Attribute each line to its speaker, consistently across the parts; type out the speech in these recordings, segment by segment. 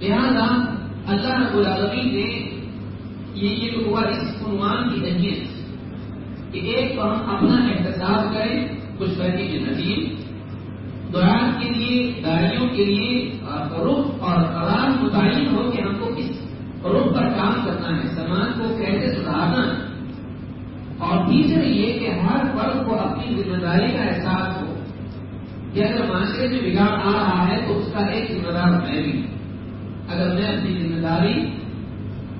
Speaker 1: لہذا اللہ رب العالمین نے یہ یہ تو ہوا اس عنوان کی اہمیت کہ ایک تو ہم اپنا احتساب کریں کچھ بہتری کے نظیر دوران کے لیے گاڑیوں کے لیے رخ اور قرار متعین ہو کہ ہم کو کس رخ پر کام کرنا ہے، سماج کو کیسے سدھارنا ہے۔ اور تیسرے یہ کہ ہر فرد کو اپنی ذمہ داری کا احساس ہو کہ اگر معاشرے میں بگاڑ آ رہا ہے تو اس کا ایک ذمہ دار میں بھی۔ اگر میں اپنی ذمہ داری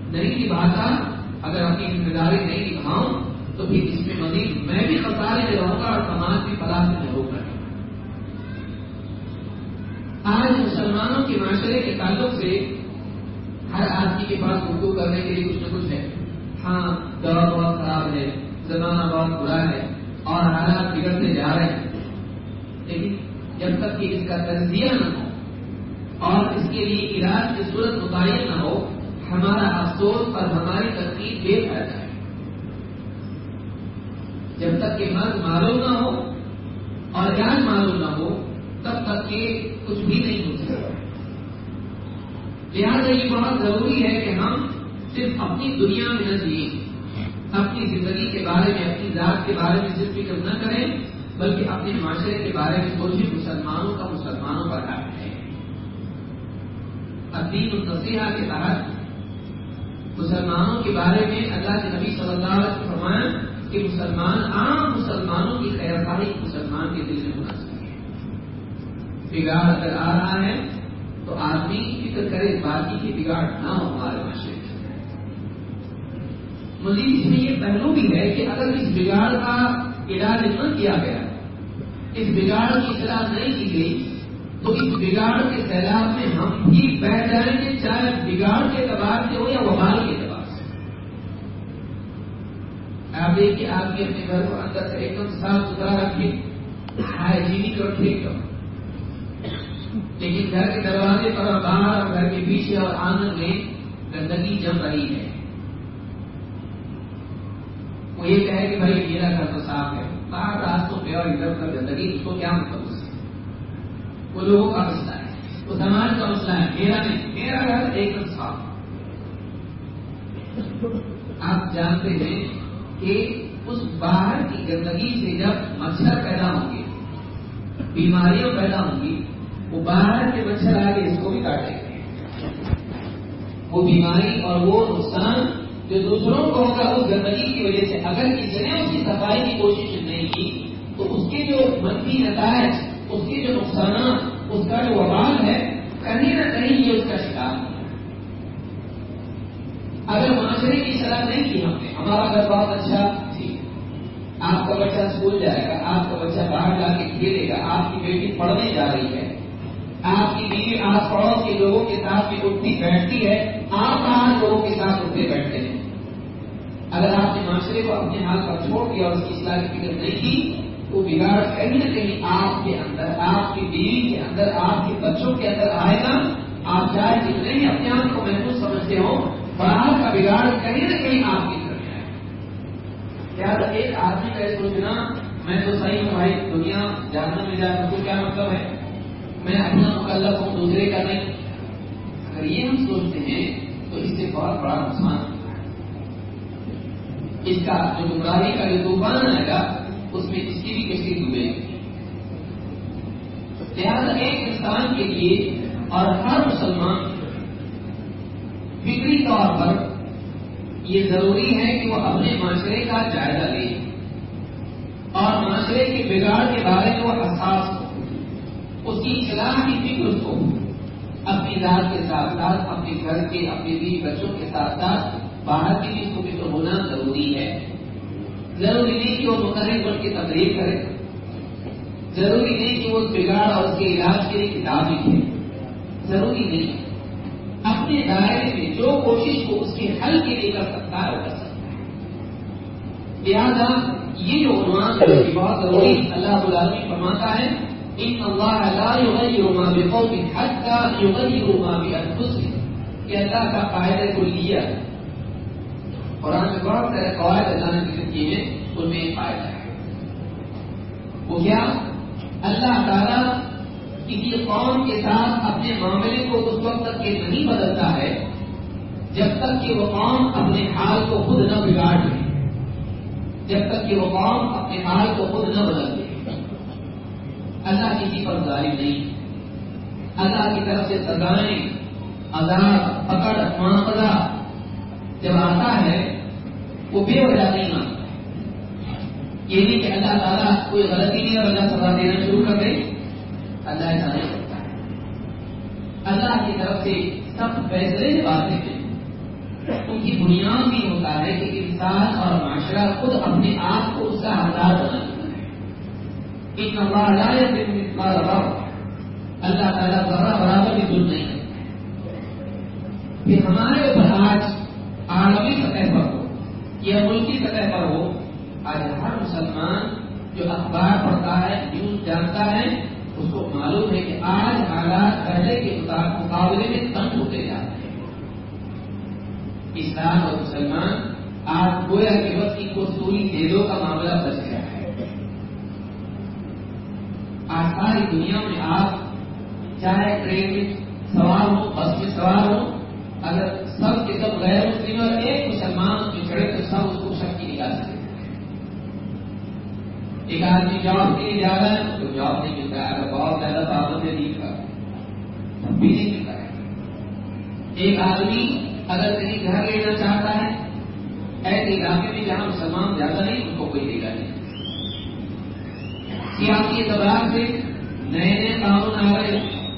Speaker 1: نہیں نبھاتا، اگر اپنی ذمہ داری نہیں نبھاؤں، تو پھر اس میں مزید میں بھی خسارے میں رہوں گا اور سماج بھی فلاح سے محروم رہے آج مسلمانوں کے معاشرے کے تعلق سے ہر آدمی کے پاس اردو کرنے کے لیے کچھ نہ کچھ ہے۔ ہاں دور بہت خراب ہے، زمانہ بہت برا ہے اور حالات بگڑتے جا رہے ہیں۔ لیکن جب تک کہ اس کا تجزیہ نہ ہو اور اس کے لیے علاج کی صورت متعین نہ ہو، ہمارا افسوس اور ہماری تقریب بے فائدہ ہے۔ جب تک کہ مرض معلوم نہ ہو اور علاج معلوم نہ ہو، تب تک کہ کچھ بھی نہیں ہو سکتا۔ لہٰذا یہ بہت ضروری ہے کہ ہم صرف اپنی دنیا میں نہ جیے اپنی زندگی کے بارے میں، اپنی ذات کے بارے میں صرف فکر نہ کریں بلکہ اپنے معاشرے کے بارے میں سوچیں مسلمانوں کا مسلمانوں پر حق ہے۔ الدین النصیحہ کے تحت مسلمانوں کے بارے میں اللہ کے نبی صلی اللہ علیہ وسلم فرمایا کہ مسلمان عام مسلمانوں کی خیر خواہی مسلمان کے دل میں ہونا چاہیے بگاڑ اگر آ رہا ہے تو آدمی فکر کرے باقی کی بگاڑ نہ ہو ہمارے معاشرے میں۔ مزید اس میں یہ پہلو بھی ہے کہ اگر اس بگاڑ کا علاج نہ کیا گیا اس بگاڑ کی اطلاع نہیں کی گئی، تو اس بگاڑ کے سیلاب میں ہم بھی بیٹھ جائیں گے، چاہے بگاڑ کے اعتبار سے ہو یا وبال کے اعتبار سے۔ آپ دیکھیے آپ کے اپنے گھر کو اندر سے ایک دم صاف ستھرا رکھے ہائیجینک رکھے ایک دم۔ لیکن گھر کے دروازے پر اور باہر اور گھر کے پیچھے اور آنگن میں گندگی جم رہی ہے۔ وہ یہ کہے کہ بھائی میرا گھر تو صاف ہے۔ باہر راستوں پہ اور ادھر ادھر گندگی اس کو کیا مطلب اس وہ لوگوں کا مسئلہ ہے۔ وہ سماج کا مسئلہ ہے۔ میرا نہیں، میرا گھر ایک دم صاف آپ جانتے ہیں کہ اس باہر کی گندگی سے جب مچھر پیدا ہوں گے، بیماریاں پیدا ہوں گی، وہ باہر کے مچھر آگے اس کو بھی کاٹیں گے۔ وہ بیماری اور وہ نقصان جو دوسروں کو ہوگا، اس گندگی کی وجہ سے اگر کسی نے اس کی صفائی کی کوشش نہیں کی۔ تو اس کے جو منفی نتائج، اس کے جو نقصانات، اس کا جو وبال ہے، کہیں نہ کہیں یہ اس کا شکار ہے۔ اگر معاشرے کی صلاح نہیں کی ہم نے، ہمارا گھر بہت اچھا ٹھیک آپ کا بچہ اسکول جائے گا، آپ کا بچہ باہر جا کے کھیلے گا، آپ کی بیٹی پڑھنے جا رہی ہے، آپ کی بیوی آس پڑوس کے لوگوں کے ساتھ بھی اٹھتی بیٹھتی ہے، آپ آج لوگوں کے ساتھ اٹھتے بیٹھتے ہیں؟ اگر آپ نے معاشرے کو اپنے حال پر چھوڑ دیا اور اس کی اصلاح کی فکر نہیں کی، تو بگاڑ کہیں نہ کہیں آپ کے اندر، آپ کی بیوی کے اندر، آپ کے بچوں کے اندر آئے گا۔ آپ چاہے جتنے ہی اپنے آپ کو محفوظ سمجھتے ہو۔ باہر کا بگاڑ کہیں نہ کہیں آپ کی طرف آئے لہٰذا ایک آدمی کا یہ سوچنا، میں تو صحیح ہوں بھائی، دنیا جاننا میں جانا تو کیا مطلب ہے؟ میں اپنا مکلف ہوں، دوسرے کا نہیں۔ اگر یہ ہم سوچتے ہیں، تو اس سے بہت بڑا نقصان ہوتا ہے اس کا جو گمراہی کا جو طوفان آئے گا، اس میں اس کی بھی کشتی ڈوبے گی۔ لہٰذا ایک انسان کے لیے اور ہر مسلمان فکری طور پر یہ ضروری ہے کہ وہ اپنے معاشرے کا جائزہ لے۔ اور معاشرے کے بگاڑ کے بارے میں وہ حساس ہو۔ اس کی اصلاح کی فکر اس کو اپنی ذات کے ساتھ ساتھ، اپنے گھر کے، اپنے بیوی بچوں کے ساتھ ساتھ باہر کی بھی اس کو فکر ہونا ضروری ہے۔ ضروری نہیں کہ وہ مقرر بن کے تقریر کرے۔ ضروری نہیں کہ وہ بگاڑ اور اس کے علاج کے لیے کتاب لکھے۔ ضروری نہیں۔ اپنے دائرے میں جو کوشش کو اس کے حل کے لیے کر سکتا ہے، وہ کر سکتا ہے۔ لہٰذا یہ جو عنوان ہے بہت ضروری اللہ العالمین فرماتا ہے، ان اللہ لا یغیر ما بقوم حتى یغیر ما بانفسهم۔ یہ اللہ کا قاعدہ کلیہ ہے۔ قرآن میں بہت سارے قواعد اللہ نے ذکر کیے ہیں، ان میں ایک فائدہ ہے۔ وہ کیا؟ اللہ تعالیٰ کسی قوم کے ساتھ اپنے معاملے کو اس وقت تک کہ نہیں بدلتا ہے جب تک کہ وہ قوم اپنے حال کو خود نہ بگاڑ لے جب تک کہ وہ قوم اپنے حال کو خود نہ بدل دے اللہ کسی پر ظاہر نہیں۔ اللہ کی طرف سے سزائیں عذاب پکڑ معاملہ جب آتا ہے وہ بے وجہ نہیں آتا یہ نہیں کہ اللہ تعالیٰ کوئی غلطی نہیں اور اللہ سزا دینا شروع کر دے۔ اللہ ایسا نہیں کرتا۔ ہے اللہ کی طرف سے سب فیصلے باتیں ہیں۔ ان کی بنیاد بھی ہوتا ہے کہ انسان اور معاشرہ خود اپنے آپ کو اس کا آزاد بنا لیتا ہے۔ ان اللہ۔ اللہ تعالیٰ ذرا برابر بھی دور نہیں پھر ہمارے اوپر آج عالمی سطح پر یا ملکی سطح پر ہو، آج ہر مسلمان جو اخبار پڑھتا ہے نیوز جانتا ہے، اس کو معلوم ہے کہ آج حالات پہلے کے مقابلے میں تنگ ہوتے جاتے ہیں۔ اسلام اور مسلمان آج گویا کے وقت کی کوستوری دیدوں کا معاملہ بچ گیا ہے۔ آج ساری دنیا میں آپ چاہے ٹرین میں سوار ہو بس میں سوار ہو اگر سب کے سب غیر مسلم اور ایک مسلمان اس تو سب اس کو شک کی نکال سکتے ایک آدمی جاب کے لیے جا رہا ہے، تو جاب نہیں ملتا ہے اگر بہت زیادہ پابند ہے کا۔ تب بھی نہیں ملتا ہے۔ ایک آدمی اگر کہیں گھر لینا چاہتا ہے ایسے علاقے میں جہاں مسلمان زیادہ نہیں، ان کو کوئی دے گا نہیں سیاسی اعتبار سے نئے نئے قانون آ رہے ہیں۔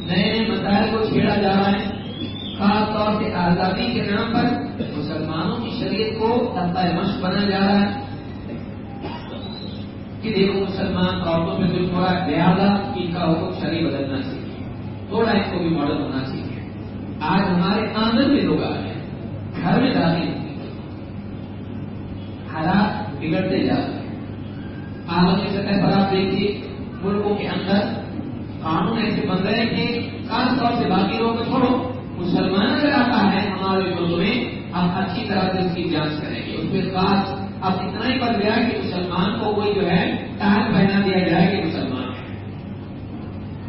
Speaker 1: نئے نئے مسائل کو چھیڑا جا رہا ہے۔ خاص طور سے آزادی کے نام پر مسلمانوں کی شریعت کو تباہ مشق بنا جا رہا ہے کہ دیکھو مسلمان عورتوں پہ دل تھوڑا لہٰذا ان کا حکم شریع بدلنا چاہیے تھوڑا ان کو بھی ماڈل ہونا چاہیے آج ہمارے آنگن میں لوگ آ گئے گھر میں داخل حالات بگڑتے جا رہے ہیں۔ عالم کی سطح پر آپ دیکھیے، ملکوں کے اندر قانون ایسے بن رہے ہیں کہ خاص طور سے باقی لوگوں کو چھوڑو۔ مسلمان اگر آتا ہے ہمارے ملک میں ہم اچھی طرح سے اس کی جانچ کریں گے۔ اس کے خاص اب اتنا ہی بن گیا کہ مسلمان کو کوئی جو ہے ٹائم پہنا دیا جائے کہ مسلمان ہے۔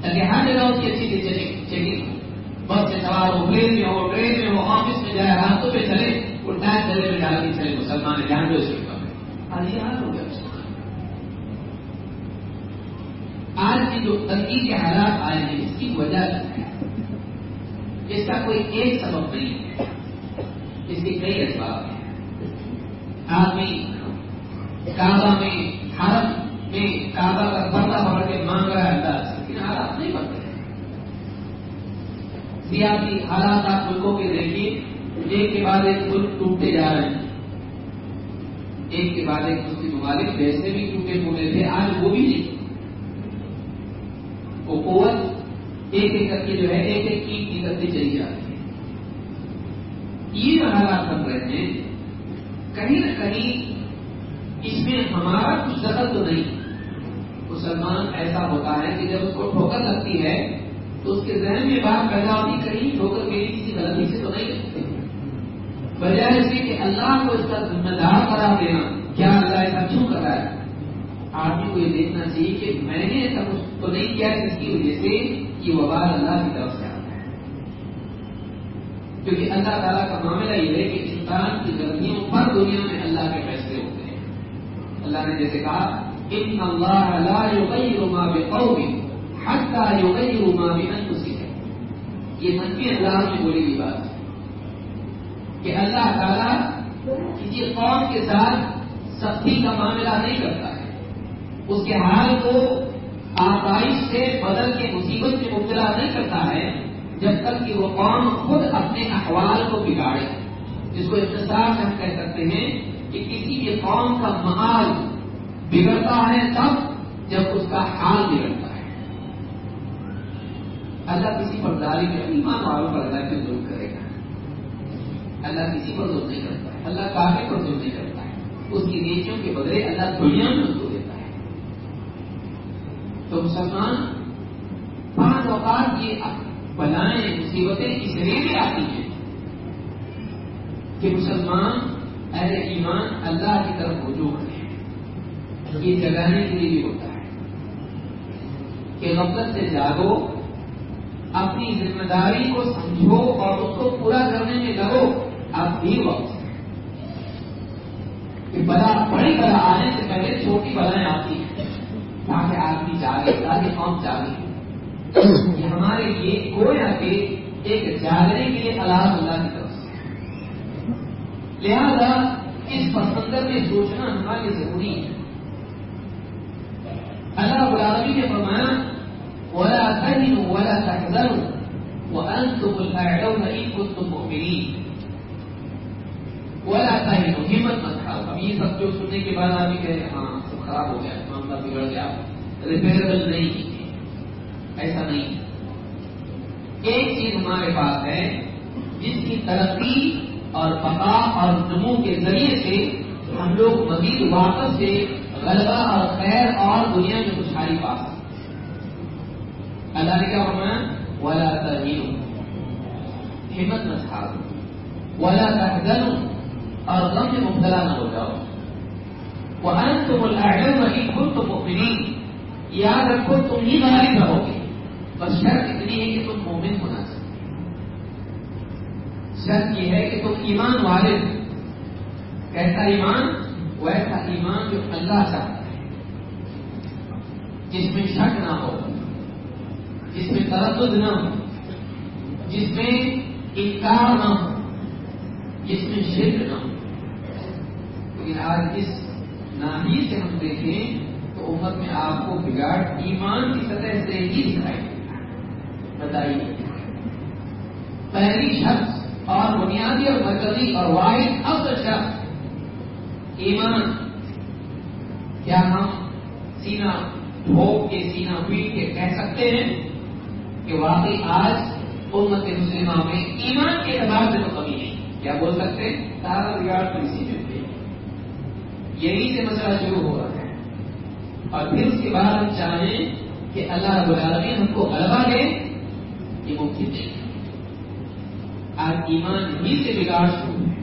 Speaker 1: تاکہ ہر جگہ اس کی اچھی چیکنگ بس سے سوار ہو پلین میں ہو، ٹرین میں ہو، آفس میں جائے ہاتھوں پہ چلے وہ ٹائم چلے میں ڈال کے چلے مسلمان جان دو اس کے حال ہو گیا آج کی جو تنقید کے حالات آئے ہیں، اس کی وجہ اس کا کوئی ایک سبب نہیں ہے۔ اس کے کئی اسباب ہیں۔ آدمی کعبہ میں حرم میں کعبہ کا پردہ پکڑ کے مانگ رہا ہے اللہ لیکن حالات نہیں بنتے سیاسی حالات آپ ملکوں کے دیکھیے، ایک کے بعد ایک ملک ٹوٹتے جا رہے ہیں۔ ایک کے بعد ایک مسلم ممالک ویسے بھی ٹوٹے پھوٹے تھے، آج وہ بھی نہیں۔ وہ قوت ایک ایک کر کے جو ہے، ایک ایک کی نکلتی چلی جاتی ہے یہ حالات بن رہے ہیں، کہیں نہ کہیں اس میں ہمارا کچھ دخل تو نہیں۔ مسلمان ایسا ہوتا ہے کہ جب اس کو ٹھوکر لگتی ہے، تو اس کے ذہن میں بات پیدا ہوتی کہیں ٹھوکر میری کسی غلطی سے تو نہیں لگتی بجائے اس کہ اللہ کو اس کا ذمہ دار قرار دینا، کیا اللہ ایسا کیوں کر رہا ہے؟ آدمی کو یہ دیکھنا چاہیے کہ میں نے ایسا کچھ تو نہیں کیا جس کی وجہ سے؟ یہ وبال اللہ کی طرف سے۔ کیونکہ اللہ تعالیٰ کا معاملہ یہ ہے کہ انسان کی غلطیوں پر دنیا میں اللہ کے فیصلے ہوتے ہیں۔ اللہ نے جیسے کہا، ان اللہ لا یغیر ما بقوم حتى ما بانفسهم یہ منفی اللہ میں بولی گئی بات ہے۔ کہ اللہ تعالیٰ کسی قوم کے ساتھ سختی کا معاملہ نہیں کرتا ہے۔ اس کے حال کو آسائش سے بدل کے مصیبت میں مبتلا نہیں کرتا ہے۔ جب تک کہ وہ قوم خود اپنے احوال کو بگاڑے۔ جس کو اختصار سے ہم کہہ سکتے ہیں کہ کسی بھی قوم کا محال بگڑتا ہے تب جب اس کا حال بگڑتا ہے۔ اللہ کسی پر داری میں ایمان والوں پر اللہ کے ضرور کرے گا۔ اللہ کسی پر ضرور نہیں کرتا ہے۔ اللہ کافی پر ضرور نہیں کرتا ہے۔ اس کی نیچوں کے بدلے اللہ دنیا میں اس کو دیتا ہے۔ تو مسلمان پانچ اوقات یہ بلائیں مصیبتیں اس لیے بھی آتی ہیں۔ کہ مسلمان، اہل ایمان اللہ کی طرف رجوع کرے یہ جگانے کے لیے بھی ہوتا ہے۔ کہ غفلت سے جاگو، اپنی ذمہ داری کو سمجھو اور اس کو پورا کرنے میں لگو، اب بھی وقت کہ بڑا، بڑی بلا آنے سے پہلے چھوٹی بلائیں آتی ہیں۔ تاکہ آدمی جاگے، تاکہ قوم جاگے۔ ہمارے لیے گویا کے ایک جاگنے کے لیے اللہ اللہ کی طرف سے۔ لہذا اس پسندر میں سوچنا ہمارے لیے ضروری ہے۔ اللہ غلابی نے فرمایا، ولا تهنوا ولا تحزنوا وانتم الاعلون ان كنتم مؤمنين۔ ولا تهنوا همت مت کھاؤ اب یہ سب جو سننے کے بعد آدمی کہے ہاں سب خراب ہو گیا ہاں، معاملہ بگڑ گیا، ریپیربل نہیں۔ ایسا نہیں۔ ایک چیز ہمارے پاس ہے، جس کی ترقی اور بقا اور نمو کے ذریعے سے ہم لوگ مزید واپس سے غلبہ اور خیر اور دنیا میں خوشحالی پا سکتے اللہ نے کیا فرمایا؟ ولا تہین ہمت نہ چھاڑو۔ ولا تحزنوا۔ اور غم میں مبتلا نہ ہو جاؤ۔ وہ تم الگ وہی خود تو مؤمنین یاد رکھو، تم ہی غالب رہو گے بس شرط اتنی ہے کہ تم مومن ہونا چاہیے۔ شرط یہ ہے کہ تم ایمان والے کیسا ایمان؟ ویسا ایمان جو اللہ چاہتا ہے۔ جس میں شک نہ ہو، جس میں تردد نہ ہو، جس میں انکار نہ ہو، جس میں شرک نہ ہو۔ لیکن آج اس ناہی سے ہم دیکھیں تو امت میں آپ کو بگاڑ ایمان کی سطح سے ہی دکھائی۔ بتائیے پہلی شخص اور بنیادی اور مرکزی اور واحد اب شخص، ایمان۔ کیا ہم سینا ڈھوک کے سینا پیٹ کے کہہ سکتے ہیں کہ واقعی آج امت مسلمہ میں ایمان کے اعتبار سے تو کمی نہیں کیا بول سکتے سارا بگاڑ تو اسی میں یہی سے مسئلہ شروع ہو رہا ہے۔ اور پھر اس کے بعد ہم چاہیں کہ اللہ رب العالمین ہم کو غلبہ دے یہ ممکن نہیں آج ایمان ہی سے بگاڑ شروع ہے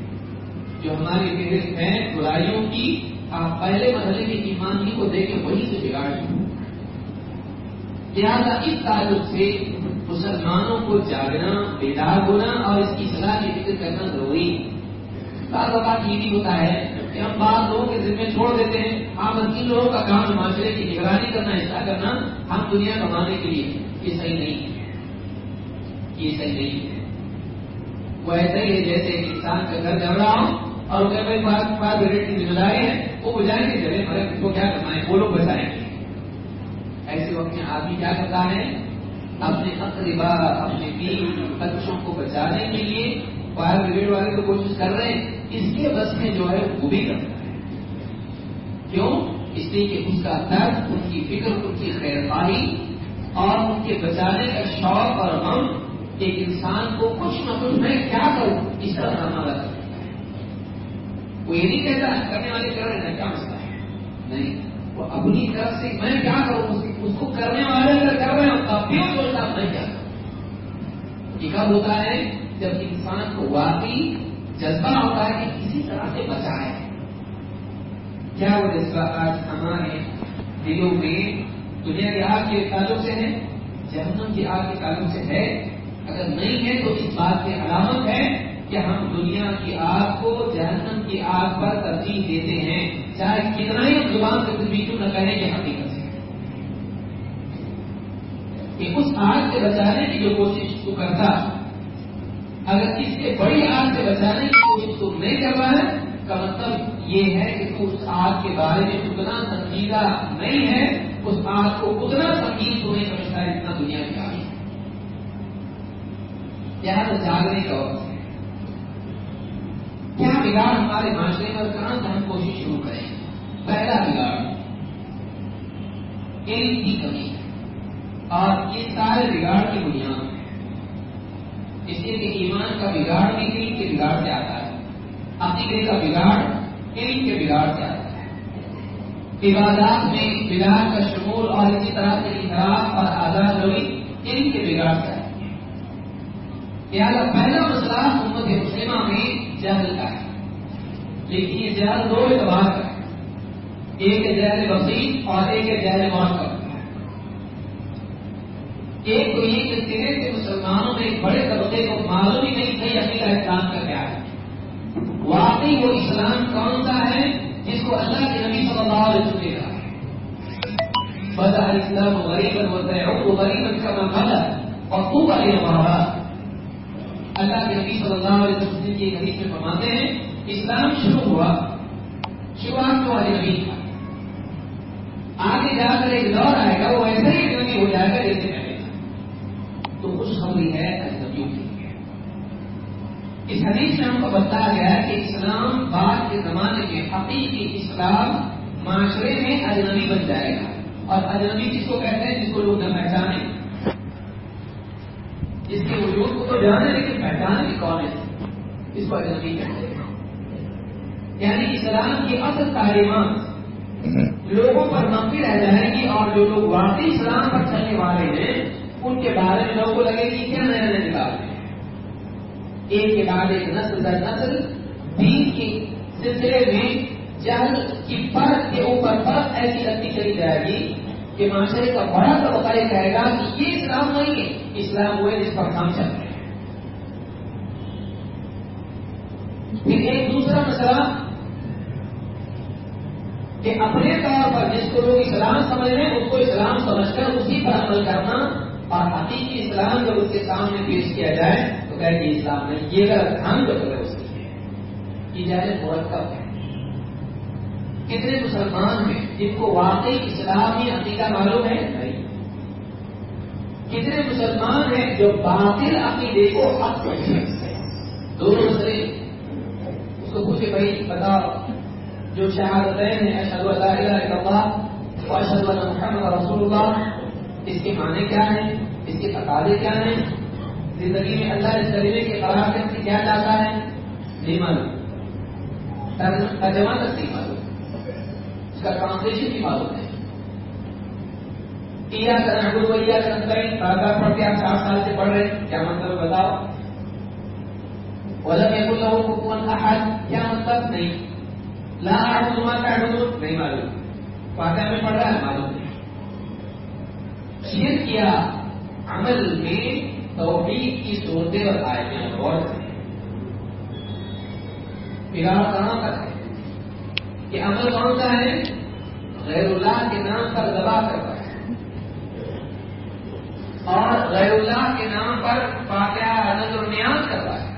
Speaker 1: جو ہماری فہرست ہے برائیوں کی، آپ پہلے مرحلے میں ایمان ہی کو دیکھیں وہی سے بگاڑ لہٰذا اس تعلق سے مسلمانوں کو جاگنا، بیدار ہونا اور اس کی صلاح کی فکر کرنا ضروری۔ بعض اوقات یہ بھی ہوتا ہے کہ ہم بعض لوگوں کے ذمہ چھوڑ دیتے ہیں۔ آپ ان لوگوں کا کام معاشرے کی نگرانی کرنا، حصہ کرنا ہم دنیا کمانے کے لیے یہ صحیح نہیں۔ ہے یہ صحیح نہیں ہے۔ وہ ایسا ہی ہے جیسے ایک انسان کا گھر جڑ رہا ہوں اور وہ کہ پانچ منٹ کی ذمہ داری ہے، وہ بجائیں گے چلے مگر اس کو کیا کرنا ہے وہ لوگ بچائیں۔ گے ایسے وقت میں آدمی کیا کرتا ہے؟ اپنے اقربا اپنے بیوی بچوں کو بچانے کے لیے فائر بریگیڈ والے تو کوشش کر رہے ہیں، اس کے بس میں جو ہے وہ بھی کرتا ہے۔ کیوں؟ اس لیے کہ اس کا درد، ان کی فکر، ان کی خیر خواہی اور ان کے بچانے کا شوق اور غم ایک انسان کو کچھ نہ کچھ میں کیا کروں؟ اس طرح ہمارا وہ یہ نہیں کہتا کرنے والے کر رہے ہیں کیا مسئلہ ہے؟ نہیں۔ وہ اپنی طرف سے میں کیا کروں؟ اس کو کرنے والے اگر کر رہے ہوں تب بھی وہ سوچتا میں کیا کروں؟ یہ کب ہوتا ہے؟ جب انسان کو واقعی جذبہ ہوتا ہے کہ کسی طرح سے بچائے کیا وہ جذبہ آج ہمارے دلوں میں دنیا کے آگ کے تعلق سے ہے؟ جہنم کی آگ کے تعلق سے ہے۔ اگر نہیں ہے تو اس بات کی علامت ہے کہ ہم دنیا کی آگ کو جہنم کی آگ پر ترجیح دیتے ہیں۔ چاہے کتنا ہی زبان سے کچھ بھی کیوں نہ کہیں کہ حقیقت سے کہ اس آگ سے بچانے کی جو کوشش تو کرتا، اگر اس سے بڑی آگ سے بچانے کی کوشش تو نہیں کر رہا ہے، کا مطلب یہ ہے کہ تو اس آگ کے بارے میں اتنا سنجیدہ نہیں ہے، اس آگ کو اتنا سنگین تو نہیں سمجھتا ہے اتنا دنیا کی آگ یہاں جاگنے کا وقت ہے۔ کیا بگاڑ ہمارے معاشرے میں کہاں سے ہم کوشش شروع کریں؟ پہلا بگاڑ۔ علم کی کمی۔ اور اس سارے بگاڑ کی بنیاد ہے۔ اس لیے کہ ایمان کا بگاڑ بھی علم کے بگاڑ سے آتا ہے۔ عقیدے کا بگاڑ علم کے بگاڑ سے آتا ہے۔ عبادات میں بگاڑ کا شمول اور اسی طرح سے انحراف اور آزاد روی علم کے بگاڑ سے آتا ہے۔ لہٰذا پہلا مسئلہ امت مسلمہ میں جہل کا ہے۔ لیکن یہ جہل دو اعتبار کا ہے۔ ایک ہے جہل وسیع اور ایک ہے جہل موت کا ایک تو یہ کہ سرے سے مسلمانوں میں ایک بڑے طبقے کو معلوم ہی نہیں تھا ابھی کا اسلام کا کیا ہے واقعی وہ اسلام کون سا ہے جس کو اللہ کے نبی صلی اللہ علیہ وسلم نے کہا بدا اسلام غریب ہوتا ہے اور وہ غریب کا مقام اور تو والے اللہ کے نبی صلی اللہ علیہ وسلم کی حدیث میں فرماتے ہیں، اسلام شروع ہوا، شروعات تو والے نبی تھا۔ آگے جا کر ایک دور آئے گا، وہ ایسا ہی نبی ہو جائے گا، جیسے پہلے تو خوشخبری ہے اجنبیوں کی۔ اس حدیث میں ہم کو بتایا گیا ہے کہ اسلام بعد کے زمانے میں حقیقی اسلام معاشرے میں اجنبی بن جائے گا۔ اور اجنبی کس کو کہتے ہیں، جس کو لوگ نہ پہچانے جس کے وجود کو تو جانے، لیکن پہچان بھی کون ہے؟ اس کو اجنبی کہتے ہیں یعنی اسلام کی اصل تعلیمات لوگوں پر منفی رہ جائیں گی اور جو لوگ واقعی اسلام پر چلنے والے ہیں، ان کے بارے میں لوگوں کو لگے گی، کیا نیا نیا نکالتے ہیں؟ ایک کے بعد ایک نسل در نسل دین کے سلسلے میں جہل کی فرق کے اوپر فرق ایسی لگتی چلی جائے گی کہ معاشرے کا بڑا طبقہ یہ کہے گا کہ یہ اسلام نہیں ہے، اسلام وہ ہے جس پر کام چل رہے ہیں۔ پھر ایک دوسرا مسئلہ کہ اپنے طور پر جس کو لوگ اسلام سمجھ رہے ہیں، اس کو اسلام سمجھ کر اسی پر عمل کرنا اور حقیقی اسلام جب اس کے سامنے پیش کیا جائے تو کہ اسلام نہیں، یہ اگر دھیان جو کرے اس کی جائے مرکب ہے۔ کتنے مسلمان ہیں جن کو واقعی اسلامی عقیدہ معلوم ہے؟ نہیں۔ کتنے مسلمان ہیں جو باطل عقیدے کو حق دونوں مسئلے۔ اس کو پوچھے بھائی، بتاؤ۔ جو شہادتین ہیں، اشہد اللہ الہ اللہ و اشہد اللہ محمد رسول اللہ، اس کے معنی کیا ہیں؟ اس کے تقاضے کیا ہیں؟ زندگی میں اللہ اس کریمے کے قرار سے کیا چاہتا ہے؟ نہیں معلوم۔ ترجمہ تک نہیں معلوم اس کا ٹرانسلیشن بھی معلوم ہے۔ کیا کرنا گرویا کرنا بار پڑھ کے آپ سات سال سے پڑھ رہے ہیں، کیا مطلب بتاؤ؟ ولم يكن له كفوا احد کیا مطلب؟ نہیں۔ لا اعبد ما تعبدون، نہیں معلوم۔ فاتحہ میں پڑھ رہا ہے، معلوم نہیں شیر کیا؟ عمل میں توحید کی صورتیں اور آئے غور سے۔ بگاڑ کہاں پر ہے؟ کہ عمل کون سا ہے؟ غیر اللہ کے نام پر دبا کرتا ہے۔ اور غیر اللہ کے نام پر فاتحہ، عدد اور نیاز کرتا ہے۔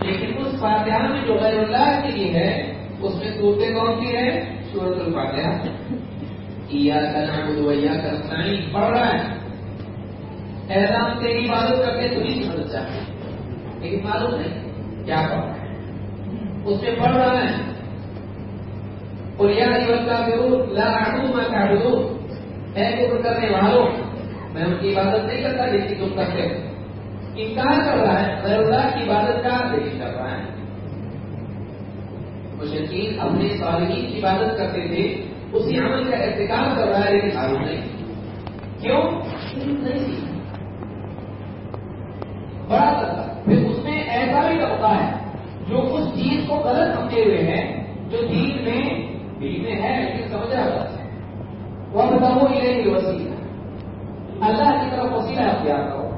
Speaker 1: لیکن اس فاتحہ میں جو غیر اللہ کے لیے ہے، اس میں صورتیں کون سی ہے سورت الفاتحہ۔ کیا کرنا پڑھ رہا ہے۔ احسان تیری عبادت کرتے تو نہیں سمجھ چاہتے لیکن معلوم نہیں کیا پڑھ رہا ہے۔ اس میں پڑھ رہا ہے۔ اور یہ لا آڈو میں کاٹ دوں کفر کرنے والوں میں ان کی عبادت نہیں کرتا جس کی تم کرتے ہو۔ انکار کر رہا ہے غیر اللہ کی عبادت کا لیکن کر رہا ہے۔ مشرقین اپنے صالحین کی عبادت کرتے تھے، اسی عمل کا احتکاب کر رہا ہے، لیکن معلوم نہیں۔ کیوں؟ نہیں سیکھا بڑا طبقہ، پھر اس میں ایسا بھی طبقہ ہے، جو اس چیز کو غلط سمجھے ہوئے ہیں، جو دین میں دین میں ہے لیکن سمجھ رہا ہے۔ وہ بتاؤ یہ وسیلہ اللہ کی طرف وسیلہ اختیار کرو۔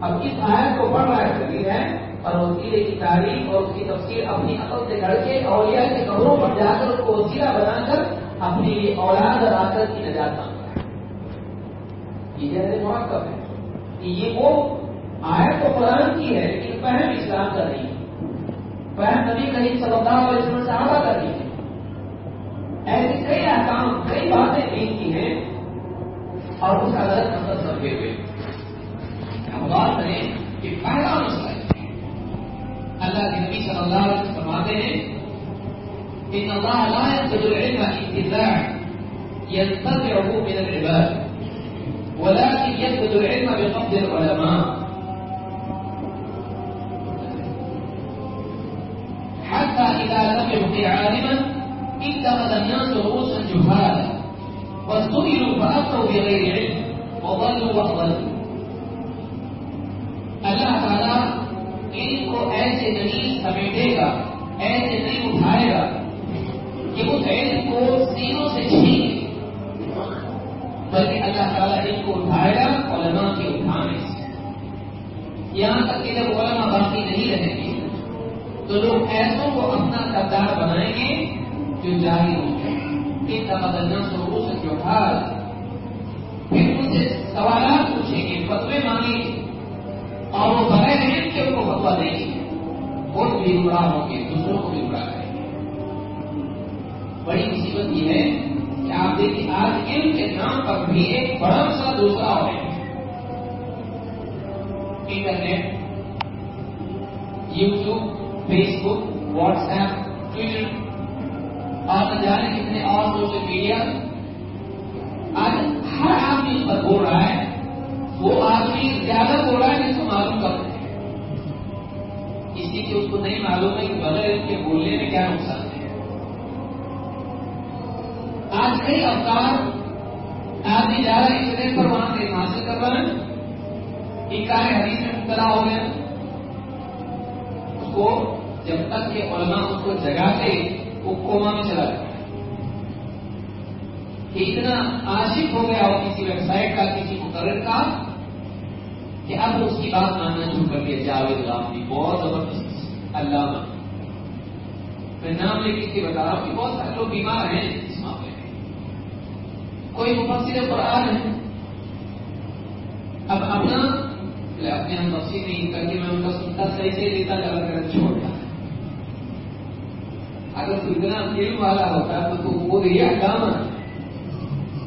Speaker 1: اب اس آیت کو پڑھ رہا ہے دلیل ہے، اور وسیلے کی تاریخ اور اس کی تفصیل اپنی عقل سے گڑ کے اولیاء کے قبروں پر جا کر اس کو وسیلہ بنا کر اپنی اولاد اور آکر کی نجات مانگتا ہے۔ یہ جیسے مرکب ہے کہ یہ وہ آیت تو قرآن کی ہے، لیکن فہم اسلام کا نہیں۔ فہم نبی کریم صلی اللہ علیہ وسلم صحابہ کا نہیں۔ ہے ایسی کئی احکام، کئی باتیں دین کی ہیں اور اس کا غلط مطلب سمجھے ہوئے۔ ہم بات کریں کہ پہلا مسئلہ اللہ کے نبی صلی اللہ علیہ وسلم فرماتے ہیں، ان اللہ لا يقبل العلم اتباع ينتزعه من العباد ولكن يقبل العلم بقبض العلماء. حتى إذا لم يبق عالما اتخذ الناس رؤوسا جهالا وسئلوا فأفتوا بغير علم وضلوا وأضلوا. اللہ تعالیٰ ان کو ایسے نہیں سمیٹے گا، ایسے نہیں اٹھائے گا کہ اس علم کو سینوں سے چھین بلکہ اللہ تعالیٰ ان کو اٹھائے گا علماء کے اٹھانے سے۔ یہاں تک کہ جب علماء باقی نہیں رہیں گے، تو لوگ ایسوں کو اپنا سردار بنائیں گے جو جاری سے پھر ان سے سوالات پوچھیں گے فتوے مانگیں گے۔ اور وہ بغیر علم کے ان کو فتوا دیں گے۔ خود بھی گمراہ ہوں گے، دوسروں کو بھی گمراہ کریں گے۔ بڑی مصیبت یہ ہے کہ آپ دیکھیں، آج علم کے نام پر بھی ایک بڑا مسئلہ دوسرا ہو ہے internet, YouTube, Facebook, WhatsApp Twitter اور نہ جانے کتنے اور سوشل میڈیا آج ہر آدمی اس پر بول رہا ہے۔ وہ آدمی زیادہ بول رہا ہے جس کو معلوم کر رہے اسی لیے اس کو نہیں معلوم ہے کہ بغیر اس کے بولنے میں کیا نقصان ہے۔ آج کئی اوتار آدمی جا رہا ہے انٹرنیٹ پر، وہاں سے حاصل کر رہا ہے انکار حدیث میں مبتلا ہو گیا اس کو جب تک کہ علماء اس کو جگاتے وہ کوما میں چلا گیا کہ اتنا عاشق ہو گیا اور کسی ویب سائٹ کا کسی مقرر کا کہ اب اس کی بات ماننا شروع کر دیا جاوید غافی بہت زبردست اللہ میں نام لے کے بتا رہا ہوں کہ بہت سارے لوگ بیمار ہیں اس معاملے میں کوئی مفسر قرآن ہے اب اپنا اپنے ہم تفصیل نہیں کر کے میں ان کا سنتا صحیح سے دیتا چلا کر چھوڑ اگر تو اتنا علم والا ہوتا تو تو وہ رہی کام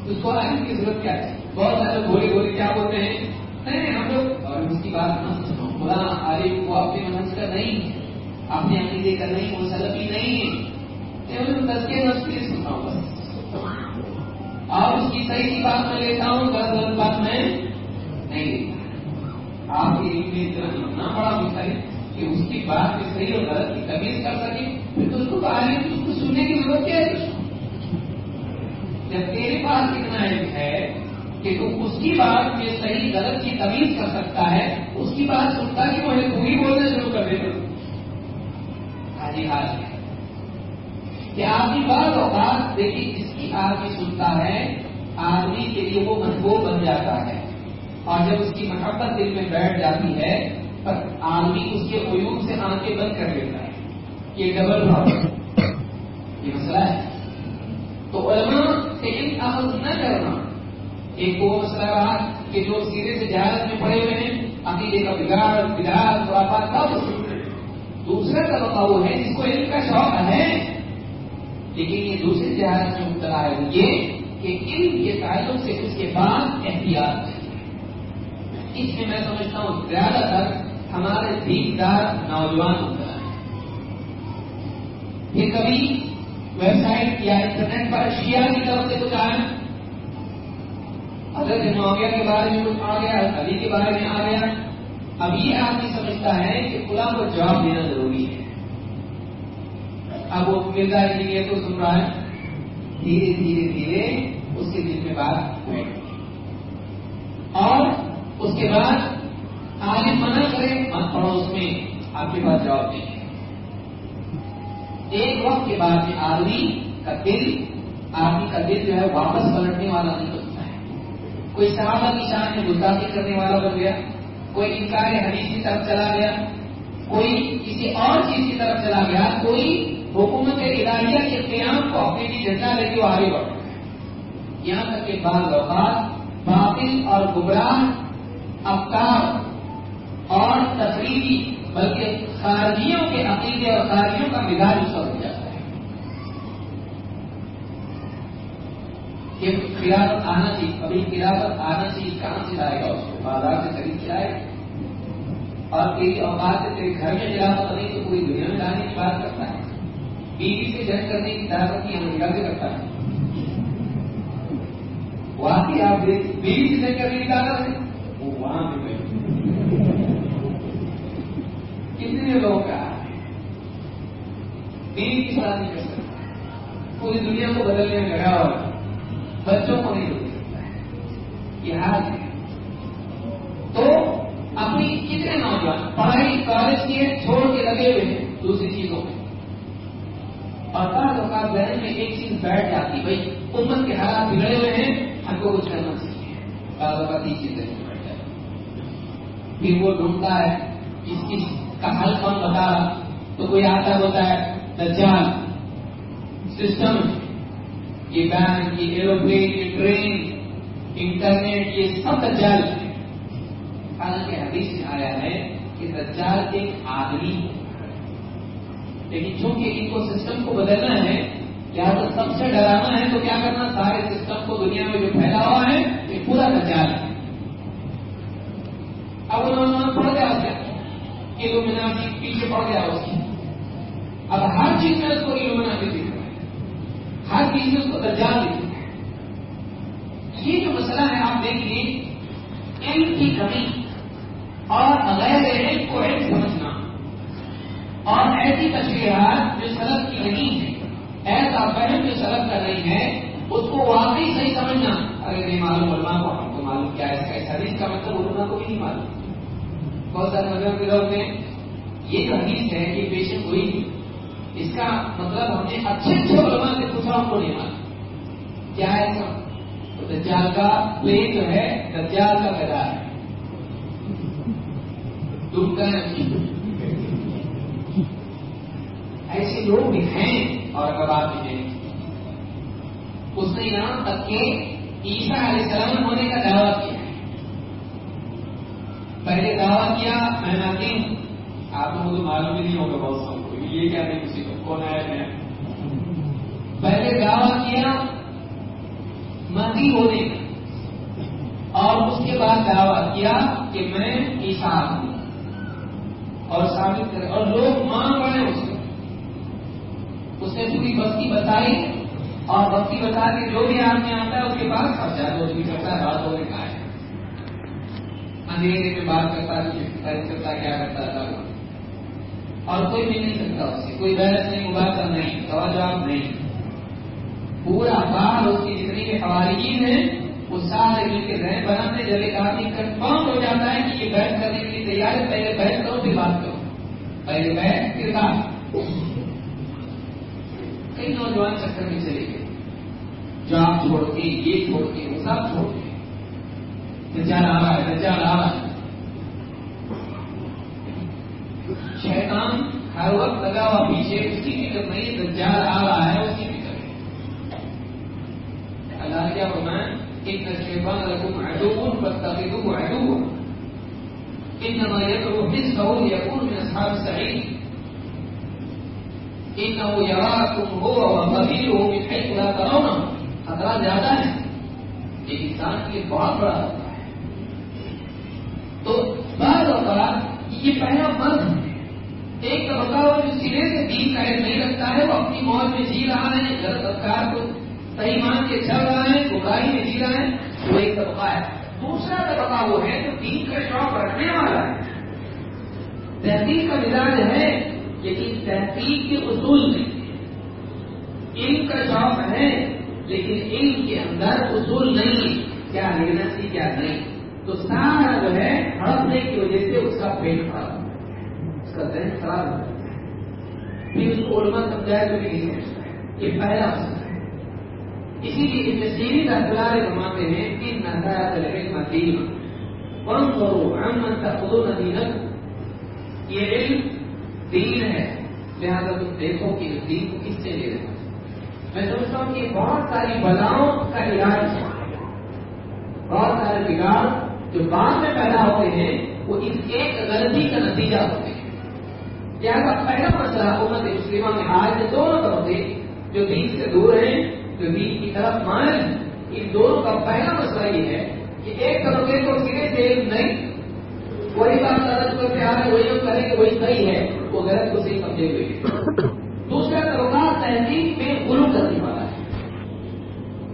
Speaker 1: اس کو آنے کی ضرورت کیا ہے؟ بہت سارے لوگ بولے بولے کیا بولتے ہیں؟ نہیں ہم لوگ اور اس کی بات نہ سنو۔ خدا عارف وہ اپنے منج کا نہیں ہے۔ اپنے عقیدے کا نہیں، وہ سلبی نہیں ہے۔ دس کے نس کے سنتا ہوں بس۔ اور اس کی صحیح سی بات میں لیتا ہوں، غلط غلط بات میں نہیں لیتا۔ آپ کے علم میں اتنا اتنا بڑا مسئلہ ہے کہ اس کی بات میں صحیح اور غلط کی تمیز کر سکے، پھر تو اس کو عالم اس کو سننے کی ضرورت کیا ہے؟ جب تیرے پاس اتنا علم ہے کہ تو اس کی بات میں صحیح، غلط کی تمیز کر سکتا ہے، اس کی بات سنتا کہ وہ پوری بولنا شروع کر دیتے حاجی حاج کہ آدمی بعض اوقات، دیکھیے، جس کی آدمی سنتا ہے، آدمی کے لیے وہ محبوب بن جاتا ہے اور جب اس کی محبت دل میں بیٹھ جاتی ہے پر آدمی اس کے عیوب سے آنکھیں بند کر دیتا ہے یہ ڈبل پرابلم یہ مسئلہ ہے۔ تو علماء سے علم اخذ نہ کرنا، ایک وہ مسئلہ رہا کہ جو سیرے سے جہاز میں پڑے ہوئے ہیں، عقیدے کا بگاڑ بگاڑ خرافات کا دوسرا طبقہ وہ ہے جس کو علم کا شوق ہے۔ لیکن یہ دوسرے جہاز میں مبتلا ہے وہ یہ کہ علم کے تعلق سے اس کے بعد احتیاط۔ ہے اس میں میں سمجھتا ہوں زیادہ تر ہمارے دیندار نوجوان مبتلا ہے۔ یہ کبھی ویب سائٹ یا انٹرنیٹ پر شیعہ کی طرف سے کچھ آیا؟ اگر معاویہ کے بارے میں کچھ آ گیا، علی کے بارے میں آ گیا۔ اب یہ آدمی سمجھتا ہے کہ خدا کو جواب دینا ضروری ہے۔ اب وہ مرزا یہ تو سن رہا ہے۔ دھیرے دھیرے دھیرے اس کے دل میں بات بیٹھ اور اس کے بعد آگے منع کرے مت پڑھو اس میں آپ کے پاس جواب نہیں ہے ایک وقت کے بعد میں آدمی کا دل، آدمی کا دل جو ہے واپس پلٹنے والا نہیں بنتا ہے۔ کوئی صحابہ کی شان میں گستاخی کرنے والا بن گیا، کوئی انکار حدیث کی طرف چلا گیا، کوئی کسی اور چیز کی طرف چلا گیا، کوئی حکومت اداریہ کے قیام کو اپنے لیے جھنڈا لے کے آگے بڑھ یہاں تک کہ بعض اوقات باطل اور گمراہ افکار اور تفریحی، بلکہ خارجیوں کے عقیدے اور خارجیوں کا مزاج اس کا ہو جاتا ہے۔ کہ خلافت آنا چاہیے، کبھی خلافت آنا چاہیے، کہاں سے لائے گا اس کو؟ بازار سے خرید کے آئے۔ اور تیری اوقات سے تیرے گھر میں خلافت نہیں، تو پوری دنیا میں لانے کی بات کرتا ہے۔ بیوی سے جنگ کرنے کی طاقت کی امریکہ سے کرتا ہے۔ واقعی آپ بیوی سے جنگ کرنے کی طاقت ہے، وہ وہاں پہ بیٹھے۔ کتنے لوگ کا بیوی کی ساتھ نہیں کر سکتا پوری دنیا کو بدلنے میں لگا ہوا بچوں کو نہیں روک سکتا ہے یہ حال ہے تو اپنی کتنے نوجوان پڑھائی کالج کی چھوڑ کے لگے ہوئے ہیں دوسری چیزوں میں اور بعض اوقات ذہن میں ایک چیز بیٹھ جاتی بھائی امت کے حالات بگڑے ہوئے ہیں ہم کو کچھ کرنا چاہیے تیس چیزیں نہیں پڑ جائے پھر وہ ڈھونڈتا ہے اس چیز کا حل کون بتا رہا تو کوئی آتا ہوتا ہے، دجال۔ سسٹم یہ بینک، یہ ایروپلین یہ ٹرین انٹرنیٹ یہ سب دجال۔ حالانکہ حدیث میں آیا ہے کہ دجال ایک آدمی لیکن چونکہ ان کو سسٹم کو بدلنا ہے لہٰذا سب سے ڈرانا ہے، تو کیا کرنا؟ سارے سسٹم کو دنیا میں جو پھیلا ہوا ہے، یہ پورا دجال۔ ہے اب انہوں پڑ گیا اس کا علومنا پیچھے پڑ گیا اس کی اب ہر چیز میں اس کو علومنا بھی دکھ رہا ہے۔ ہر چیز میں اس کو دجال دکھ رہا ہے۔ یہ جو مسئلہ ہے، آپ دیکھیے، علم کی کمی اور غیر علم کو علم سمجھنا۔ اور ایسی تشریحات جو سلب کی نہیں ہے ایسا فہم جو سلب کا نہیں ہے، اس کو واقعی صحیح سمجھنا۔ اگر نہیں معلوم علماء کو، ہم کو معلوم کیا ہے، اس کا حدیث کا مطلب علماء کو بھی نہیں معلوم۔ بہت سارے مذہب کے لوگ میں یہ جو حدیث ہے یہ پیشن ہوئی اس کا مطلب ہم نے اچھے اچھے علماء سے پوچھا، ہم کو نہیں معلوم۔ کیا ہے اس کا دجال کا پلین جو ہے، دجال کا پیدا ہے۔ ڈوب ایسے لوگ بھی ہیں اور اگر بات بھی نہیں اس نے یہاں تک کہ عیسیٰ علیہ السلام ہونے کا دعویٰ کیا۔ ہے پہلے دعویٰ کیا، میں ناتی ہوں۔ آپ لوگوں کو معلوم ہی نہیں ہوگا بہت سب کو یہ کیا نہیں کسی کو کون آیا میں۔ پہلے دعویٰ کیا مندی ہونے کا۔ اور اس کے بعد دعویٰ کیا کہ میں عیسیٰ ہوں۔ اور ثابت کرے اور لوگ مان پڑے اس اس نے پوری بستی بتائی اور بستی بتا کے جو بھی آدمی آتا ہے، اس کے پاس سب زیادہ بھی کرتا ہے بات ہونے کا ہے اندھیرے میں بات کرتا ہے کرتا کیا کرتا تھا اور کوئی بھی نہیں سکتا اس سے کوئی بحث نہیں، مباحثہ نہیں سوال جواب نہیں۔ پورا بال اس کی جتنی بھی خوارجین ہیں، وہ سارے مل کے ذہن بناتے جب ایک آدمی کنفرم ہو جاتا ہے کہ یہ بحث کرنے کے لیے تیار ہے، پہلے بحث کرو، پھر بات کرو۔ پہلے بحث پھر بات۔ کئی نوجوان چکر میں چلے گئے۔ جاب چھوڑ کے، یہ چھوڑ کے، وہ سب چھوڑ کے۔ دجال آ رہا ہے دجال آ رہا ہے۔ شیطان ہر وقت لگا ہوا پیچھے، اس کی فکر نہیں دجال آ رہا ہے، اس کی فکر ہے اللہ کیا فرمایا؟ ان الشيطان عدو، فاتخذوه عدوا انما يدعو حزبه ليكون من اصحاب انه يراكم هو وقبيله من حيث لا ترونه خطرہ زیادہ ہے ایک انسان کے لیے بہت بڑا تو بعض اوقات یہ پہلا مرد ہے۔ ایک طبقہ جو سرے سے دین کا علم نہیں رکھتا ہے، وہ اپنی موت میں جی رہا ہے، غلط افکار کو صحیح مان کے چل رہا ہے، گمراہی میں جی رہا ہے، وہ ایک طبقہ ہے۔ دوسرا طبقہ وہ ہے جو دین کا شوق رکھنے والا ہے۔ تحقیق کا مزاج ہے، لیکن تحقیق کے اصول نہیں۔ علم کا شوق ہے، لیکن علم کے اندر اصول نہیں، کیا لینا چاہیے کیا نہیں۔ تو سارا جو ہے ہڑپنے کی وجہ سے اس کا پیٹ خراب ہو اس کا ذہن خراب ہو ہے۔ پھر اس کو علما سمجھائے تو نہیں سمجھتا ہے۔ یہ پہلا مسئلہ ہے۔ اسی لیے اس سیری دستار فرماتے ہیں کہ نظارہ علم دین کون کرو ہم خود ندینت یہ علم دین ہے۔ لہٰذا تم دیکھو کہ دین کو کس سے لے رہے میں سمجھتا ہوں کہ بہت ساری بلاؤں کا علاج ہے۔ بہت سارے بگاڑ جو بعد میں پیدا ہوتے ہیں، وہ اس ایک غلطی کا نتیجہ ہوتے ہیں۔ لہٰذا پہلا مسئلہ امت مسلمہ میں آج کے دونوں طرف جو دین سے دور ہیں، جو دین کی طرف مان ان دونوں کا پہلا مسئلہ یہ ہے کہ ایک طرف کو سرے سے نہیں، وہی بات غلط کو پیار ہے، وہی کریں کہ وہی صحیح ہے، وہ غلط کو صحیح سمجھے ہوئے دوسرا طبقہ تہذیب میں غلو کرنے والا ہے۔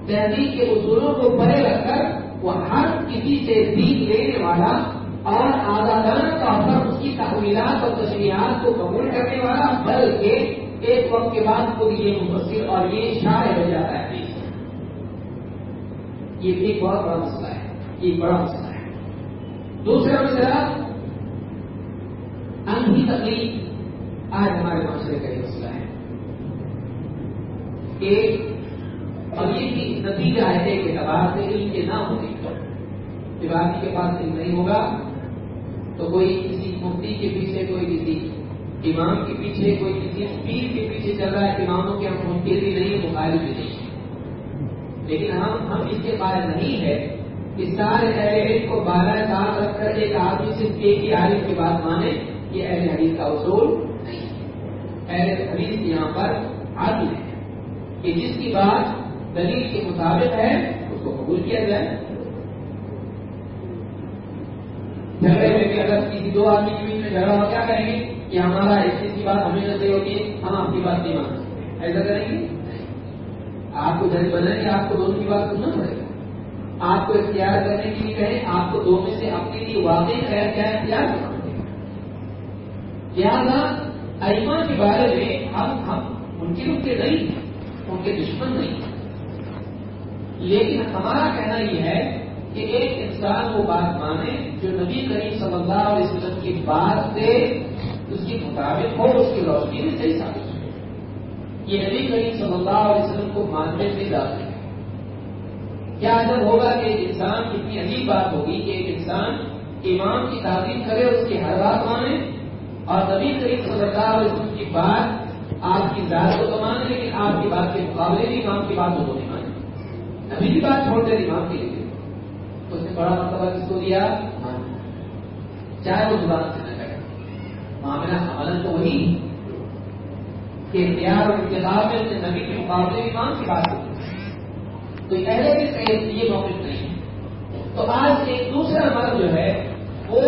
Speaker 1: تہذیب کے اصولوں کو پرے رکھ کر وہ ہر کسی سے دین لینے والا اور آزادانہ طور پر اس کی تحویلات اور تشریحات کو قبول کرنے والا، بلکہ ایک وقت کے بعد خود یہ مفسر اور یہ شاعر ہو جاتا ہے۔ یہ ایک بہت بڑا مسئلہ ہے یہ بڑا مسئلہ ہے۔ دوسرا مسئلہ انھی تکلیف آج ہمارے معاشرے کا یہ مسئلہ ہے۔ ایک اور یہ بھی نتیجہ ہے ایک اعتبار سے علم کے نہ ہونے کا دیوالی کے پاس علم نہیں ہوگا، تو کوئی کسی مفتی کے پیچھے، کوئی کسی امام کے پیچھے، کوئی کسی پیر کے پیچھے چل رہا ہے اماموں کے ہم منکر بھی نہیں مقابل بھی نہیں۔ لیکن ہم ہم اس کے قائل نہیں ہے کہ سارے اہل علم کو بارہ سال رکھ کر ایک آدمی صرف ایک ہی عالم کی بات مانے، یہ اہل حدیث کا اصول نہیں۔ اہل حدیث یہاں پر عادل ہے کہ جس کی بات دلیل کے مطابق ہے، اس کو قبول کیا جائے۔ جھگڑے میں بھی اگر کسی دو آدمی کے بیچ میں جھگڑا ہو، کیا کریں گے؟ کہ ہمارا اس چیز کی بات ہمیشہ صحیح ہوتی ہے، ہم آپ کی بات نہیں مانتے۔ ایسا کریں گے؟ آپ کو جج بنائیں گے، آپ کو دونوں کی بات سننا پڑے گا۔ آپ کو اختیار کرنے کے لیے کہیں، آپ کو دو میں سے اپنے لیے واقعی خیر کیا اختیار کرنا پڑے گا۔ لہٰذا ایمان کے بارے میں ہم ہم، ان کے رکتے نہیں ان کے دشمن نہیں لیکن ہمارا کہنا یہ ہے کہ ایک انسان وہ بات مانے جو نبی کریم صلی اللہ علیہ وسلم کی بات سے اس کے مطابق ہو، اس کی روشنی میں صحیح ثابت ہو۔ یہ نبی کریم صلی اللہ علیہ وسلم کو ماننے سے زیادہ ہے۔ کیا جب ہوگا کہ ایک انسان اتنی عجیب بات ہوگی کہ ایک انسان امام کی تعریف کرے اس کی ہر بات مانے؟ اور نبی کریم صلی اللہ علیہ وسلم کی بات آپ کی ذات کو تو مانے، لیکن آپ کی بات کے مقابلے بھی امام کی بات کو نہیں مانے نبی کی بات چھوڑ دے، امام کے لیے۔ اس نے بڑا مرتبہ کس کو دیا؟ چاہے وہ زبان سے نہ کرے۔ معاملہ عمل تو وہی کہ اختیار اور انتخاب میں اس نے نبی کے مقابلے میں امام کی بات ہوتی تو پہلے بھی یہ موقف نہیں ہے۔ تو آج ایک دوسرا مرد جو ہے، وہ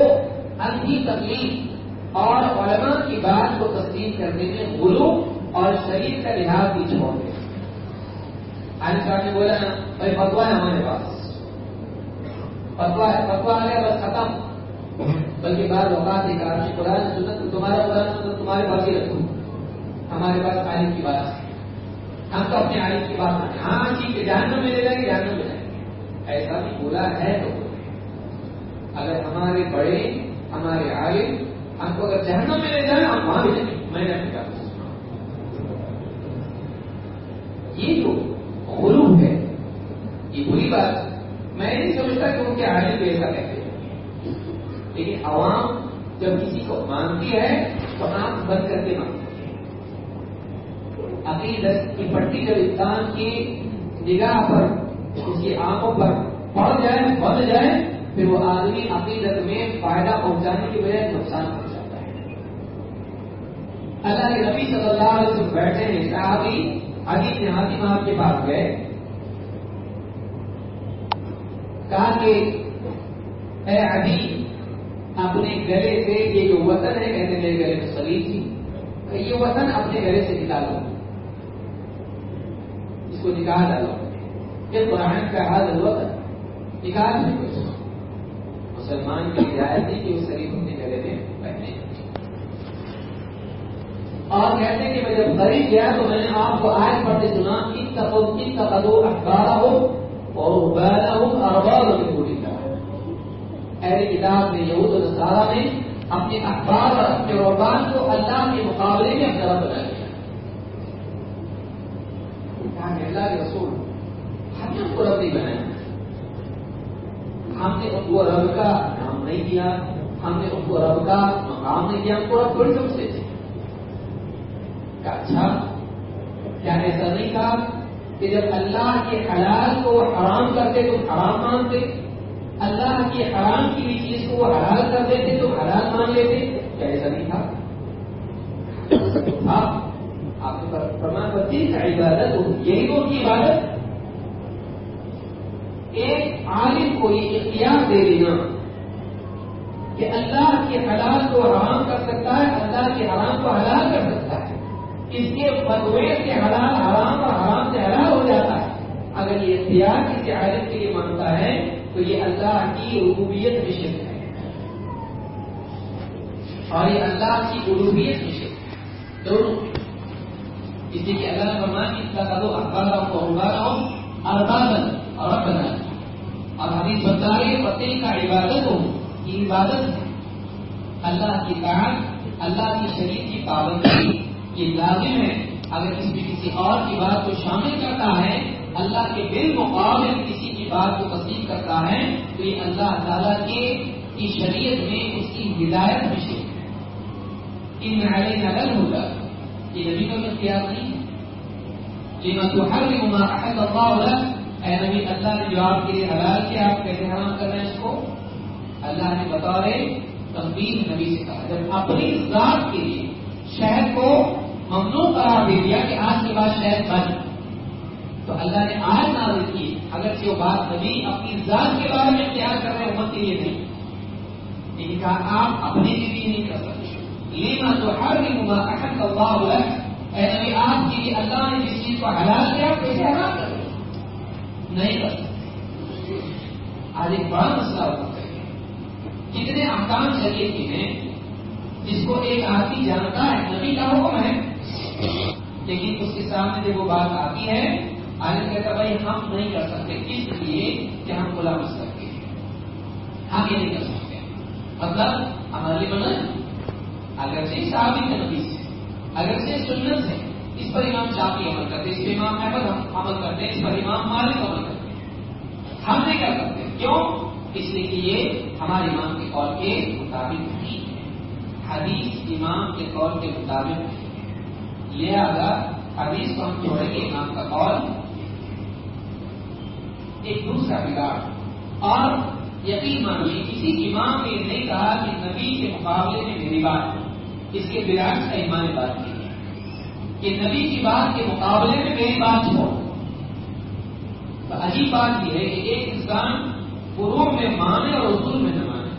Speaker 1: اندھی تکلیف اور علماء کی بات کو تسلیم کرنے میں غلو اور شریر کا لحاظ بھی چھوڑ دے۔ آج صاحب نے بولا نا بھائی فتوا ہے ہمارے پاس فتوا ہے فتوا آ گیا بس ختم بلکہ بعض اوقات ایک آدمی قرآن سنت تمہارا قرآن سنت تمہارے پاس ہی رکھوں ہمارے پاس عالم کی بات ہم تو اپنے عالم کی بات مانتے ہاں ٹھیک ہے جہنم میں لے جائیں گے جہنم میں جائیں گے ایسا بھی بولا ہے تو اگر ہمارے بڑے ہمارے عالم ہم کو اگر جہنم میں لے جائیں ہم وہاں بھی جائیں میں نے اپنی یہ جو غروب ہے۔ یہ بری بات میں نہیں سمجھتا کہ ان کے عالم بھی ایسا کہتے ہیں۔ لیکن عوام جب کسی کو مانتی ہے تو آنکھ بند کر کے مانگتی ہے۔ عقیدت کی پٹی جب انسان کی نگاہ پر، اس کی آنکھوں پر پڑ جائے، بند جائے، پھر وہ آدمی عقیدت میں فائدہ پہنچانے کی وجہ نقصان پہنچاتا ہے۔ اللہ کے نبی صلی اللہ علیہ وسلم بیٹھے ہیں، صحابی حدیث نے حاکم آپ کے پاس گئے۔ کہا کہ، اے ابھی اپنے گلے سے یہ جو وطن ہے، کہتے میرے گلے میں سلیب تھی یہ وطن اپنے گلے سے نکالو۔ اس کو نکال ڈالو۔ یہ قرآن کا حال وطن نکال نہیں کچھ مسلمان کی ہدایت تھی کہ وہ شریف اپنے گلے میں پہنے اور کہتے کہ میں جب غریب گیا تو میں نے آپ کو آج پڑھتے سنا ان کا ان کا قدو اخبارہ ہو اور ابانا ہو ارباب کی پوری کا اہل کتاب میں یہود اور سارا نے اپنے اخبار اور اپنے رحبان کو اللہ کے مقابلے میں اپنا بنا لیا اللہ کے رسول، ہم نے ان کو رب نہیں بنایا۔ ہم نے ان کو رب کا نام نہیں دیا، ہم نے ان کو رب کا مقام نہیں دیا، ہم کو رب تھوڑی سمجھتے تھے اچھا؟ کیا ایسا نہیں کہا کہ جب اللہ کے حلال کو حرام کرتے تو حرام مانتے، اللہ کی حرام کی بھی چیز کو وہ حلال کر دیتے تو حلال مان لیتے کیا ایسا نہیں تھا آپ کو پرمان کرتی کا عبادت یہی تو کی عبادت؟ ایک عالم کو یہ اختیار دے دینا کہ اللہ کے حلال کو حرام کر سکتا ہے، اللہ کے حرام کو حلال کر سکتا ہے۔ اس کے بدوے سے حلال، حرام اور حرام سے حلال ہو جاتا ہے۔ اگر یہ اختیار کسی عالم کے لیے مانتا ہے، تو یہ اللہ کی ربوبیت میں شرک ہے۔ اور یہ اللہ کی عروبیت میں شرک دونوں۔ اس لیے کہ اللہ کا مان اس کا کرو اخبار کو ابارا ہو اربابن اور ربنا اور حدیث بتا رہی پتے کا عبادت ہو، یہ عبادت ہے۔ اللہ کی طاعت، اللہ کی شریف کی پابندی۔ یہ لازم ہے۔ اگر اس میں کسی اور کی بات کو شامل کرتا ہے، اللہ کے بالمقابل کسی کی بات کو تسلیم کرتا ہے، تو یہ اللہ تعالیٰ کے کی شریعت میں اس کی ہدایت میں شریک ہے۔ ان محلے نقل ہوگا یہ نبی کا اختیار نہیں ہے۔ لیکن تو ہر بھی عمر احد اللہ اے نبی، اللہ نے جو آپ کے لیے حلال کیا، آپ کیسے حرام کر رہے ہیں اس کو؟ اللہ نے بطور تنبیہ نبی سے کہا۔ جب اپنی ذات کے لیے شہر کو ممنوع قرار دے دیا کہ آج کے بعد شہر بند۔ تو اللہ نے آج نازل کی۔ اگر وہ بات نبی اپنی ذات کے بارے میں کیا کر رہے امت کے لیے نہیں۔ لیکن کہا، آپ اپنے لیے بھی نہیں کر سکتے۔ لینا تو ہر بھی مما احد اللہ ہوا اے نبی، آپ کے لیے اللہ نے جس چیز کو حلال کیا کیسے حلال کر نہیں کر سکتے۔ آج ایک بڑا مسئلہ ہوتا ہے کتنے احکام شریعت کے ہیں جس کو ایک آدمی جانتا ہے، نبی کا حکم ہے۔ لیکن اس کے سامنے جب وہ بات آتی ہے آج کہتا بھائی، ہم نہیں کر سکتے۔ اس لیے؟ کہ ہم کھلا مس سکتے ہیں۔ ہم یہ نہیں کر سکتے۔ مطلب ہمارے بنا اگر سے صحابی کے نبی سے، اگر سے سنت سے اس پر امام شافی عمل کرتے اس پر امام احمد عمل کرتے اس پر امام مالک عمل کرتے ہم نہیں کر سکتے۔ کیوں؟ اس لیے کہ یہ ہمارے امام کے قول کے مطابق نہیں ہے۔ حدیث امام کے قول کے مطابق نہیں لہذا حدیث کو ہم چھوڑیں گے امام کا قول۔ ایک دوسرا بگاڑ اور یقین مانیے، کسی امام نے نہیں کہا کہ نبی کے مقابلے میں میری بات اس کے براج کا ایمان بات نہیں ہے۔ کہ نبی کی بات کے مقابلے میں میری بات ہو تو عجیب بات یہ ہے کہ ایک انسان پورو میں مانے اور اصول میں نہ مانے۔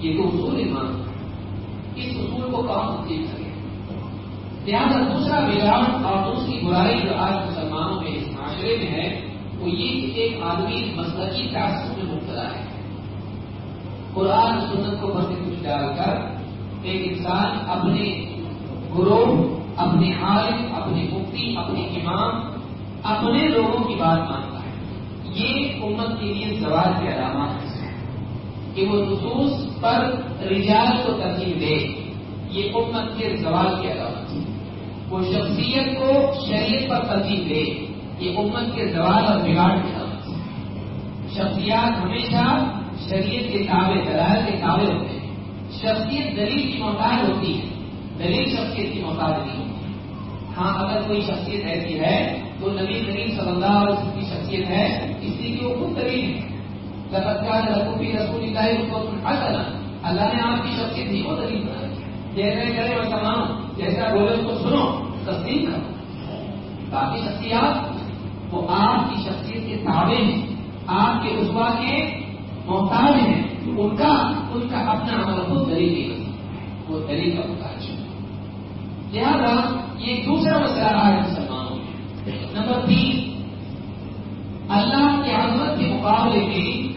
Speaker 1: یہ تو اصول ایمان۔ اس اصول کو کام سیکھ سکے لہٰذا دوسرا بگاڑ اور دوسری برائی جو آج مسلمانوں میں اس معاشرے میں ہے، وہ یہ کہ ایک آدمی مسلقی تعصب میں مبتلا ہے۔ قرآن سنت کو بس کچھ ڈال کر ایک انسان اپنے گروہ، اپنے عالم اپنے مفتی، اپنے امام، اپنے لوگوں کی بات مانتا ہے۔ یہ امت کے لیے زوال کے علامات کہ وہ نصوص پر رجال کو ترجیح دے، یہ امت کے زوال کی علامت ہے وہ شخصیت کو شریعت پر ترجیح دے یہ امت کے زوال اور بگاڑ کی علامت شخصیات ہمیشہ شریعت کے تابع، دلائل کے تابع ہوتے ہیں۔ شخصیت دلیل کی محتاج ہوتی ہے۔ دلیل شخصیت کی محتاج نہیں ہوتی۔ ہاں اگر کوئی شخصیت ایسی ہے، تو نبی کریم صلی اللہ علیہ وسلم کی شخصیت ہے، اس لیے کہ وہ خود دلیل ہے۔ لبکار رسولی رسول اللہ کو اللہ نے آپ کی شخصیت ہی وہ دلیل بنائی جیسے کرے ویسا مانو جیسا بولے اس کو سنو تصدیق کرو۔ باقی شخصیات وہ آپ کی شخصیت کے تابع ہیں۔ آپ کے اسوا کے محتاج ہیں۔ ان کا ان کا اپنا عمل خود دلیل نہیں وہ دلیل کا محتاج ہے لہٰذا یہ دوسرا مسئلہ رہا ہے مسلمانوں میں۔ نمبر تین، اللہ کی عظمت کے مقابلے میں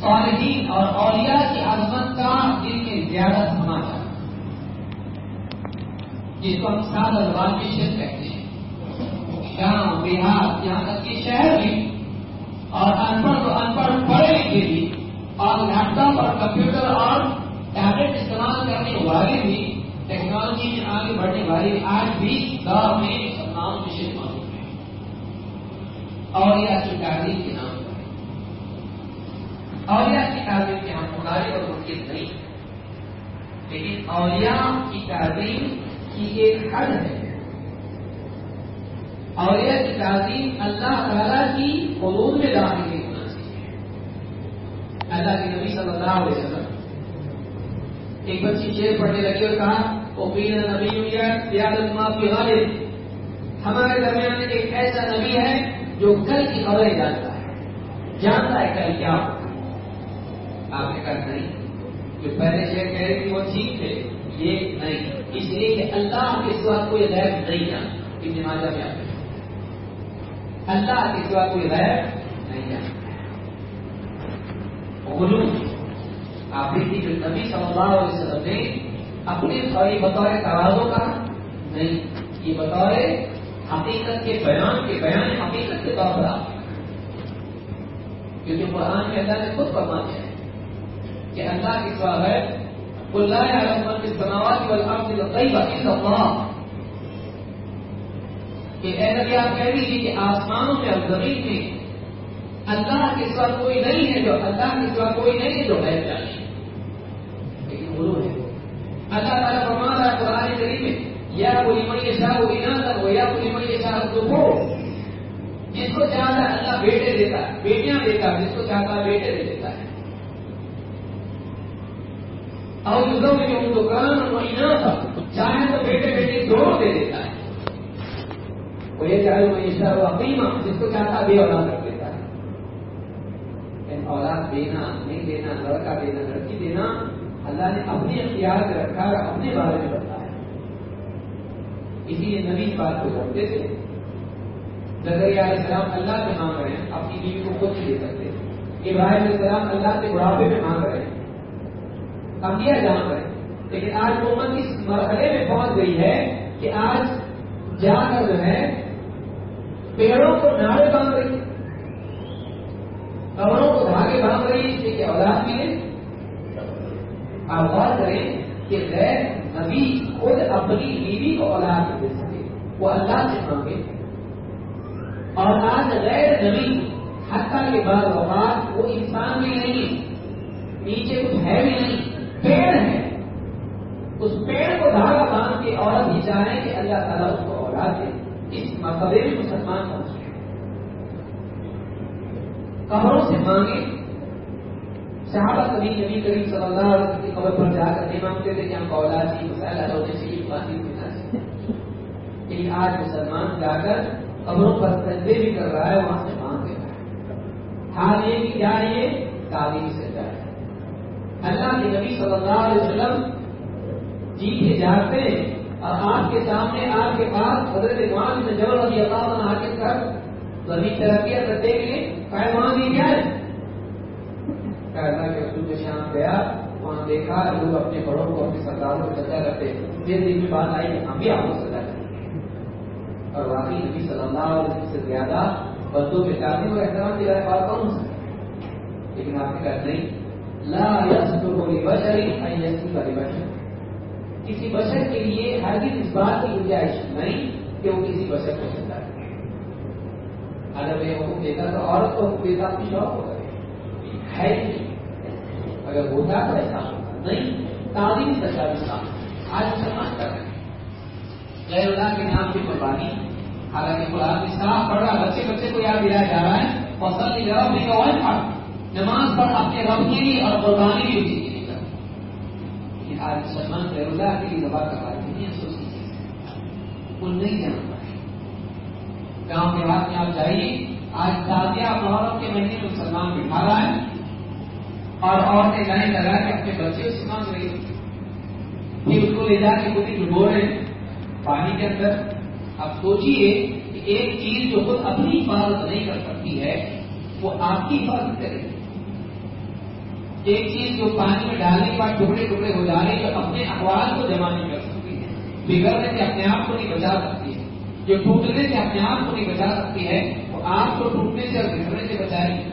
Speaker 1: صالحین اور اولیاء کی عظمت کا دل میں زیادہ تھما جاتا جس کو ہم سادہ زبان میں شرک کہتے ہیں گاؤں بہار یہاں تک کہ شہر بھی اور ان پڑھ تو ان پڑھ پڑھے لکھے بھی اور لیپ ٹاپ اور کمپیوٹر اور ٹیبلٹ استعمال کرنے والے بھی ٹیکنالوجی میں آگے بڑھنے والے آج بھی دور میں مسلمان میں شرک موجود ہے اور یہ کی تعلیم کے نام پر اولیاء کی تعلیم کے ہم مطالعے اور ممکن نہیں لیکن اولیاء کی تعلیم کی ایک حد ہے اولیاء کی تعظیم اللہ تعالیٰ کی حدود میں داخل نہیں ہونا چاہیے اللہ کے نبی صلی اللہ علیہ وسلم۔ ایک بچی شیر پڑھنے لگی اور کہا، وہ پیر نبی کی غالب، ہمارے درمیان ایک ایسا نبی ہے جو کل کی خبریں جانتا ہے۔ جانتا ہے کل کیا آپ نے کہا، نہیں، جو پہلے شہر کہہ رہے تھے وہ ٹھیک تھے یہ نہیں۔ اس لیے کہ اللہ کے سوا کوئی غیر نہیں جانتا ابن ماجہ میں آپ اللہ کے سوا کوئی غیر نہیں جانتا غلوم آپ دیکھیے جو نبی صلی اللہ علیہ وسلم نے اپنے سوری بطور توازوں کا نہیں۔ یہ بطور حقیقت کے بیان کے بیان حقیقت کے طور پر۔ آپ کیونکہ قرآن کے اللہ نے خود فرما دیا ہے کہ اللہ کے سوا ہے اللہ علمت کے سماوات والارض الغیب الا اللہ کہ اے نبی، آپ کہہ دیجیے کہ آسمانوں میں اور زمین میں اللہ کے سوا کوئی نہیں ہے جو اللہ کے سوا کوئی نہیں ہے جو غیر جانے لیکن وہ ہے. اللہ تعالیٰ فرما رہا ہے قرآن کریم میں، یا کوئی میں شاہ وہ تک ہو یا کوئی میں شاہ تو ہو جس کو چاہتا ہے اللہ بیٹے دیتا ہے، بیٹیاں دیتا ہے، جس کو چاہتا ہے بیٹے دے دیتا ہے اور یوگوں میں جو دکان اور تھا۔ چاہے تو بیٹے بیٹے دونوں دے دیتا ہے۔ وہ یہ چاہے میں شاہ وہ جس کو چاہتا ہے بے اولاد کر دیتا ہے۔ یعنی اولاد دینا، نہیں دینا، لڑکا دینا، لڑکی دینا، اللہ نے اپنے اختیار سے رکھا اور اپنے بارے میں بتایا۔ اسی لیے نبی بات کو کرتے تھے۔ علیہ السلام اللہ سے مانگ رہے ہیں، اپنی بیوی کو خود نہیں دے سکتے۔ ابراہیم علیہ السلام اللہ سے بڑھاپے میں مانگ رہے ہیں۔ اب یہ جان رہے ہیں لیکن آج امت اس مرحلے میں پہنچ گئی ہے کہ آج جا کر جو ہے، پیڑوں کو ناڑے باندھ رہی کمروں کو دھاگے باندھ رہی ہے اس لیے کہ اولاد ملے آپ غور کریں کہ غیر نبی خود اپنی بیوی کو اولاد دے سکے۔ وہ اللہ سے مانگے۔ اور آج غیر نبی، حتیٰ کے بعد وفات وہ انسان بھی نہیں، نیچے کچھ ہے بھی نہیں۔ پیڑ ہے اس پیڑ کو دھاگا باندھ کے عورت ہی چاہیں کہ اللہ تعالیٰ اس کو اولاد دے۔ اس مقدے میں مسلمان پہنچے کمروں سے مانگے؟ صحابہ کبھی نبی کریم صلی اللہ علیہ وسلم کی قبر پر جا کر نہیں مانگتے تھے کہ ہم کو اولاد مسائل حل ہونے چاہیے باقی ملنا چاہیے لیکن آج مسلمان جا کر قبروں پر سجدے بھی کر رہا ہے، وہاں سے مانگ دے رہا ہے۔ حال یہ کہ کیا یہ تعلیم سے ہے اللہ کے نبی صلی اللہ علیہ وسلم جی کے جاتے ہیں اور آپ کے سامنے آپ کے پاس حضرت مان میں جب ابھی اللہ عنہ کر زمین ترقی کرتے لیے وہاں بھی کیا ہے اللہ کے رسول کے شام گیا وہاں دیکھا لوگ اپنے بڑوں کو اپنے سرداروں کو سجا کرتے پھر دن کی بات آئی، ہم بھی آپ کو سجا کریں اور واقعی نبی صلی اللہ علیہ وسلم سے زیادہ بندوں کے چاہتے کو احترام دلایا بات کون سا لیکن آپ نے کہا نہیں۔ لا یس تو کوئی بشر یسی بشر کسی بشر کے لیے ہر دن اس بات کی گنجائش نہیں کہ وہ کسی بشر کو سجا کرے اگر میں حکم دیتا تو عورت کو حکم دیتا اپنی شوق ہوگا ہے اگر ہوتا تو ایسا ہوتا. نہیں، تعلیم سچا اسلام آج مسلمان کر رہے ہیں. غیر اللہ کے نام کی قربانی. حالانکہ قرآن کی صاف پڑھ رہا بچے بچے کو یاد دلایا جا رہا ہے. فصل کی رب نہیں اور پڑھ نماز پڑھ اپنے رب کی بھی اور قربانی بھی اسی کے لیے کر آج مسلمان غیر اللہ کے لیے دبا کر رہا ہے سوچی چیز وہ نہیں جانتا ہے گاؤں کے بعد میں آپ جائیے۔ آج تازیہ محرم کے مہینے میں مسلمان بٹھا رہا ہے۔ اور عورتیں لائن لگا کے اپنے بچے سے مانگ رہی پھر اس کو لے جا کے پوری ڈبو رہے پانی کے اندر۔ اب سوچیے کہ ایک چیز جو خود اپنی حفاظت نہیں کر سکتی ہے، وہ آپ کی حفاظت کرے گی۔ ایک چیز جو پانی میں ڈالنے کے بعد ٹکڑے ٹکڑے ہو جا رہے جو اپنے اخبار کو جمع نہیں کر سکتی ہے بگڑنے سے اپنے آپ کو نہیں بچا سکتی ہے جو ٹوٹنے سے اپنے آپ کو نہیں بچا سکتی ہے، وہ آپ کو ٹوٹنے سے اور بگڑنے سے بچائے گی۔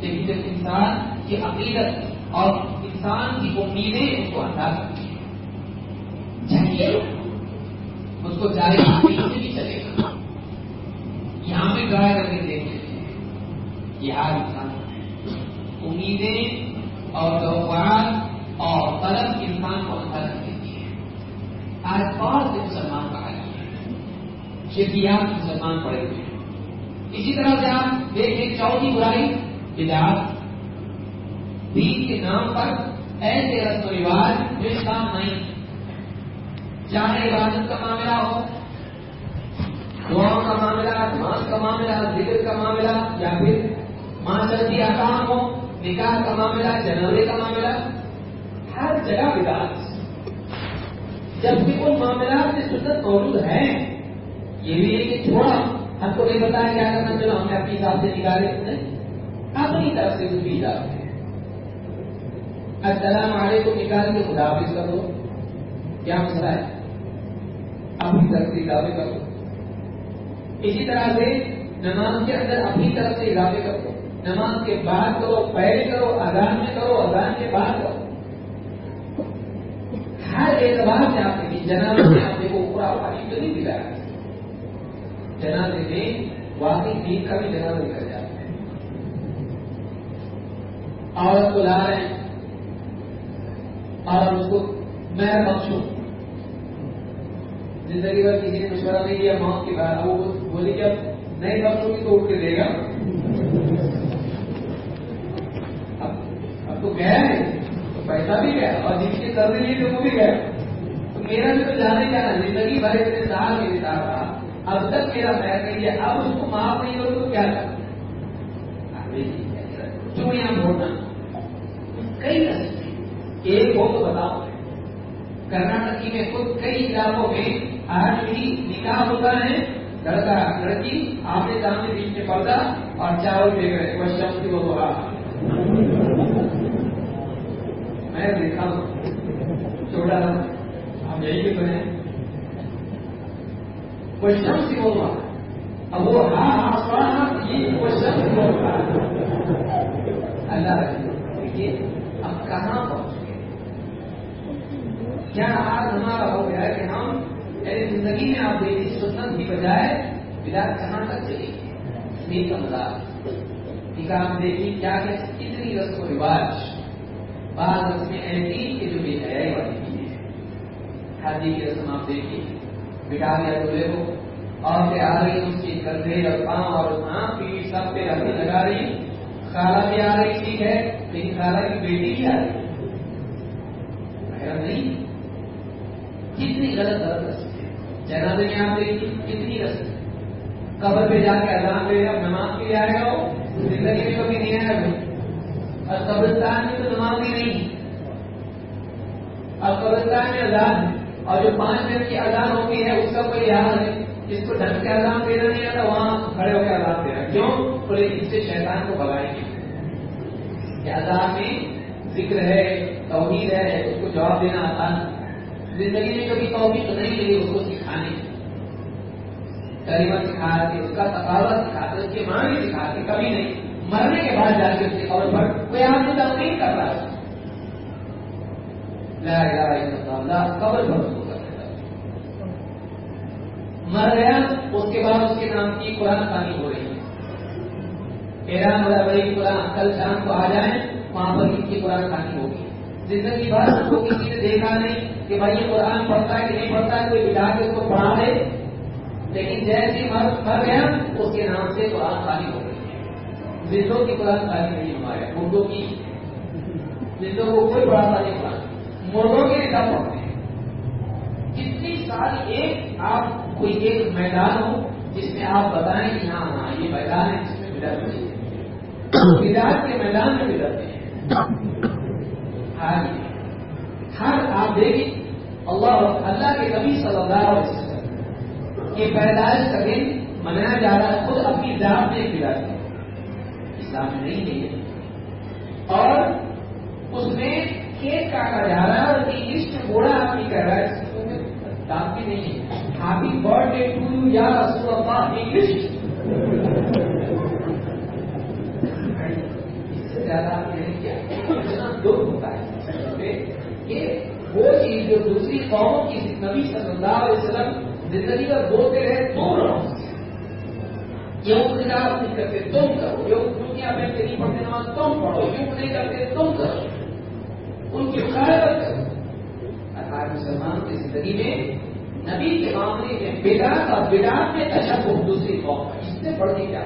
Speaker 1: لیکن جب انسان کی عقیدت اور انسان کی امیدیں اس کو ہٹا سکتی ہیں، چاہیے اس کو جاری سے بھی چلے گا۔ یہاں پہ ٹرائی کر کے دیکھ لیتے ہیں یہ ہر انسان، امیدیں اور توقعات اور طلب انسان کو اندر رکھ دیتی ہے آج بہت سے مسلمان کہا گیا ہے۔ شرکیات مسلمان پڑے ہوئے ہیں۔ اسی طرح سے آپ دیکھیں چوتھی برائی بدعات دین کے نام پر ایسے رسم و رواج جو اسلام نہیں۔ چاہے عبادت کا معاملہ ہو، دعاؤں کا معاملہ، نماز کا معاملہ، ذکر کا معاملہ، یا پھر معاشرتی احکام ہو نکاح کا معاملہ جنورے کا معاملہ، ہر جگہ بداس جب بھی ان معاملات میں سنت موجود ہے یہ بھی ہے کہ تھوڑا ہم کو نہیں بتایا کیا کرنا چلو ہم نے اپنی حساب سے نکالے اپنی طرف سے بھی اجازت ہے۔ السلام علیکم نکال کے خدا حافظ کر دو۔ کیا مسئلہ ہے؟ اپنی طرف سے اضافے کر دو۔ اسی طرح سے نماز کے اندر اپنی طرف سے اضافے کر دو۔ نماز کے بعد کرو، پہلے کرو، اذان میں کرو، اذان کے بعد کرو۔ ہر اعتبار سے آپ دیکھیے جناب نے آپ کو پورا پانی تو نہیں دلایا جناب میں واقعی دین کا بھی جناب نکل جاتا ہے۔ عورت کو لا رہے ہیں۔ اور اس کو، میں بخشوں زندگی بھر کسی نے مشورہ نہیں دیا، موت کے بعد۔ وہ بولی کہ اب نہیں بخشوں گی تو اٹھ کے دے گا اب تو گیا ہے تو پیسہ بھی گیا اور جن کے کرنے لیے تھے وہ بھی گیا تو میرا بھی تو جانے جانا زندگی بھر اتنے سال میرے ساتھ رہا۔ اب تک میرا خیر نہیں ہے۔ اب اس کو معاف نہیں کرو تو کیا کرنا جی، چوڑیاں بھوڑنا کئی رستے ایک ہو تو بتاؤ۔ کرناٹکی میں خود کئی علاقوں میں آج بھی نکاح ہوتا ہے۔ لڑکا، لڑکی آپ نے سامنے بیچ میں پڑتا اور چاول دے گئے وہ شخص کی وہ بہا میں دیکھا ہوں چھوٹا ہم یہی بھی بنے وہ شخص کی وہ بہا اب وہ ہاں ہاں, ہاں، یہ وہ شخص اللہ دیکھیے، اب کہاں پہنچ گئے؟ کیا حال ہمارا ہو گیا کہ ہم میری زندگی میں آپ دیکھیے سنت کی بجائے بلا کہاں تک چلی گئی؟ کا مزاج نکاح دیکھیے کیا کہ کتنی رسم و رواج۔ بعض رسم ایسی کے جو بے حیائی والی چیزیں شادی کی رسم آپ دیکھیے بٹا دیا دولے کو عورتیں آ رہی اس کے کندھے اور پاؤں اور ہاں پیڑھی سب پہ رکھنے لگا رہی۔ خالہ بھی آ رہی، ٹھیک ہے، لیکن خالہ کی بیٹی بھی آ رہی۔ نہیں؟ کتنی غلط غلط رسم ہے۔ جنازے میں آپ دیکھیے کتنی رسم قبر پہ جا کے اذان دے گا نماز کے لیے آئے گا وہ زندگی میں کبھی نہیں آئے گا اور قبرستان میں تو نماز ہی نہیں اور قبرستان میں اذان اور جو پانچ منٹ کی اذان ہوتی ہے، اس کا کوئی یاد ہے جس کو ڈھنگ کے اذان دینا نہیں آتا، وہاں کھڑے ہو کے اذان دے رہا کیوں؟ بولے، اس سے شیطان کو بگائیں گے کہ اذان میں ذکر ہے، توحید ہے، اس کو جواب دینا آسان زندگی میں کبھی توحید تو نہیں ملی، اس کو سکھانے کریمت سکھاتے اس کا تقاضا سکھاتے، اس کے معنی سکھاتے کبھی نہیں۔ مرنے کے بعد جا کے اس کے قبر پر کوئی آدمی تنقید کر رہا ہے۔ لا الہ الا اللہ، قبر پر کر دیتا مر گیا، اس کے بعد اس کے نام کی قرآن خانی ہو رہی ہے۔ ایران والا بھائی، قرآن کل شام کو آ جائیں وہاں پر ان کی قرآن خانی ہوگی۔ زندگی بھر اس کو کسی نے دیکھا نہیں کہ بھائی، یہ قرآن پڑھتا ہے کہ نہیں پڑھتا ہے کوئی بٹا کے اس کو پڑھا دے۔ لیکن جیسے مر مر گیا، اس کے نام سے قرآن خانی ہو گئی ہے کی قرآن خانی نہیں ہمارے، مردوں کی۔ زندوں کو کوئی پڑھاتا نہیں قرآن مردوں کے لیے کب ہیں کتنی سال ایک آپ کوئی ایک میدان ہو جس میں آپ بتائیں کہ ہاں ہاں یہ میدان ہے جس میں بدا نہیں ہے۔ بداعت کے میدان میں بداتے ہیں ہر ہر آپ دیکھیں، اللہ اللہ کے نبی صلی اللہ علیہ وسلم پیدائش کا دن منایا جا رہا ہے، خود اپنی ذات میں بدا ہے۔ اسلام میں نہیں ہے۔ اور اس میں کیک کاٹا جا رہا ہے اور انگلش میں بوڑھا آدمی کہہ رہا ہے دانت بھی نہیں ہے۔ Happy birthday to you یا رسول اللہ انگلش زیادہ اتنا دکھ ہوتا ہے۔ کہ وہ چیز جو دوسری قوموں کی نبی صلی اللہ علیہ وسلم زندگی کا بولتے رہے تم رہو یہ خلاف نہیں کرتے تم کرو یہ دنیا میں نہیں پڑھتے نماز تم پڑھو یوں نہیں کرتے تم کرو ان کی خیالت کرو ہر مسلمان کی زندگی میں نبی کے معاملے میں بیدار اور بیدار میں تشبہ دوسری قوم ہے اس سے بڑھنے کیا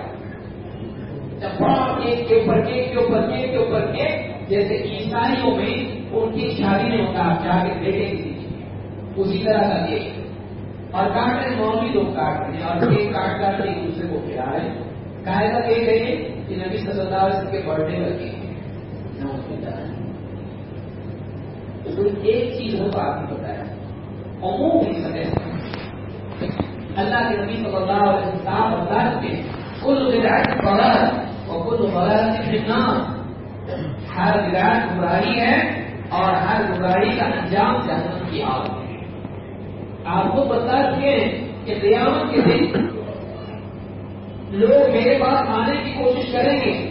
Speaker 1: ایک کے اوپر ایک کے اوپر ایک کے اوپر ایک جیسے عیسائیوں میں ان کی شادی نہیں ہوتا آپ جا کے دیکھیں کسی اسی طرح کا کیک اور کاٹ رہے مولوی لوگ کاٹ رہے ہیں۔ اور کیک کاٹ کاٹ ایک دوسرے کو کھلا رہے ہیں۔ کائے کا کیک ہے کہ نبی صلی اللہ علیہ وسلم کے برتھ ڈے کا کیک تو ایک چیز ہو تو آپ نے بتایا عموم کی سطح اللہ کے نبی صلی اللہ علیہ وسلم صاحب بتا چکے کل بدعت ضلال وكل ضلالة في النار ہر بدعت گمراہی ہے اور ہر گمراہی کا انجام جہنم کی آگ ہے۔ آپ کو بتا چکے کہ قیامت کے دن لوگ میرے پاس آنے کی کوشش کریں گے۔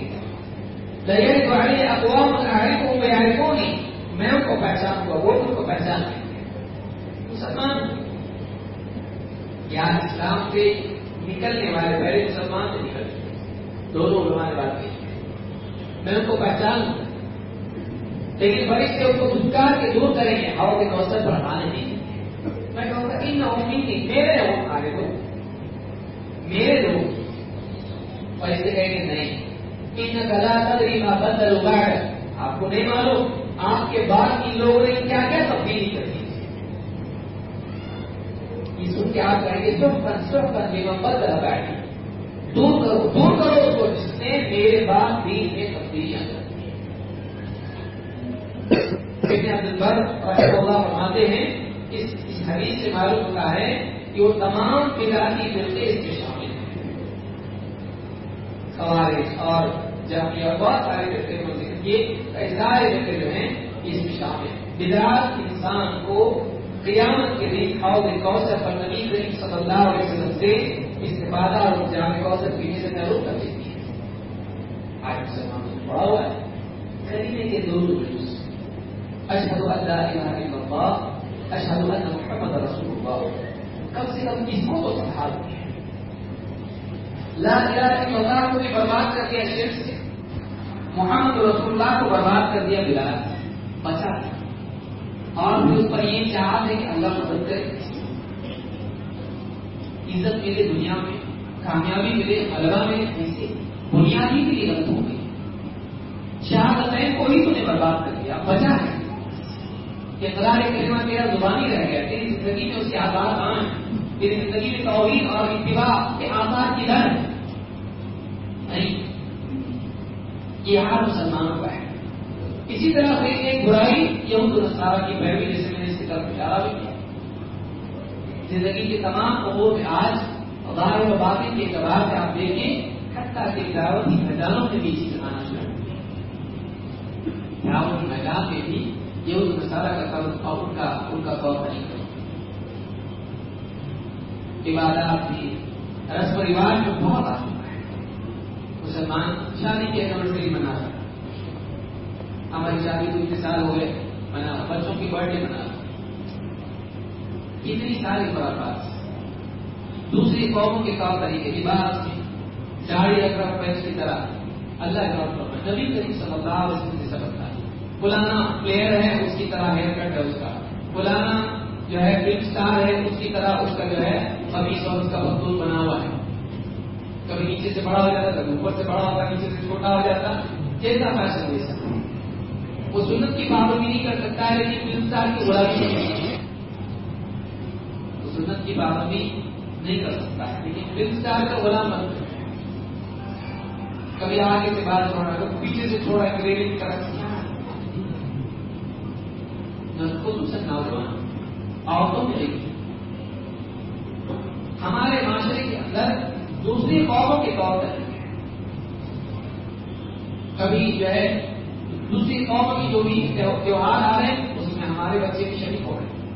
Speaker 1: لگے گاڑی اقوام آئے کو میں آئے کو نہیں میں ان کو پہچان گا، وہ ان کو پہچان مسلمان یا اسلام سے نکلنے والے پہلے مسلمان سے نکل دونوں علماء نے بات کی میں ان کو پہچان لیکن فرشتے اس کو دھکار کے دور کریں گے ہوا کے کوثر پر آنے نہیں میں کہوں گا ان امید نہیں میرے لوگ آگے لوگ میرے لوگ فرشتے کہیں گے نہیں۔ ان کلا تدری ما بدل بعد آپ کو نہیں معلوم۔ آپ کے بعد ان لوگوں نے کیا کیا تبدیلی کر دی۔ یہ سن کے آپ کہیں گے سب کن سب کن جیون بدل بیٹھ۔ دور کرو دور کرو اس کو جس نے میرے بعد دین میں تبدیلیاں کر ابن عبد البر رحمہ اللہ فرماتے ہیں، اس اس حدیث سے معلوم ہوتا ہے کہ وہ تمام بدعتی فرقے اس میں شامل ہیں۔ خوارج اور جامعہ اور بہت سارے فرقے کو ذکر کیے سارے فرقے جو ہیں اس میں شامل ہیں۔ بدعات انسان کو قیامت کے دن حوض کوثر پر نبی کریم صلی اللہ علیہ وسلم سے استفادہ اور جامع کوثر پینے سے محروم کر دیتی ہے آج مسلمان پڑا ہوا ہے۔ خریدنے کے دو دو جز اشهد ان لا اله الا الله اشهد ان محمد رسول الله. کم سے کم اس کو تو سنبھال لا الہ الا اللہ کو بھی برباد کر دیا شرک سے. محمد رسول اللہ کو برباد کر دیا بلال. بچا. اور پھر اس پر یہ چاہا ہے کہ اللہ مدد کرے. عزت ملے دنیا میں، کامیابی ملے الگا ملے، ایسے بنیادی کے لیے غلط ہو گئی شہادتین کو ہی تو نے برباد کر دیا، بچا ہے. کہ قرار کلمہ تیرا زبانی رہ گیا، تیری زندگی میں اس کے آزاد کہاں ہیں تیری زندگی میں توحید اور اتباع کے آزاد کدھر نہیں، یہ ہر مسلمانوں کا ہے۔ اسی طرح سے ایک برائی یہود نصارہ کی پیروی، جیسے میں نے اس کی طرف اشارہ بھی کیا۔ زندگی کے تمام امور میں آج ظاہر و باطن کے اعتبار سے آپ دیکھیں، حتیٰ کہ دعوتی میدانوں میں بھی چیز آنا شروع دعوتی میدان میں بھی یہ اس نسارا کا قرض اور ان کا ان کا طور طریقہ عبادات بھی۔ رسم و رواج میں بہت آ چکا ہے۔ مسلمان شادی کی اینیورسری منا رہا ہماری شادی کو اتنے سال ہو منا بچوں کی برتھ ڈے منا اتنی ساری برابر دوسری قوموں کے طور طریقے، لباس میں داڑھی اکرم پینس کی طرح۔ اللہ کا نبی کریم صلی اللہ علیہ وسلم فلانا پلیئر ہے اس کی طرح ہیئر کٹ ہے اس کا۔ فلانا جو ہے فلم اسٹار ہے اس کی طرح اس کا جو ہے قمیص اور اس کا مقدول بنا ہوا ہے۔ کبھی نیچے سے بڑا ہو جاتا، کبھی اوپر سے بڑا ہوتا، نیچے سے چھوٹا ہو جاتا کیسا فیشن دے سکتا وہ سنت کی پابندی نہیں کر سکتا ہے، لیکن فلم اسٹار کی غلامی نہیں۔ سنت کی پابندی نہیں کر سکتا ہے، لیکن فلم اسٹار کا غلام بن کبھی آگے سے بات چھوڑا، کبھی پیچھے سے چھوڑا انگریزی کی طرف خود اسے نوجوان عورتوں میں دیکھیے ہمارے معاشرے کے اندر دوسری قوموں کے طور پر کبھی جو ہے دوسری قوم کی جو بھی تیوہار آ رہے ہیں، اس میں ہمارے بچے بھی شریک ہو رہے ہیں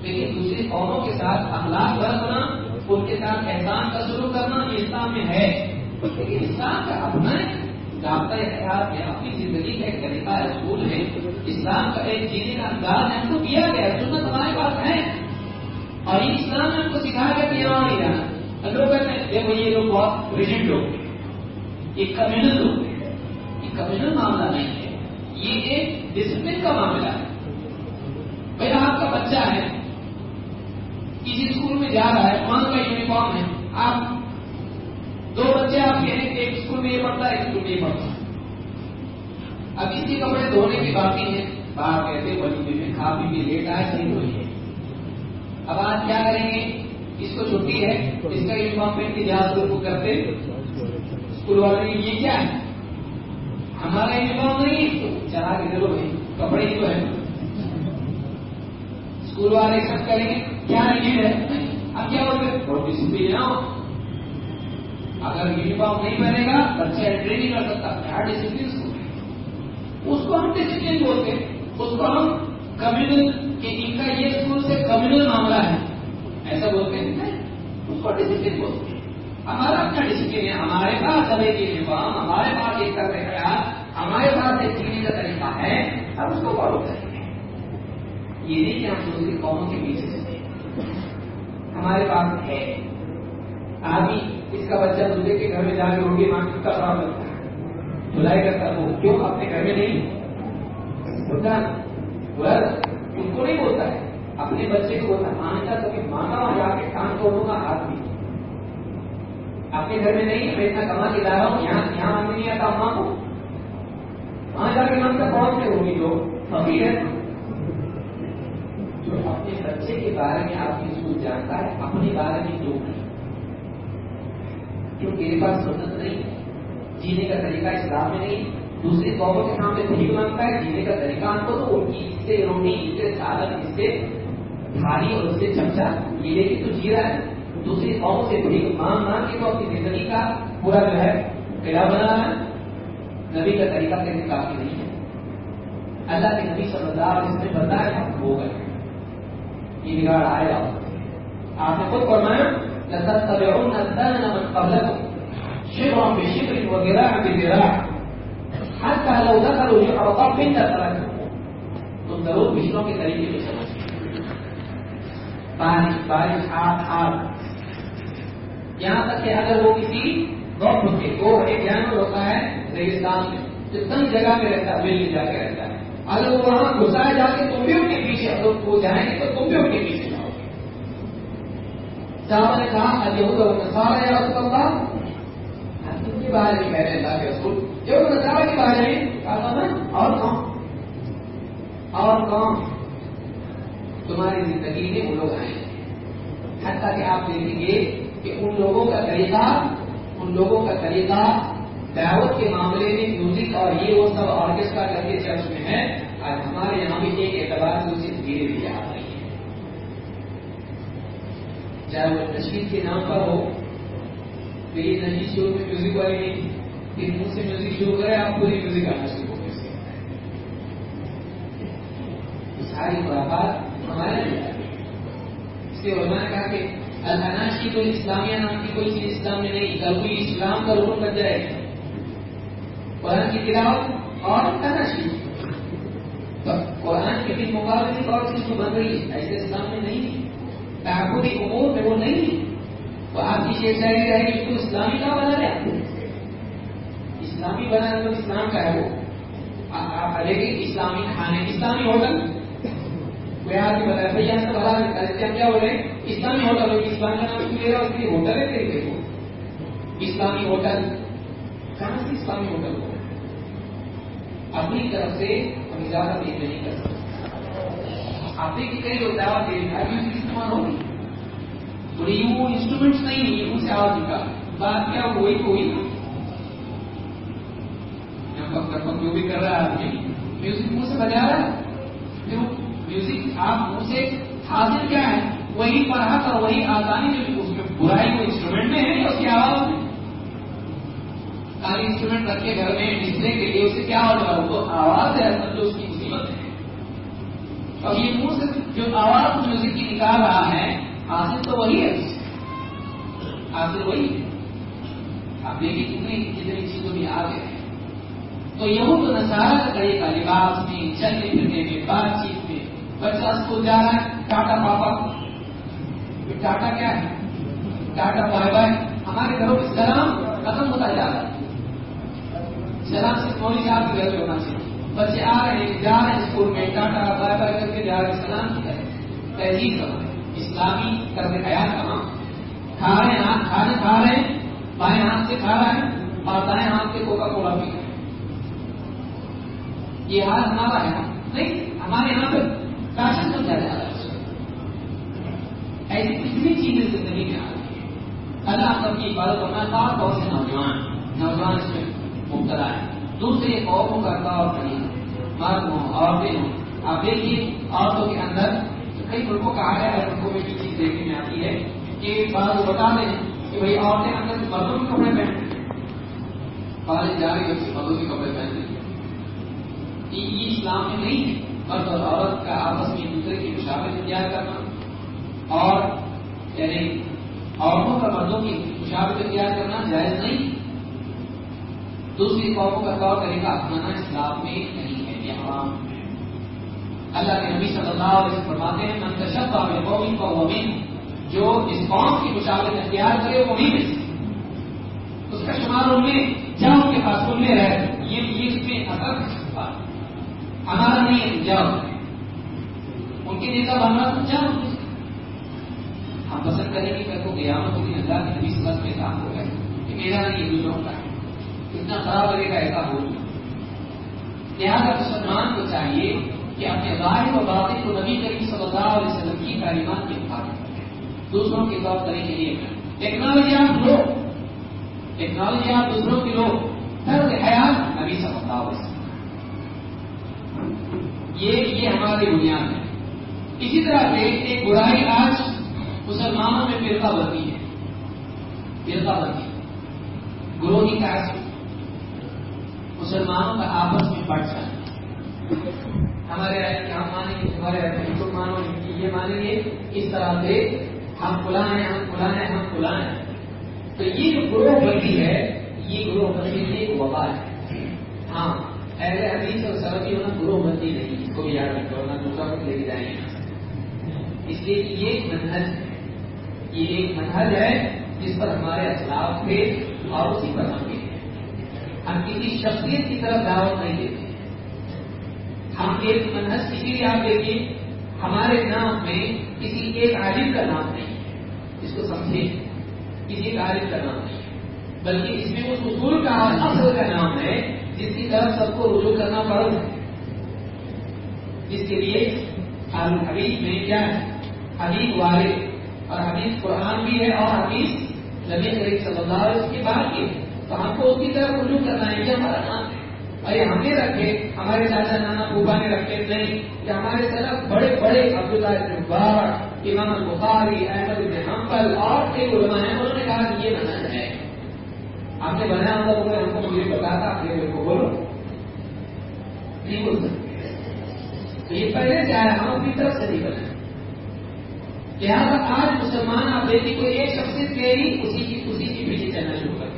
Speaker 1: لیکن دوسری قوموں کے ساتھ اخلاق برتنا، ان کے ساتھ احسان کا شروع کرنا، یہ اسلام میں ہے۔ لیکن اسلام کا اپنا ضابطہ احتیاط ہے اپنی زندگی کا ایک طریقہ اصول ہے۔ اسلام کا ایک جینے کا انداز ہم کو کیا گیا سنت ہمارے پاس ہے۔ اور یہ اسلام نے ہم کو سکھایا گیا کہ یہاں نہیں جانا۔ لوگ کہتے ہیں، دیکھو یہ لوگ بہت ریجڈ لوگ یہ کمیونل لوگ یہ کمیونل معاملہ نہیں ہے۔ یہ ایک ڈسپلن کا معاملہ ہے۔ بھائی، آپ کا بچہ ہے، کسی اسکول میں جا رہا ہے، وہاں کا یونیفارم ہے۔ آپ دو بچے آپ کہہ رہے کہ ایک اسکول میں یہ پڑھتا ہے، ایک اسکول میں یہ پڑھتا ہے۔ اب اسی کپڑے دھونے کی باقی ہے۔ باہر کہتے بلی میں کھا پی کے لیٹ آئے، صحیح ہوئی ہے۔ اب آج کیا کریں گے؟ اس کو چھٹی ہے، اس کا یونیفارم پہن کے جہاز کو کرتے اسکول والے یہ کیا ہے؟ ہمارا یونیفارم نہیں ہے چلا کے چلو بھائی، کپڑے ہی تو ہے اسکول والے سب کریں گے، کیا نیڈ ہے؟ اب کیا بولتے بہت ڈسپلین نہ ہو اگر یونیفارم نہیں پہنے گا، بچہ انٹری نہیں کر سکتا کیا ڈسپلن اس کو ہم ڈسپلن بولتے اس کو ہم کمیونل کہ ان کا یہ اسکول سے کمیونل معاملہ ہے۔ ایسا بولتے ہیں۔ اس کو ڈسپلن بولتے ہیں۔ ہمارا اپنا ڈسپلن ہے۔ ہمارے پاس سبھی یونیفارم ہمارے پاس ایک کرنے کا ہمارے پاس ایک سیکھنے کا طریقہ ہے۔ ہم اس کو فالو کریں گے یہ نہیں کہ ہم دوسری قوموں کے پیچھے سے ہمارے پاس ہے۔ آدمی اس کا بچہ دوسرے کے گھر میں جا کے روٹی مانگ کا خراب لگتا ہے۔ دھلائی کرتا وہ کیوں اپنے گھر میں نہیں؟ ہوتا ان کو نہیں بولتا ہے، اپنے بچے کو بولتا مانتا تو کہ مانا وہاں جا کے کان توڑوں گا ہاتھ اپنے گھر میں نہیں، میں اتنا کما کے لا رہا ہوں، یہاں یہاں آنے نہیں آتا ماں کو وہاں جا کے من تک پہنچ کے ہوگی جو ابھی ہے۔ جو اپنے بچے کے بارے میں آپ کی سوچ جانتا ہے، اپنے بارے میں جو نہیں کیوں میرے پاس سنت نہیں، جینے کا طریقہ اسلام میں نہیں دوسری قوموں کے سامنے بھیگ مانگتا ہے، جینے کا طریقہ آپ کو تو ان کی اس سے روٹی اس سے سالن اس سے تھالی اور اس سے چمچا یہ لے کے تو جی رہا ہے۔ دوسری قوم سے بھیگ مانگ مانگ کے تو اپنی زندگی کا پورا جو ہے، قلعہ بنا رہا ہے۔ نبی کا طریقہ کہنے کافی نہیں ہے۔ اللہ کے نبی صلی اللہ علیہ وسلم نے بتایا ہم ہو گئے یہ بگاڑ آئے گا۔ آپ نے خود فرمایا لتتبعون السنن من قبلكم. شبرا بشبر وذراعا بذراع. حتى لو دخلوا في حرقات من تتركوا تم ضرور مشروں کے طریقے میں سمجھ بارش بارش ہاتھ ہاتھ یہاں تک کہ اگر وہ کسی گوپ کے وہ ایک جانور ہوتا ہے، ریگستان میں جو تنگ جگہ میں رہتا ہے مل جا کے رہتا ہے۔ اگر وہ وہاں گھسائے جا کے تم بھی ان کے پیچھے اگر وہ جائیں گے تو تم بھی ان کے پیچھے۔ جاؤ نے کہا ہاں، یہود یا رسول اللہ؟ ہاں، تم کے بارے میں کہہ رہے اللہ کے رسول۔ یہود نصارہ کے بارے میں کہا تھا اور کون؟ اور کون؟ تمہاری زندگی میں وہ لوگ آئے حتیٰ کہ آپ دیکھیں گے کہ ان لوگوں کا طریقہ، ان لوگوں کا طریقہ دعوت کے معاملے میں میوزک اور یہ وہ سب آرکیسٹرا کر کے چرچ میں ہے آج ہمارے یہاں بھی ایک اعتبار سے اسے دھیرے دھیرے آ رہی ہے۔ چاہے وہ تشہیر کے نام پر ہو، تو یہ نجی شروع میں میوزک والی نہیں کہ منہ سے میوزک شروع کرے، آپ پوری میوزک آنا شروع ہو ساری خرافات ہمارے اس کے علماء نے کہا کہ الحناش کی کوئی اسلامیہ نام کی کوئی چیز اسلام میں نہیں کل کوئی اسلام کا رکن بن جائے، قرآن کی تلاوت اور تناشی قرآن کے بھی مقابلے اور چیز کو بن رہی ہے، ایسے اسلام میں نہیں تعبدی امور میں وہ نہیں تو آپ کی شیر شاعری رہے گی اس کو اسلامی کا بنا لیا اسلامی بنا تو اسلام کا ہے وہ۔ آپ لے گی اسلامی کھانے اسلامی ہوٹل؟ کوئی آدمی بتایا بھائی یہاں سے بتا کیا بولے؟ اسلامی ہوٹل ہوگی، اسلام کا نام لے رہا اس کے لیے ہوٹل ہے تیرے کو اسلامی ہوٹل۔ کہاں سے اسلامی ہوٹل ہو اپنی طرف سے ہم زیادہ دیر نہیں کر سکتے۔ آپ دیکھیں کئی لوگ دعوت دے رہے ہیں استعمال ہوگی؟ بڑی وہ انسٹرومینٹس نہیں ہوئی ان سے آواز نکال۔ بات کیا وہی کوئی جو بھی کر رہا ہے، آدمی میوزک منہ سے بجا رہا ہے۔ میوزک آپ منہ سے حاصل کیا ہے وہی فرحت اور وہی آسانی جو اس میں برائی وہ انسٹرومنٹ میں ہے، یا اس کی آواز میں؟ ساری انسٹرومنٹ رکھ کے گھر میں ڈسپلے کے لیے اسے کیا ہو رہا وہ آواز ہے، اصل جو اس کی مصیبت ہے۔ اور یہ منہ سے جو آواز میوزک کی نکال رہا ہے حاصل تو وہی ہے۔ حاصل وہی ہے۔ آپ دیکھیے کتنی کتنی چیزوں میں آ گئے تو یہ تو نظارہ کا طریقہ لباس میں چلنے پھرنے میں، بات چیت میں، بچہ اسکول جا رہا ہے، ٹاٹا پاپا۔ ٹاٹا کیا ہے؟ Ta-ta bye bye. ہمارے گھروں میں سلام ختم ہوتا جا رہا ہے۔ سلام سے کوئی صاحب کے گھر پہ ہونا چاہیے۔ بچے آ رہے ہیں، جا رہے ہیں اسکول میں، ٹاٹا بائے بائے کر کے جا رہے سلام کی کرے تہذیب کرنا اسلامی کرنے خیال کہاں کھا رہے ہیں کھانے کھا رہے ہیں، بائیں ہاتھ سے کھا رہا ہے اور دائیں ہاتھ سے کوکا کولا پی رہے یہ حال ہمارا ہے نہیں، ہمارے یہاں پہ فیشن سمجھا جا رہا ہے۔ ایسی کتنی چیزیں زندگی میں آ رہی ہیں اللہ سب کی عبادت کرنا خاص سے نوجوان نوجوان اس میں مبتلا ہے دوسرے قوموں کا طور مرد ہوں عورتیں ہوں آپ دیکھیے، عورتوں کے اندر کئی ملکوں کا آیا ہے، ملکوں میں جو چیز دیکھنے میں آتی ہے کہ بعض بتا دیں کہ بھائی عورتیں اندر مردوں کے کپڑے پہنتے کالج جا رہی ہے مردوں کے کپڑے پہنتے یہ اسلام میں نہیں ہے۔ مرد اور عورت کا آپس میں ایک دوسرے کی مشابت اختیار کرنا۔ اور یعنی عورتوں کا مردوں کی مشابت اختیار کرنا جائز نہیں۔ دوسری قوموں کا طور طریقہ اپنانا اسلام میں نہیں ہے۔ اللہ کے نبی صلی اللہ علیہ وسلم فرماتے ہیں منتشب کا قومی کو ومین جو اس قوم کی مشابت اختیار کرے، وہ بھی اس کا شمار ان میں جہاں ان کے پاس ان میں رہے۔ یہ اس میں اثر ہمارا نہیں ہے جاؤ ان کے نیتا بننا تم جاؤ ہم پسند کریں گے کہ کو قیامت ہوگی، اللہ کے نبی صلی اللہ میں کام ہو گئے کہ میرا نہیں دوسروں کا ہے۔ اتنا خراب لگے گا ایسا ہو لہٰذا مسلمان کو چاہیے کہ اپنے ظاہر و باطن کو نبی کریم صلی اللہ علیہ وسلم کی تعلیمات کے مطابق دوسروں کے طور طریقے لیے ٹیکنالوجی آپ لو ٹیکنالوجی آپ دوسروں کی لو ہر حیات نبی صلی اللہ علیہ وسلم۔ یہ یہ ہماری بنیاد ہے۔ اسی طرح سے ایک برائی آج مسلمانوں میں فرقہ بنتی ہے۔ فرقہ بنتی گروہی کا مسلمانوں کا آپس میں بڑھ جائے ہمارے ہم مانیں گے، ہمارے ہندو مانو یہ مانیں گے، اس طرح سے ہم کھلا ہیں، ہم کھلا ہیں، ہم کھلا ہیں۔ تو یہ جو گروہ بندی ہے، یہ گروہ بندی ایک وبا ہے۔ ہاں اہل حدیث اور سرحدی ہونا گروہ بندی نہیں اس کو بھی یاد رکھو، ورنہ دوسرا کچھ لے کے جائیں گے۔ اس لیے یہ ایک منہج ہے۔ یہ ایک منہج ہے جس پر ہمارے اخلاق تھے اور اسی پر ہم ہم کسی شخصیت کی طرف دعوت نہیں دیتے ہم ایک منحص کسی لیے آپ دیکھیے ہمارے نام میں کسی ایک عالم کا نام نہیں اس کو سمجھے کسی ایک عالم کا نام نہیں بلکہ اس میں اس اصول کا اصل کا نام ہے، جس کی طرف سب کو رجوع کرنا پڑ جس کے لیے حدیث میں کیا ہے؟ حدیث والے اور حدیث قرآن بھی ہے اور حدیث نبی کریم صلی اللہ علیہ وسلم کی بات کی تو ہم کو اس کی طرف رجوع کرنا ہے یہ ہمارا نام ہے۔ ہم نے رکھے، ہمارے چاچا نانا بوبا نے رکھے۔ نہیں کہ ہمارے طرف بڑے بڑے عبداللہ ابن امام البخاری، احمد ابن حنبل اور کئی علماء ہیں۔ انہوں نے کہا کہ یہ منہج ہے۔ آپ نے بنایا ہوگا ہم کو مجھے بتا تھا آپ نے میرے کو بولو۔ نہیں بول سکتے۔ تو یہ پہلے سے آیا، ہم اپنی طرف سے نہیں بنے لہٰذا آج مسلمان، آپ دیکھیے کوئی ایک شخصیت کے ہی اسی کی اسی کی پیچھے چلنا شروع کر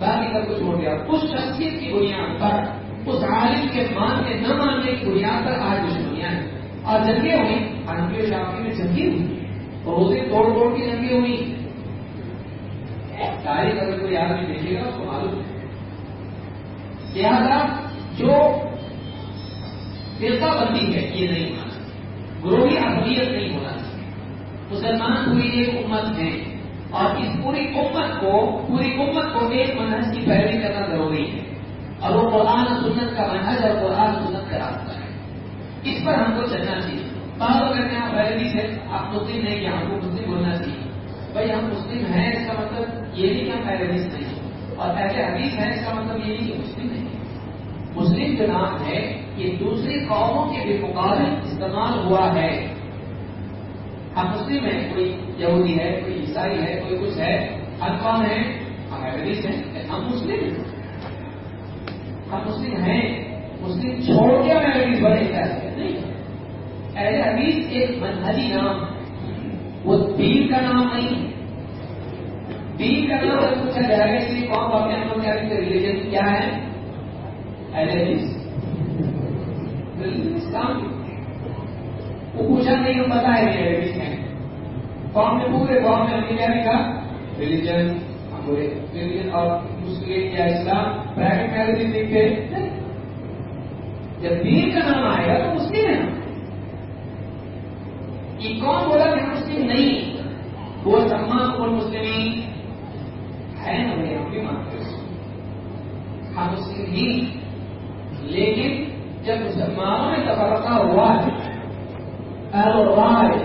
Speaker 1: باقی سب کو چھوڑ دیا۔ اس شخصیت کی بنیاد پر، اس عالم کے ماننے نہ ماننے کی بنیاد پر آج دشمنیاں ہیں اور جنگیں ہوئی ہنفی و شافی میں جنگیں ہوئی روزے توڑ توڑ کی جنگیں ہوئی تاریخ اگر کوئی آدمی دیکھے گا، اس کو معلوم ہے۔ لہذا جو فرقہ بندی ہے، یہ نہیں ہونا گروہی اقلیت نہیں ہونا مسلمان پوری ایک امت ہے اور اس پوری امت کو پوری امت کو ایک منہج کی پیروی کرنا ضروری ہے۔ اور وہ قرآن سنت کا منہج اور قرآن سنت کا راستہ ہے۔ اس پر ہم کو چلنا چاہیے۔ بات اگر میں آپ پیروی سے آپ مسلم نہیں کہ ہم کو مسلم بولنا چاہیے۔ بھائی ہم مسلم ہیں، اس کا مطلب یہ نہیں کہ ہم پیرویز نہیں اور ایسے حدیث ہے اس کا مطلب یہ نہیں کہ مسلم نہیں مسلم جو نام ہے، یہ دوسری قوموں کے بھی مقابل استعمال ہوا ہے۔ ہم مسلم ہیں کوئی یہودی ہے، کوئی عیسائی ہے، کوئی کچھ ہے ہم کون ہے ہم حدیث ہیں ہم مسلم ہیں۔ ہم مسلم ہیں، مسلم چھوڑ کے ہمیں حدیث بنے کیا نہیں۔ اہل حدیث ایک منہجی نام، وہ دین کا نام نہیں۔ دین کا نام اگر پوچھا جائے گا، اس لیے کون اپنے ہم کیا ریلیجن کیا ہے؟ اہل حدیث۔ اسلام۔ وہ پوچھا نہیں ہم بتائے گئے ہیں قوم نے پورے قوم میں ہم نے کیا لکھا ریلیجن ریلیجن اور مسلم یا اسلام بریکٹ پرائیویٹ میگزین لکھتے جب دین کا نام آئے گا تو مسلم ہے۔ یہ کون بولا کہ مسلم نہیں؟ وہ سلمان کون مسلم ہے نا بھائی ہم بھی مانتے ہم مسلم ہی لیکن جب مسلمانوں میں تفرقہ ہوا ہے الرائے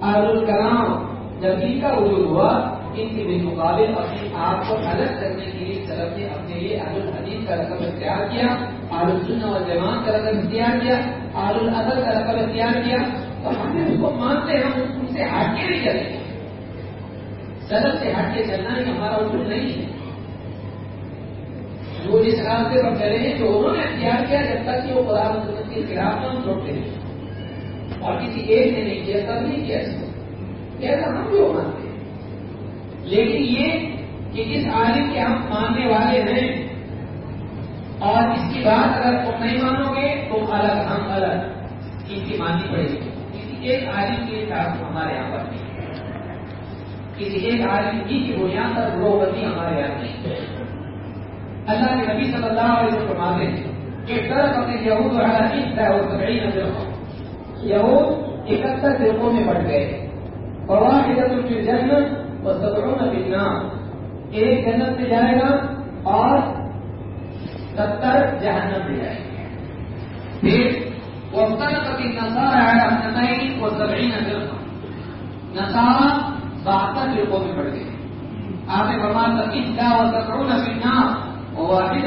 Speaker 1: الکلام، جب ان کا وجود ہوا، ان کے بالمقابل اپنے آپ کو الگ کرنے کے لیے طرف نے اپنے لیے آل الحدیث کا رقم اختیار کیا آل السن اور جوان کا رقم اختیار کیا آل الادل کا رقم اختیار کیا۔ تو ہم نے اس کو مانتے ہم ان سے ہٹ کے نہیں چلیں۔ گے سرد سے ہٹ کے چلنا ہی ہمارا اصول نہیں ہے۔ جو جس راستے پر چلے ہیں جو انہوں نے اختیار کیا، جب تک کہ وہ قرآن کے خلاف ہم چھوڑتے ہیں اور کسی ایک نے نہیں کیا، تب نہیں کیا اس کو۔ کیسا ہم بھی وہ مانتے ہیں۔ لیکن یہ کہ جس عالم کے ہم ماننے والے ہیں، اور اس کی بات اگر تم نہیں مانو گے تو الگ، ہم الگ۔ ان کی ماننی پڑے گی۔ کسی ایک عالم کے ساتھ ہمارے یہاں پر نہیں۔ کسی ایک عالم کی بنیاد پر گروہ بندی ہمارے یہاں نہیں۔ اللہ کے نبی صلی اللہ علیہ وسلم فرماتے ہیں کہ طرف اپنے یہود یہود اکہتر فرقوں میں بڑھ گئے۔ جنم و سبروں میں ایک جنت میں جائے گا اور ستر جہنم میں جائے گا۔ پھر وقت کبھی نسارا آیا وہ سبری نظر بہتر فرقوں میں بڑھ گئے۔ آپ نے فرمان تک و سکڑوں نہ وہ واحد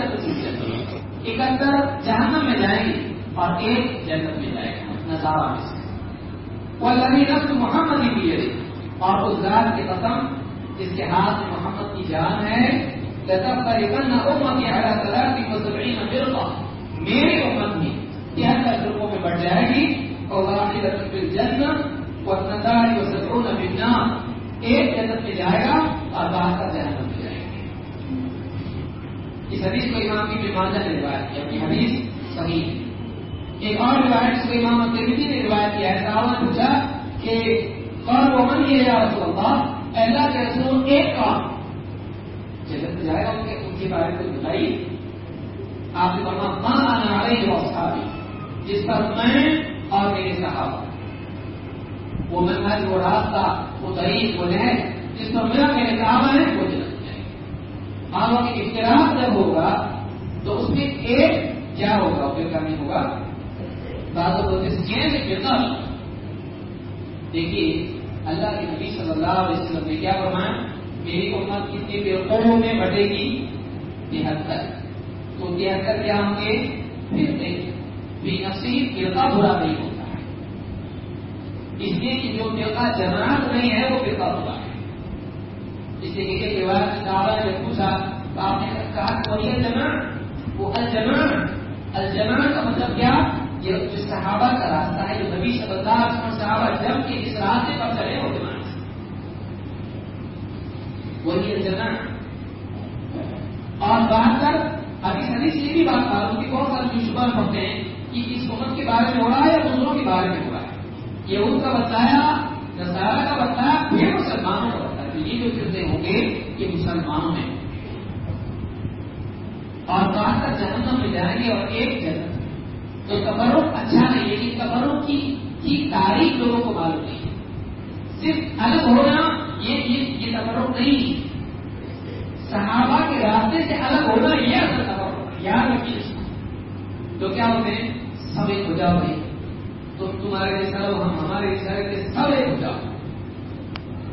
Speaker 1: اکہتر جہنم میں جائیں گے اور ایک جنت میں جائے گا۔ نظارہ میں سے وہ لگی رقص محمد ہی بھی اور اس ذات کی قسم جس کے ہاتھ میں محمد کی جان ہے لطف پر ایک نہ امت کی اعلیٰ کلر کی مستقبل فرقہ۔ میری امت میں تہتر فرقوں میں بڑھ جائے گی۔ اور واحد رقص جنت اور نظاری و سکرون بنا ایک جنت میں جائے گا اور باہر جہنم میں جائے گا۔ اس حدیث کو امام کی بیماندہ نے روایت کیا اپنی حدیث صحیح ہے۔ ایک اور روایت اس کو امام ترمیدی نے روایت کیا ہے صحابہ نے پوچھا کہ کون وہ من یہ رسول اللہ؟ اللہ کے رسول ایک کام۔ جنت جائے گا، ان کے ان کے بارے میں بتائی۔ آپ نے کہا ماں آنے والے جو صحابی جس پر میں اور میرے صحابہ۔ وہ منہج وہ راستہ، وہ طریق، وہ نہ جس پر میرا میرے صحابہ ہے وہ جنت مانو کہ اختلاف جب ہوگا، تو اس میں ایک کیا ہوگا؟ فرقہ نہیں ہوگا؟ بعض چین سے فرقہ دیکھیے، اللہ کے نبی صلی اللہ علیہ وسلم نے کیا فرمایا؟ میری امت کتنی فرقوں میں بٹے گی تہتر تو تہتر کیا ہوں گے؟ فرقے بے نصیب فرقہ برا نہیں ہوتا۔ ہے اس لیے کہ جو فرقہ جماعت نہیں ہے، وہ فرقہ ہوگا ہے۔ اس لیے کہ روایت صحابہ نے پوچھا تو آپ نے کہا کہ وہی الجمع وہ الجمع الجمع کا مطلب کیا؟ یہ جو صحابہ کا راستہ ہے، جو نبی صلی اللہ علیہ وسلم صحابہ جب کے جس راستے پر چلے، وہ جمع وہی الجمع اور بات کر، ابھی حدیث یہ بھی بات معلوم کہ بہت سارے شبہ پڑھتے ہیں کہ اس امت کے بارے میں ہو رہا ہے یا دوسروں کے بارے میں ہو رہا ہے۔ یہ ان کا بتایا نظارہ کا بتایا پھر مسلمانوں کا بتایا یہ جو فرقے ہوں گے، یہ مسلمانوں میں۔ اور بات کا جنم میں جائیں گے اور ایک جنم تو تبرک اچھا نہیں لیکن تبرک کی کی تاریخ لوگوں کو معلوم نہیں ہے۔ صرف الگ ہونا یہ یہ تبرک نہیں صحابہ کے راستے سے الگ ہونا یہ اصل تبرک یاد رکھیے تو کیا ہوتے ہیں؟ سب ایک ہو جاؤ گے تم تمہارے سب، ہم، ہمارے سر کے سب ایک ہو جاؤ۔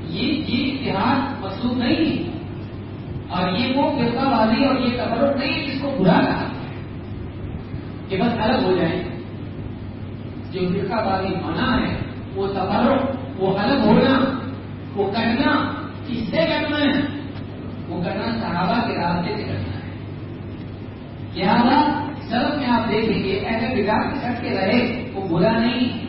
Speaker 1: یہ یہ اتحاد مقصود نہیں ہے۔ اور یہ وہ فرقہ بازی اور یہ تبرک نہیں جس کو برا کہا۔ کہ بس الگ ہو جائیں۔ جو فرقہ بازی منع ہے، وہ تبرک وہ الگ ہونا، وہ کرنا کس سے کرنا ہے؟ وہ کرنا صحابہ کے راستے سے کرنا ہے۔ لہٰذا سڑک میں آپ دیکھیں گے ایسے بگاڑ کے سٹ کے رہے، وہ برا نہیں۔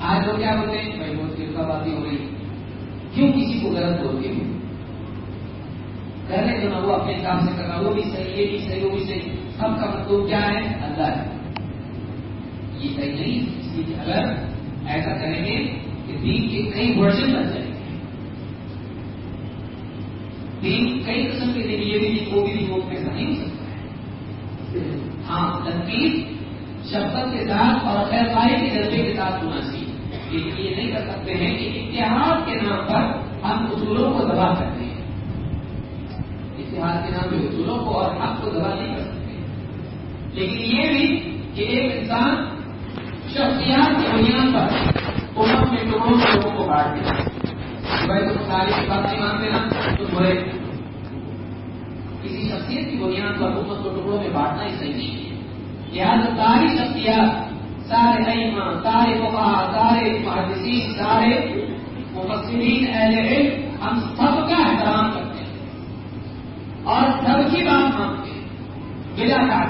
Speaker 1: آج لوگ کیا بولتے ہیں؟ بھائی بہت فرقہ بازی ہو رہی کیوں کسی کو غلط بولتے ہیں؟ کہنے جو نا وہ اپنے حساب سے کرنا وہ بھی صحیح، یہ بھی صحیح، وہ بھی صحیح۔ سب کا مطلب کیا ہے؟ اللہ ہے۔ یہ صحیح نہیں، اس لیے اگر ایسا کریں گے کہ دین کے کئی ورژن بن جائیں گے۔ دین کئی قسم کے دین یہ بھی وہ بھی نہیں وہ پیسہ نہیں ہو سکتا ہے۔ ہاں تنقید شفقت کے ساتھ اور خیر خائی کے جذبے کے ساتھ ہونا چاہیے۔ لیکن یہ نہیں کر سکتے ہیں کہ اتحاد کے نام پر ہم اصولوں کو دبا سکتے ہیں اتحاد کے نام پہ اصولوں کو اور حق کو دبا نہیں کر سکتے۔ لیکن یہ بھی کہ ایک انسان شخصیات کی بنیاد پر امت میں ٹکڑوں لوگوں کو بانٹ دیا بھائی تم ساری کی بات نہیں مانتے نا، تو برے۔ کسی شخصیت کی بنیاد پر امت کو ٹکڑوں میں بانٹنا ہی صحیح نہیں ہے۔ لہٰذا ساری شخصیات، سارے ایما سارے فقہ سارے محدثین، سارے مفسرین، اہل علم، ہم سب کا احترام کرتے اور سب کی بات مانتے ہیں بلا کاٹ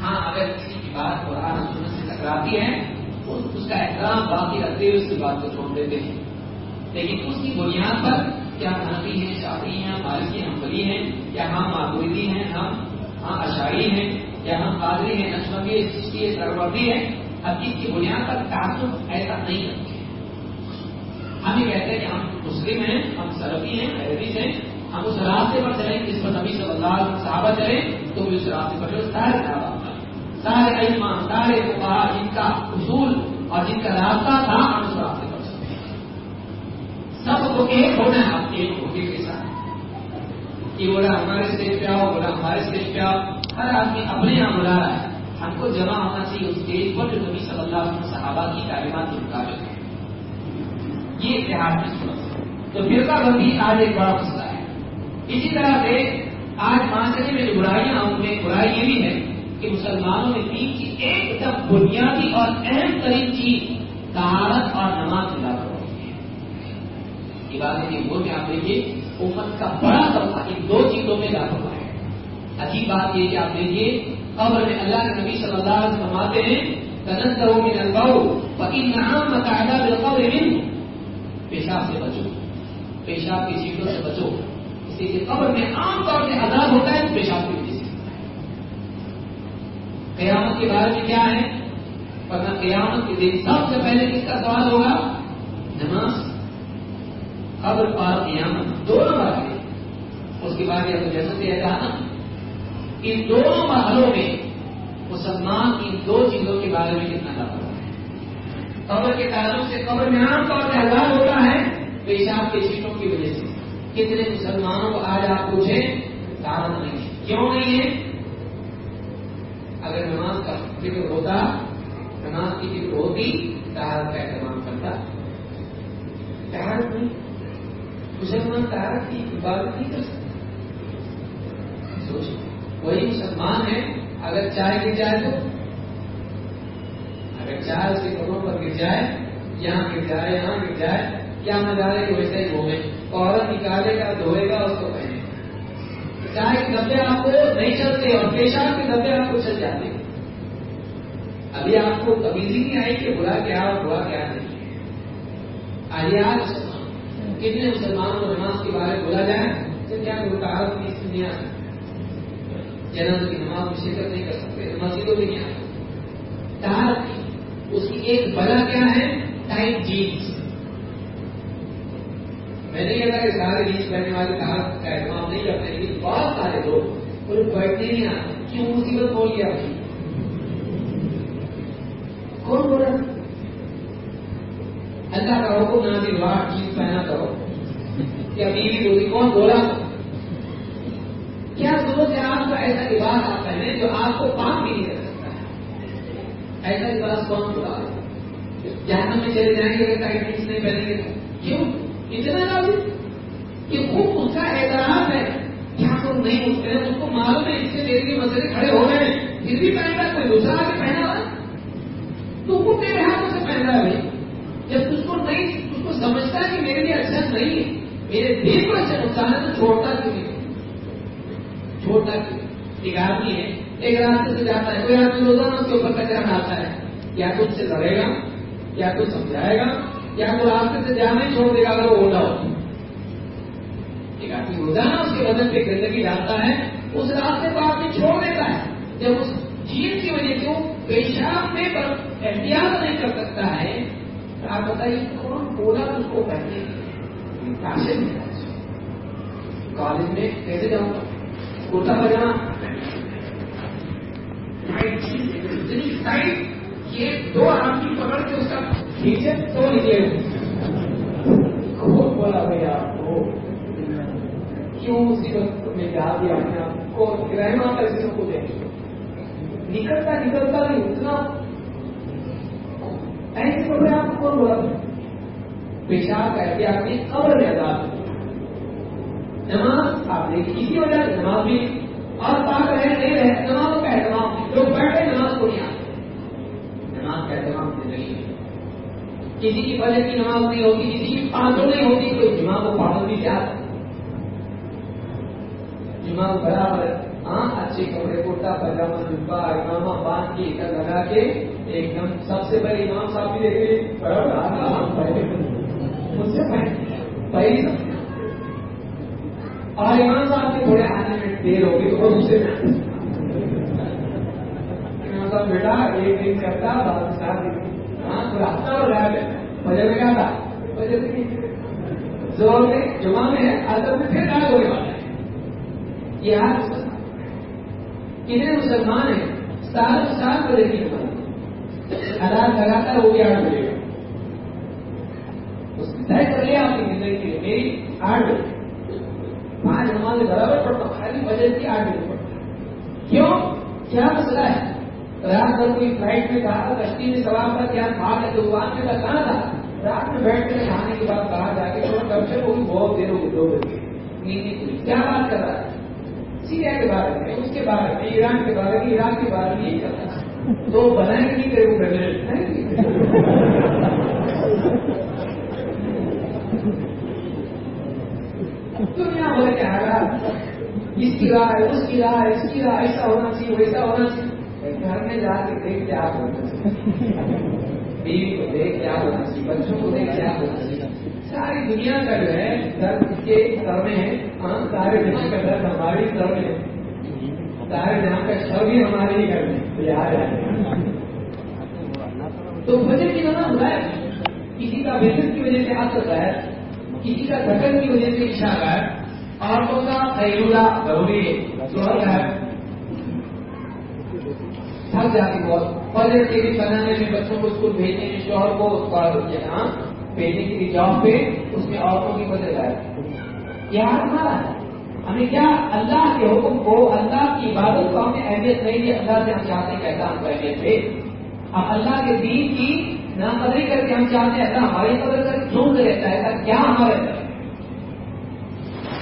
Speaker 1: ہاں اگر کسی کی بات قرآن سننے سے ٹکراتی ہے تو اس کا احترام باقی رکھتے ہوئے اس کی بات کو چھوڑ دیتے ہیں۔ لیکن اس کی بنیاد پر کیا حنفی ہیں شافی ہیں مالکی ہم بلی ہیں، یا ہم معدوری ہیں، ہم ہاں اشاعی ہیں، یا ہم قادری ہیں نشمتی سستی سروردی ہے اب اس کی بنیاد پر تعصب ایسا نہیں رکھتے۔ ہم یہ کہتے ہیں کہ ہم مسلم ہیں، ہم سرفی ہیں حیدیث ہیں ہم اس راستے پر چلیں جس پر نبی صلی اللہ علیہ صحابہ چلے تو بھی اس راستے پر چلو سارے صحابہ۔ سارے علما سارے فقہا، جن کا اصول اور جن کا راستہ تھا، ہم اس راستے پر چلتے سب کو ایک ہونا ہے، آپ ایک ہوگی کے ساتھ کہ بولا ہمارے اسٹیج پہ آؤ، بولا ہمارے اسٹیج پہ آؤ۔ ہر آدمی اپنے یہاں بلا رہا ہے۔ ہم کو جمع ہونا چاہیے اس اسٹیج پر جو نبی صلی اللہ علیہ وسلم صحابہ کی تعلیمات کے مطابق۔ ہے یہ اتحاد کی صورت ہے۔ تو فرقہ بندی آج ایک بڑا مسئلہ ہے۔ اسی طرح سے آج معاشرے میں جو برائیاں ان میں برائی یہ بھی ہے کہ مسلمانوں میں دین کی ایک دم بنیادی اور اہم ترین چیز تہارت اور نماز ملا کر رہی ہے۔ عبادت یہ آپ دیکھیے، امت کا بڑا طبقہ ان دو چیزوں میں لا ہوا ہے۔ عجیب بات یہ کہ آپ دیکھیے، قبر میں اللہ کے نبی صلی اللہ علیہ وسلم فرماتے ہیں تنن کرو من الباؤ فقین نام مقاعدہ بالقبر پیشاب سے بچو۔ پیشاب کی چیزوں سے بچو۔ اس لیے قبر میں عام طور سے عذاب ہوتا ہے، پیشاب کی وجہ سے قیامت کے بارے میں کیا ہے؟ ورنہ قیامت کے دن سب سے پہلے کس کا سوال ہوگا؟ نماز۔ قبر پار قیامت، دونوں باتیں اس کے بعد یہ جیسے سے کہا نا، ان دونوں مرحلوں میں مسلمان ان دو چیزوں کے بارے میں کتنا لاپرواہ ہے۔ قبر کے تعلق سے قبر میں عام طور سے عذاب ہوتا ہے، پیشاب کے چیٹوں کی وجہ سے۔ کتنے مسلمانوں کو آج آپ پوچھیں کارن نہیں کیوں نہیں ہے؟ اگر نماز کا فکر ہوتا، نماز کی فکر ہوتی تہارت کا اہتمام کرتا۔ تہارت نہیں۔ مسلمان تہارت کی عبادت نہیں کر سکتا۔ سوچ وہی مسلمان ہے اگر چائے گر جائے تو۔ اگر چائے اس کے کپڑوں پر گر جائے، یہاں گر جائے، یہاں گر جائے، کیا نظارے ویسے ہی گھومے عورت نکالے گا، دھوئے گا، اس کو پہنے چائے کے ڈبے آپ کو نہیں چلتے اور پیشاب کے ڈبے آپ کو چل جاتے۔ ابھی آپ کو کبھی نہیں آئی کہ برا کیا اور برا کیا نہیں۔ آئیے آج کتنے مسلمانوں کو نماز کے بارے میں بولا جائے تو کیا رکاوٹ کی دنیا میں؟ کی نماز میں شرکت نہیں کر سکتے، مسجدوں میں نہیں آتے تہارت کی، اس کی ایک وجہ کیا ہے؟ ٹائٹ جینس میں نہیں کہتا کہ سارے جینس پہننے والے تہارت کا اہتمام نہیں کرتے لیکن بہت سارے لوگ انہیں بیٹھنے نہیں آتے، کیوں مصیبت بول گیا کون بولا؟ اللہ کا حکم نہ بھی واہ جینس پہنا کرو۔ کیا بیوی بولی، کون بولا؟ کیا ضرورت ہے آپ کا ایسا لباس آپ پہنے جو آپ کو کام بھی نہیں کر سکتا؟ ہے ایسا لباس کون بولا؟ جہاں میں چلے جائیں گے ٹائٹ نہیں پہنیں گے۔ کیوں؟ اتنا لازم کہ خوب اس کا اعتراف ہے۔ کیا تم نہیں اٹھتے ہیں، اس کو معلوم ہے، اس سے میرے لیے مسئلے کھڑے ہو گئے ہیں۔ پھر بھی پہن رہا کوئی دوسرا آ کے پہنا ہوا تو وہ میرے ہاتھوں سے پہن رہا ہے جب اس کو نہیں، اس کو سمجھتا ہے کہ میرے لیے اچھا نہیں ہے۔ میرے دل کو اچھا نقصان ہے تو چھوڑتا کیوں نہیں؟ چھوڑتا کیوں ایک آدمی ہے، ایک راستے سے جاتا ہے، کوئی آدمی روزانہ اس کے اوپر کچرا ڈالتا ہے۔ کیا تو اس سے لڑے گا کیا تو سمجھائے گا۔ کیا تو راستے سے جانا ہی چھوڑ دے گا اگر وہ اولا ہو ایک آدمی روزانہ اس کے بدن پہ گندگی ڈالتا ہے، اس راستے کو آدمی چھوڑ دیتا ہے۔ جب اس چیز کی وجہ سے پیشاب میں احتیاط نہیں کر سکتا ہے، تو آپ بتائیے، کون بولا اس کو پہننے کالج میں کیسے جاؤں گا؟ کرتا پجامہ یہ دو آدمی پکڑ کے اس کا کھینچے، تو نکلے کون بولا بھائی آپ کو کیوں اسی وقت میں جا دیا اپنے آپ کو؟ رہنا تھا اس کو دیکھ نکلتا نکلتا نہیں، اتنا۔ ایسے کپڑے آپ کو کون بولا؟ پیشاب کا احتیاط نہیں قبر میں آزاد نماز آپ دیکھیے اسی وجہ سے نماز بھی اور پاک رہے، نہیں رہے، نماز کا اہتمام۔ جو بیٹھے، نماز کو نہیں آتے۔ نماز کا اہتمام زندگی میں کسی کی وجہ کی نماز نہیں ہوتی کسی کی پانچوں نہیں ہوتی کوئی جمعہ کو پابندی سے آتا جمعہ کو برابر ہاں اچھے کپڑے، کرتا، پاجامہ جبا امامہ باندھ کے ادھر لگا کے ایک دم سب سے پہلے امام صاحب بھی دیکھے مجھ سے اور امام صاحب کے تھوڑے آنے میں دیر ہوگی تو بہت اسے امام صاحب بیٹا، ایک دن کرتا بات سات دن ہاں میں کیا تھا وجہ
Speaker 2: زور میں جمع میں ہے اصل میں پھر رات ہونے والا ہے یہ حال کتنے مسلمان ہیں سات سات بجے کی نماز الارم لگاتا وہ بھی آٹھ بجے اس نے طے کر لیا اپنی زندگی کے لیے میری آٹھ بجے پانچ نماز برابر پڑھتا ہوں خالی بجے کی آٹھ بجے پڑھتا ہوں کیوں کیا مسئلہ ہے۔ رات بھر کوئی فلائٹ میں کہا تھا کشتی میں سوار تھا کیا تھا کہ دکان میں کہاں تھا؟ رات میں بیٹھ کر کھانے کے بعد باہر جا کے تھوڑا کم سے وہ بھی بہت دیر ہو دو بجے کیا بات کر رہا ہے؟ سیریا کے بارے میں، اس کے بارے میں، ایران کے بارے میں، عراق کے بارے میں یہی کرتا تھا تو بنائیں گے نہیں۔ کرے وہ دنیا بھر کے حالات؟ اس کی رائے اس کی رائے اس کی رائے ایسا ہونا چاہیے، ویسا ہونا چاہیے۔ گھر میں جا کے دیکھ کے آپ ہونا چاہیے بیوی کو دیکھ کے آپ ہونا چاہیے بچوں کو دیکھ کے آپ ہونا چاہیے ساری دنیا کا جو ہے درد اس کے سر میں ہے۔ ہاں سارے دنیا کا درد ہماری سر میں سارے جہاں کا شر بھی ہمارے ہی گھر میں یاد ہے تو وجہ کی نماز ہے۔ کسی کا بزنس کی وجہ سے ہاتھ ہوتا ہے، کسی کا دھکن کی وجہ سے اشارہ ہے۔ عورتوں کا خیرولہ ضروری ہے۔ شوہر ہے تھک جاتی بہت۔ فجر کے بھی بنانے میں بچوں کو اسکول بھیجنے میں شوہر کو ہاں؟ بھیجنے کے لیے جاب پہ اس میں عورتوں کی وجہ ہے یہ ہمارا ہے ہمیں کیا اللہ کے حکم کو، اللہ کی عبادت کو ہمیں اہمیت نہیں دی، اللہ سے ہم چاہتے ہیں کہ اللہ ہم کو اہمیت دے۔ اب اللہ کے دین کی ناقدری کر کے ہم چاہتے ہیں، اللہ ہماری قدر کر کیوں رہتا ہے ایسا کیا ہمارے اندر؟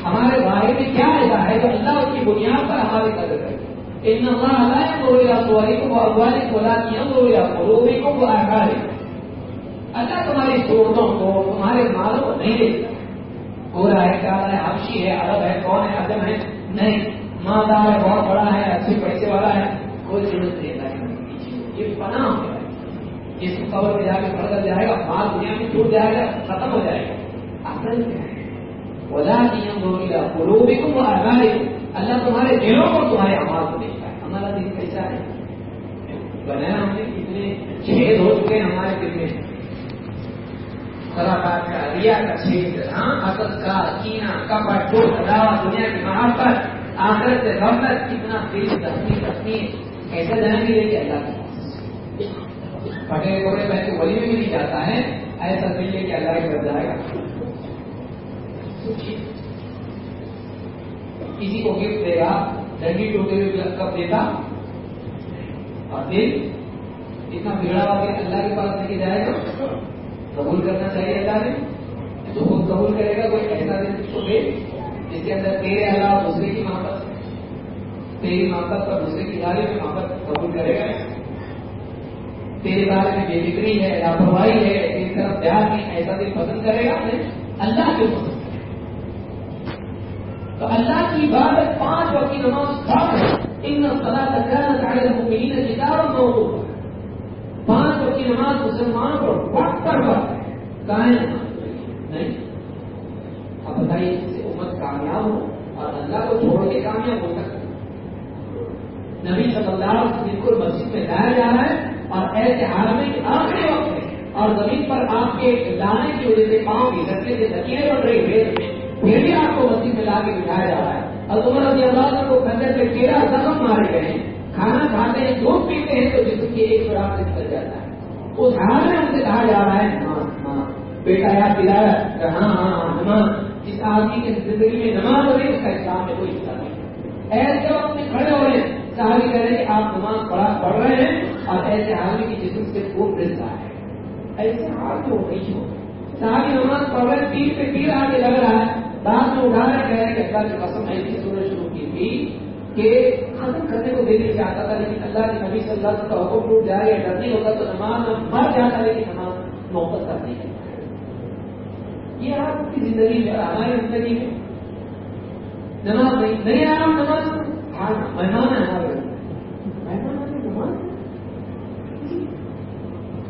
Speaker 2: ہمارے بارے میں کیا ایسا ہے جو اللہ اس کی بنیاد پر ہماری قدر کرے؟ ان اللہ اللہ رویا سواری کو اغوال خدا کی ہم رویا روبی اللہ تمہاری صورتوں کو، تمہارے مالوں کو نہیں دیکھتا گورا ہے، کیا ہے؟ حبشی ہے، عرب ہے، کون ہے؟ ادم ہے؟ نہیں. ماں ہے، بہت بڑا ہے، اچھے پیسے والا ہے۔ کوئی ضرورت نہیں ہے۔ یہ پناہ ہو جائے۔ جس کو قبر میں جا کے پڑھ کر جائے گا، مال دنیا میں چھوٹ جائے گا، ختم ہو جائے گا۔ اصل کیا ہے۔ وجہ نیم ہوگی قلوبی کو وہ اللہ تمہارے دلوں کو تمہارے آواز کو دیکھتا ہے ہمارا دل کیسا ہے بنایا ہم نے کتنے چھید ہو چکے ہیں ہمارے دل میں کلاکار کا ریا کا چھید ہاں حسد کا، کینا کپٹ ٹوٹ دعوا دنیا کی محبت، آخرت سے غفلت، کتنا دل زخمی زخمی کیسے جائیں گے لیکن اللہ کے پاس؟ پٹے کپڑے پہن کے ولی میں بھی نہیں جاتا ہے، ایسا دل لے کے اللہ کے گھر جائے گا۔ کسی کو گفٹ دے گا ڈنڈی ٹوٹے ہوئے کب دیتا اور دل اتنا بگڑا ہوا کہ اللہ کے پاس لے کے جائے گا قبول کرنا چاہیے اللہ نے۔ تو خود قبول کرے گا، کوئی ایسا دن جس کو دے، جس کے اندر تیرے علاوہ دوسرے کی محبت تیری محبت پر دوسرے کی داری میں محبت قبول کرے گا۔ تیرے بارے میں بے فکری ہے، لاپرواہی ہے، تیری طرف دھیان نہیں، ایسا دن پسند کرے گا اللہ کیوں پسند تو اللہ کی عبادت پانچ وقت کی نماز فرض ان سلا المؤمنین کتاب موضوع پانچ وقت کی نماز مسلمان کو وقت پر وقت. ہے نہیں. اب بتائیے اس سے امت کامیاب ہو اور اللہ کو چھوڑ کے کامیاب ہو سکتا نبی صلی اللہ علیہ وسلم بالکل مسجد میں لایا جا رہا ہے اور ایسے حال میں آخری وقت میں اور زمین پر آپ کے لانے کی وجہ سے پاؤں کی گھٹنے سے تکیے بڑھ رہی ریت میں پھر بھی آپ کو مسجد میں لا کے بٹھایا جا رہا ہے۔ عمر رضی اللہ کو کندھے پہ تیرہ زخم مارے گئے ہیں، کھانا کھاتے ہیں، دودھ پیتے ہیں، تو جسم کی ایک سراغ سے نکل جاتا ہے۔ اس حال میں ہم سے کہا جا رہا ہے ہاں ہاں بیٹا یاد دلایا ہاں ہاں نماز جس آدمی کی زندگی میں نماز ہو رہی اس کا اسلام میں کوئی حصہ نہیں۔ ایسے وقت میں کھڑے ہو رہے ہیں، صحابی کہہ رہے ہیں کہ آپ نماز پڑھا، پڑھ رہے ہیں، اور ایسے آدمی کی جسم سے خون رس ہے۔ ایسے حال تو نہیں ہو صحابی نماز پڑھ رہے ہیں، پیر پہ پیر آگے لگ رہا ہے۔ بعد میں اٹھا کہہ رہے کہ اللہ کی قسم ایسی سورج شروع کی تھی کہ ختم کرنے کو دل چاہتا تھا، لیکن اللہ کے نبی صلی اللہ علیہ وسلم کا حکم ٹوٹ جائے ڈر نہیں ہوتا تو نماز میں مر جاتا لیکن نماز محبت کر نہیں یہ آپ کی زندگی میں ہماری زندگی میں نماز نہیں نہیں آ رہا نماز مہمان ہے ہمارے۔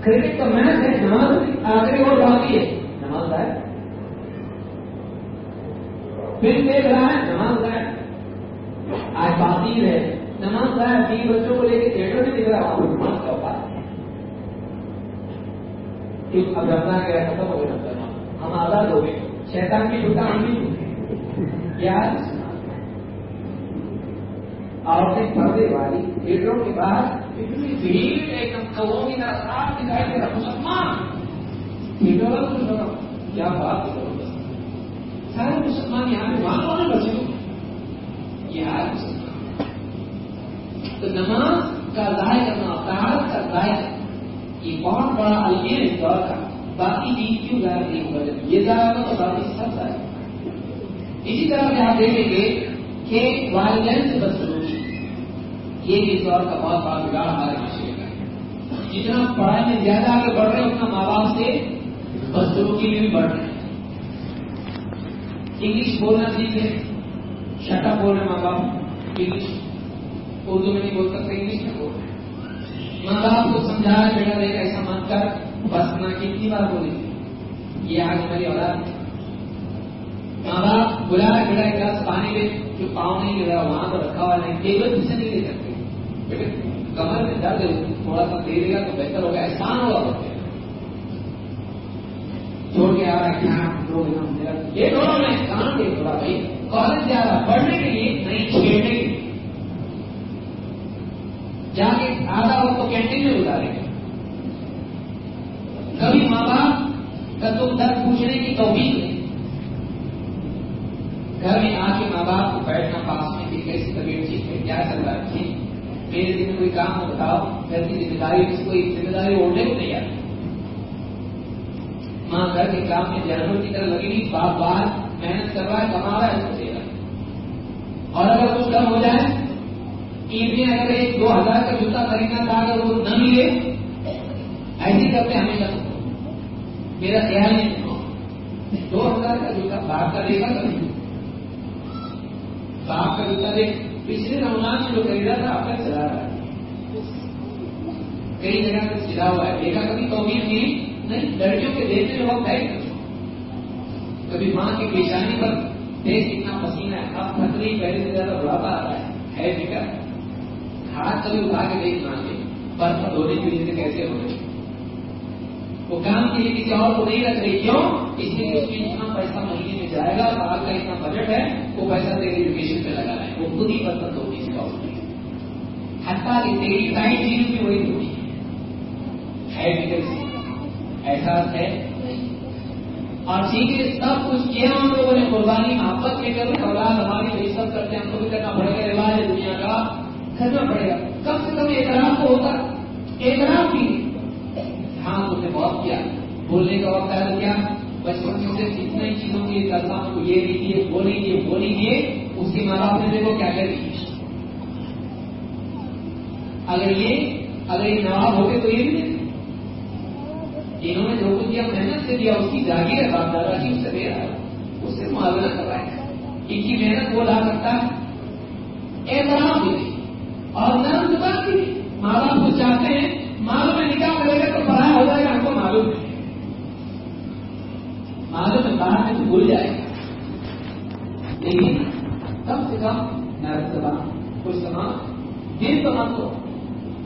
Speaker 2: کرکٹ کا میچ ہے نماز آخری اور باقی ہے۔ نماز ہے۔ پھر دیکھ رہا ہے، نماز ہے۔ آج باقی ہے۔ نماز ہے، تین بچوں کو لے کے تھیٹر میں دکھ رہا ہوں۔ نماز کا بات اب رمضان گیا، ختم ہو گیا۔ ہم آزاد ہو گئے۔ شیطان کی جھوٹا ہم نہیں یار عورتیں پردے والی، تھیٹروں کے بعد اتنی بھیڑ ایک دم کبوں کی طرح صاف دکھائی دے رہا مسلمان تھیٹر کیا بات کرو سارے مسلمان یہاں پہ وہاں کون بچے ہو یار مسلمان۔ تو نماز کا ضائع کرنا طاعت کا ضائع یہ بہت بڑا المیہ اس دور کا باقی چیز کیوں ضائع نہیں ہوگا جب یہ ضائع ہوگا تو باقی سب ضائع اسی طرح سے آپ دیکھیں گے کہ والدین سے بدسلوکی۔ یہ بھی اس دور کا بہت بڑا بگاڑ ہمارے معاشرے کا ہے۔ جتنا پڑھائی میں زیادہ آگے بڑھ رہے ہیں، اتنا ماں باپ سے بدسلوکی میں بھی بڑھ رہے ہیں۔ انگلش بولنا سیکھے شٹا بول رہے ماں باپ انگلش۔ اردو میں نہیں بول سکتے، انگلش میں بول رہے ماں باپ کو سمجھا بیٹا دیکھ ایسا من کر۔ بس نہ کتنی بار بولی۔ یہ آج ہماری اولاد ہے۔ ماں باپ بلا بیٹا ایک گلاس پانی میں جو پاؤں نہیں گر رہا، وہاں پر رکھا ہوا نہیں ٹیبل پیچھے نہیں لے سکتے۔ بیٹے کمر میں درد تھوڑا سا دے دے گا تو بہتر ہوگا، احسان ہوگا بچے چھوڑ کے آ رہا ہے، کیا یہ دونوں میں کہاں دے تھوڑا بھائی کالج جا رہا پڑھنے کے لیے نہیں، چھیڑنے کے لیے۔ جا کے آدھا وقت تو کینٹین میں گزارے۔ گا کبھی ماں باپ کا تو درد پوچھنے کی توفیق ہے گھر میں آ کے ماں باپ کو بیٹھنا، پاس میں کہ کیسی طبیعت ٹھیک ہے، کیا چل رہا ہے؟ میرے دن کوئی کام ہو بتاؤ۔ گھر کی ذمہ داری کوئی ذمہ داری اوڑھنے کو نہیں آتی ماں گھر کے کام میں جانور کی طرح لگی ہوئی باپ باہر محنت کر رہا ہے، کما رہا ہے، اس کو دے اور اگر کچھ کم ہو جائے عید میں اگر ایک دو ہزار کا جوتا خریدنا تھا، اگر وہ نہ ملے، ایسی کرتے ہمیشہ۔ میرا خیال نہیں دو ہزار کا جوتا، باپ کا دے گا کبھی باپ کا جوتا دیکھ، پچھلے رمضان میں جو خریدا تھا، آپ کا چلا رہا ہے۔ کئی جگہ سے سلا ہوا ہے۔ دیکھا، کبھی توفیق ملی نہیں، لڑکیوں کے دیکھنے میں وقت ہے کبھی ماں کی پیشانی پر دیکھ کتنا پسینہ ہے، اب تھکری پہلے سے زیادہ بڑھاپا آ رہا ہے ہے فکر ہاتھ کبھی اٹھا کے دیکھ ماں کے برف دھونے کی وجہ سے کیسے ہو رہے وہ کام کے لیے کسی اور کو نہیں رکھ رہی، کیوں؟ اس لیے اس میں اتنا پیسہ مہینے میں جائے گا سال کا اتنا بجٹ ہے، وہ پیسہ تیری ایجوکیشن پہ لگا رہے ہیں وہ خود ہی برتن ہوگی اس کا حتیٰ کہ تیری ساری چیز بھی وہی ہوگی ہے۔ فکر احساس ہے؟ اور ٹھیک ہے سب کچھ کیا ہم لوگوں نے قربانی محبت کے کرو اولاد ہماری یہ سب کرتے ہیں، ہم کو بھی کرنا پڑے گا، رواج ہے دنیا کا، کرنا پڑے گا۔ کم سے کم احترام کو ہوتا احترام بھی ہاں تم نے بہت کیا۔ بولنے کا وقت ہے کیا؟ بچپن سے کتنے چیزوں کی کرتا ہوں کو یہ لیجیے وہ لیجیے وہ لیجیے اس کی ماں باپ نے دیکھو کیا کیا دیجیے اگر یہ اگر یہ نواب ہوتے تو یہ بھی دیتے انہوں نے جو کچھ دیا محنت سے دیا، اس کی جاگیر ہے، باپ دادا کی اس سے دے رہا ہے اس سے معاوضہ کر رہا ہے ان کی محنت وہ لا سکتا ہے۔ احترام بھی نہیں۔ اور نرم زبان بھی ماں باپ کو چاہتے ہیں معلوم میں نکاح کرے گا تو پڑھائی ہو جائے گا، ہم کو معلوم ہے۔ معلوم ہے باہر میں تو بھول جائے گا۔ لیکن کم سے کم نرم زبان کچھ سامان دل تو مت ہو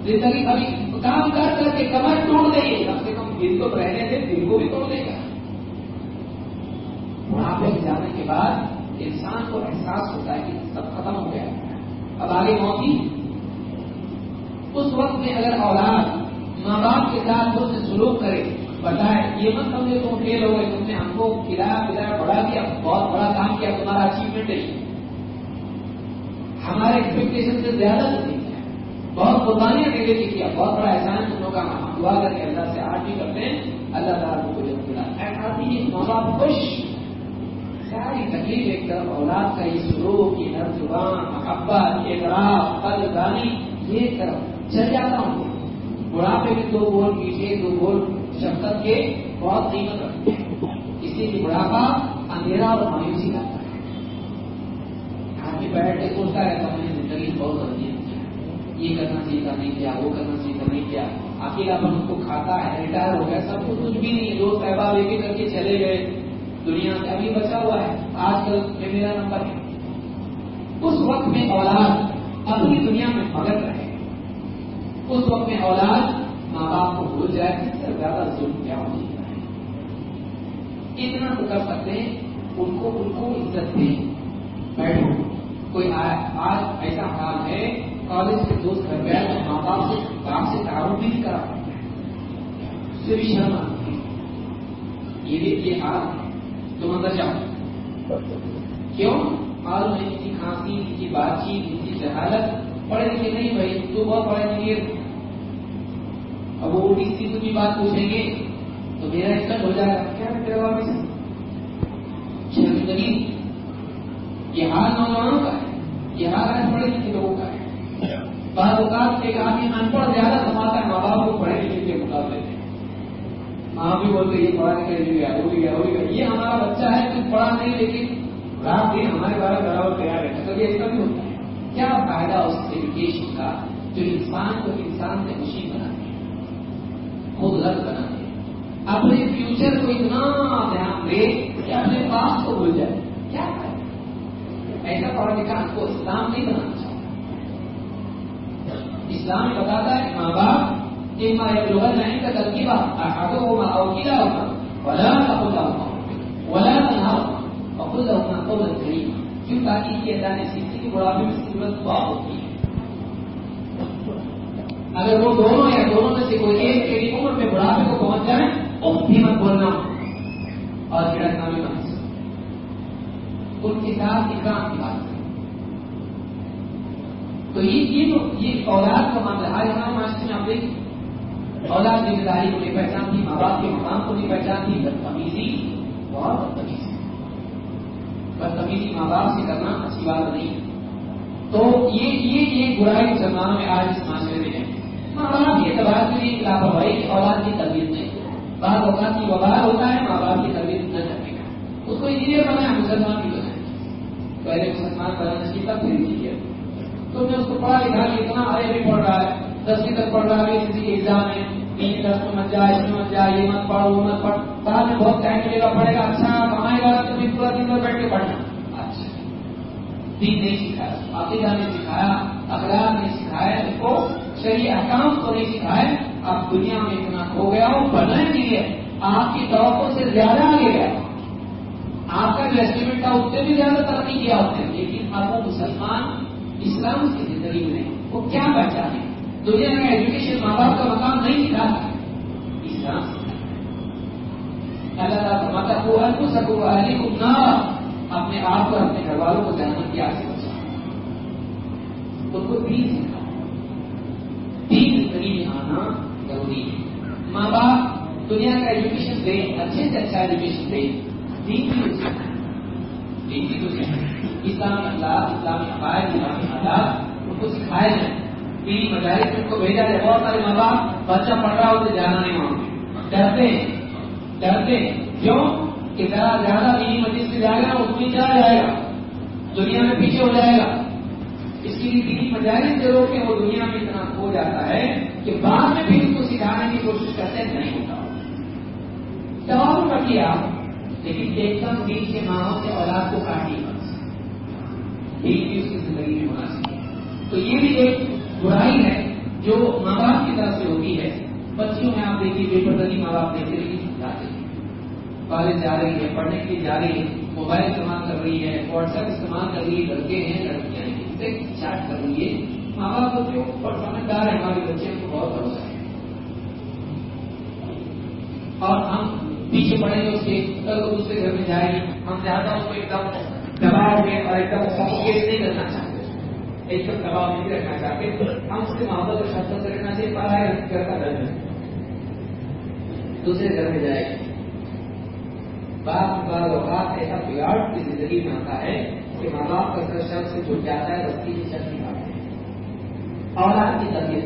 Speaker 2: زندگی ابھی کام کر کر کے کمر توڑ دیں کم سے دل تو رہنے سے دل کو بھی توڑ دے گا وہاں پہ جانے کے بعد انسان کو احساس ہوتا ہے کہ سب ختم ہو گیا۔ اب آگے موتی اس وقت میں اگر اولاد ماں باپ کے ساتھ سے سلوک کرے، بتائے، یہ مت سمجھے تم فیل ہو گئے، تم نے ہم کو کھلایا پلایا بڑا کیا، بہت بڑا کام کیا، تمہارا اچیومنٹ ہے۔ ہمارے ایکسپیکٹیشن سے زیادہ تو نہیں بہت قربانیاں دے کے کیا، بہت بڑا احسان تم لوگ کا۔ ہم دعا کر کے اللہ سے آج بھی کرتے ہیں۔ اللہ تعالیٰ کو جب ملا ایسا ماں باپ خوش۔ ساری تکلیف ایک طرف اولاد کا یہ سلوک یہ نر زبان محبت اعتراف قدر، دانی یہ طرف چل جاتا ہوں۔ بڑھاپے میں دو بول پیچھے دو بول شفقت کے بہت قیمت رکھتے ہیں۔ اس لیے بڑھاپا اندھیرا اور مایوسی لاتا ہے۔ آدمی بیٹھ کے سوچتا رہتا ہوں زندگی بہت اچھی یہ کرنا چاہیے نہیں کیا، وہ کرنا چاہیے نہیں کیا۔ اکیلا بن کو کھاتا ہے، ریٹائر ہو گیا، سب کو کچھ بھی نہیں دو احباب ایک کر کے چلے گئے۔ دنیا سے ابھی بچا ہوا ہے۔ آج کل یہ میرا نمبر ہے۔ اس وقت میں اولاد اپنی دنیا میں مگن رہے۔ اس وقت میں اولاد ماں باپ کو بھول جائے، اس سے زیادہ ظلم کیا ہو اتنا تو کر سکتے ہیں،
Speaker 1: ان کو ان کو عزت دیں۔ بیٹھو، کوئی آج ایسا حال ہے کالج کے دوست گھر گیا ماں باپ سے باپ سے تعارف بھی نہیں کرا سے بھی شرم آتی ہے۔ یہ بھی یہ حال ہے۔ تم اندر جاؤ۔ کیوں؟ معلوم ہے کسی کھانسی، کسی بات چیت، کسی جہالت۔ پڑھے لکھے نہیں بھائی، تو بہت پڑھے لکھے۔ اب وہ کسی کو بھی بات پوچھیں گے۔ تو میرا اسٹنٹ ہو جائے گا کیا تیرا واپس شرمندگی یہ حال نوجوانوں کا ہے۔ یہ حال ہے پڑھے لکھے لوگوں کا ہے۔ بعض اوقات ایک آدمی ان پڑھ زیادہ سماتا ہے، ماں باپ کو پڑھے لکھے کے مقابلے میں ماں بھی بولتے یہ پڑھا لکھے بھی گیا وہ بھی گیا وہ بھی گیا یہ ہمارا بچہ ہے تو پڑھا نہیں، لیکن رات دن ہمارے بارے کرا تیار ہے۔ کبھی ایسا بھی ہوتا ہے۔ کیا فائدہ اس ایجوکیشن کا جو انسان کو انسان سے خوشی بناتی ہے؟ خود رد بناتی ہے۔ اپنے فیوچر کو اتنا دھیان دے کہ اپنے پاس کو بھول جائے۔ کیا ایسا پڑھا لکھا کو اسلام نہیں بنانا چاہتا اسلام بتاتا ہے ماں باپ کہ ماں ایک لوگ نہیں کا غلطی بات اوکیلا ہوگا ولا کا خدا ہوگا ولا کا ہوگا اور خود اپنا قبل کریم کیوں تاکہ کی اللہ نے سیکھی کی بڑھاپے میں صورت دعا ہوتی ہے؟ اگر وہ دونوں یا دونوں میں سے کوئی ایک ایک عمر میں بڑھاپے کو پہنچ جائے اور بھی مت بولنا۔ اور پھر نامی بن ان کے ساتھ اکرام کی بات۔ تو یہ یہ تو یہ اولاد کا معاملہ آج ہمارے معاشرے میں آپ دیکھیں، اولاد ذمہ داری کو نہیں پہچانتی ماں باپ کے مقام کو نہیں پہچانتی بدتمیزی بہت بدتمیزی بدتمیزی ماں باپ سے کرنا اچھی بات نہیں۔ ہے تو یہ یہ یہ برائی مسلمانوں میں آج اس معاشرے میں ہے۔ ماں باپ کے اعتبار سے بھی لاپرواہی اولاد کی تربیت نہیں۔ بعض اوقات کی وبار ہوتا ہے، ماں باپ کی تربیت نہ کرنے کا۔ اس کو انجینئر بنایا مسلمان بھی بنائے پہلے مسلمان بنانا چاہیے تب پھر انجینئر تو میں اس کو پڑھا لکھا کہ اتنا آگے بھی پڑھ رہا ہے دسویں تک پڑھ رہا ہے کسی ایگزام ہے تین دس میں مت جا، اس میں مت جا، یہ مت پڑھ وہ مت پڑھ بعد میں بہت ٹائم ملے گا پڑھے گا اچھا کمائے گا تو پھر پورا دن بھر بیٹھ کے پڑھنا۔ اچھا۔ دین نہیں سکھایا عقیدہ نے سکھایا، اخلاق نے سکھایا اس کو صحیح احکام کو نہیں سکھائے آپ دنیا میں اتنا کھو گیا ہو بننے کے لیے آپ کی توقع سے زیادہ آگے گیا۔ آپ کا جو ایسٹیمیٹ تھا، اس سے بھی زیادہ ترقی کیا ہوتے ہیں لیکن اب وہ مسلمان اسلام کی زندگی میں وہ کیا پہچانے دنیا کا ایجوکیشن ماں باپ کا مقام نہیں دکھاتا اسلام۔ اللہ تعالیٰ ماتا کو ہر کو سکو اہلی کو نہ اپنے آپ کو، اپنے گھر والوں کو جاننا کیا سے بچا ان کو دین سکھا دین زندگی میں آنا ضروری ہے۔ ماں باپ دنیا کا ایجوکیشن دے اچھے سے اچھا ایجوکیشن دے دین بھی اسے دین بھی اسلامی اخلاق اسلامی عقائد اسلامی حالات ان کو سکھائے جائیں تین مجالس ان کو بھیجا جائے۔ بہت سارے ماں باپ بچہ پڑھ رہا ہو تو جانا نہیں مانگتے۔ ڈرتے ڈرتے کیوں؟ کہ ذرا زیادہ دینی مجلس سے جائے گا، اس میں چلا جائے گا۔ دنیا میں پیچھے ہو جائے گا۔ اس کے لیے دینی مجالس سے روک کے وہ دنیا میں اتنا ہو جاتا ہے کہ بعد میں بھی اس کو سکھانے کی کوشش کرتے نہیں ہوتا۔ سوال رکھیے آپ لیکن ایک دم دین کے ماحول سے اولاد کو کاٹی دین بھی اس کی زندگی میں ہونا چاہیے تو یہ بھی ایک برائی ہے جو ماں باپ کی طرف سے ہوتی ہے۔ بچیوں میں آپ دیکھیے بے پردگی ماں باپ دیکھتے لیکن سمجھاتے کالج جا رہی ہے، پڑھنے کے لیے جا رہی ہے۔ موبائل استعمال کر رہی ہے واٹس ایپ استعمال کر رہی ہے، لڑکے ہیں لڑکیاں ہیں ان سے چیٹ کر رہی ہے۔ ماں باپ بچوں اور سمجھدار ہے ہمارے بچے کو بہت بھروسہ ہے۔ اور ہم پیچھے پڑیں گے اس کے کل وہ دوسرے گھر میں جائے۔ گی ہم زیادہ اس کو ایک دم دباؤ میں اور ایک دم سفوکیٹ نہیں کرنا چاہتے۔ ایک دم دباؤ نہیں رکھنا چاہتے۔ ہم اس کے محبت اور شفقت سے رکھنا چاہیے پڑھا ہے، گھر کا درد ہے دوسرے گھر میں جائے۔ گی بعض بعض اوقات ایسا بگاڑ کی زندگی میں آتا ہے کہ ماں باپ کا سر شخص سے چھوٹ جاتا ہے بستی کی چل نہیں پاتے اولاد کی تربیت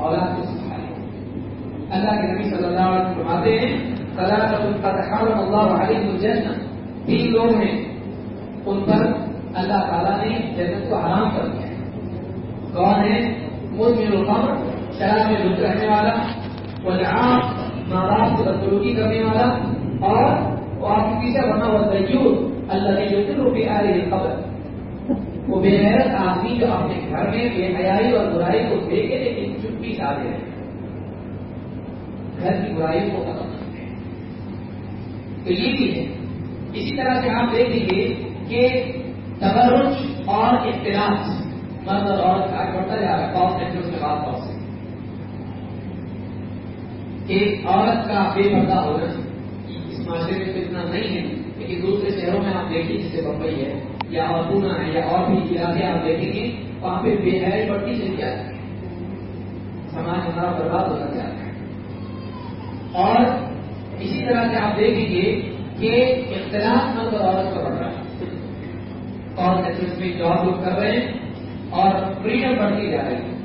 Speaker 1: اولاد کو سکھائے اللہ کے نبی صلی اللہ علیہ وسلم فرماتے ہیں سلاد اللہ علیہ الجنہ۔ تین لوگ ہیں۔ ان پر اللہ تعالیٰ نے جنت کو حرام کر دیا ہے۔ کون ہے؟ مجھ میں القمر، شراب میں لطف رہنے والا والعاق ماں باپ کو بدسلوکی کرنے والا، اور وہ آپ کی پیچھے بنا ہوا دیور اللہ نے جو روپے آ رہی خبر۔ وہ بے غیرت آدمی جو اپنے گھر میں بے حیائی اور برائی کو دیکھے لیکن چپی ڈال دے رہے۔ گھر کی برائی کو ختم تو یہ بھی ہے۔
Speaker 2: اسی طرح سے آپ دیکھیں گے کہ تبرج اور اختلاف مرد اور عورت کا بڑھتا جا رہا ہے۔ ٹاپ سینٹر اس کے بعد طور سے ایک عورت کا بے پردہ ہونا اس معاشرے میں تو اتنا نہیں ہے، لیکن دوسرے شہروں میں آپ دیکھیں جیسے بمبئی ہے یا اور پونا ہے یا اور بھی علاقے آپ دیکھیں گے، وہاں پہ بے حیائی بڑھتی چلی جاتی ہے۔ سماج ہمارا برباد ہونا چاہتا ہے۔ اور اسی طرح سے آپ دیکھیں گے کہ اختلاف مرد اور عورت کا بڑھ رہا ہے۔ اور نیٹورک میں جاب لوگ کر رہے ہیں اور فریڈم بڑھتی جا رہی ہے۔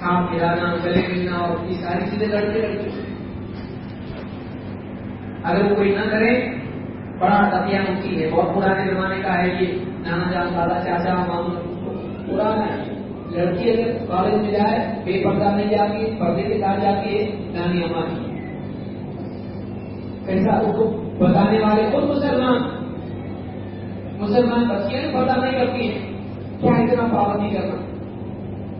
Speaker 2: کام کھلانا گلے ملنا اور یہ ساری چیزیں لڑتے لڑتے۔ اگر وہ کوئی نہ کرے، بڑا تبیا ممکن ہے۔ بہت پرانے زمانے کا ہے یہ۔ نانا جان دادا چاچا مامو پرانا ہے۔ لڑکی اگر کالج میں جائے بے پردہ نہیں جاتی پردے کے ساتھ جاتی ہے، نانی ہماری کیسا اس کو بتانے والے خود مسلمان مسلمان بچیاں پردہ نہیں کرتی ہیں۔ کیا اتنا پابندی کرنا؟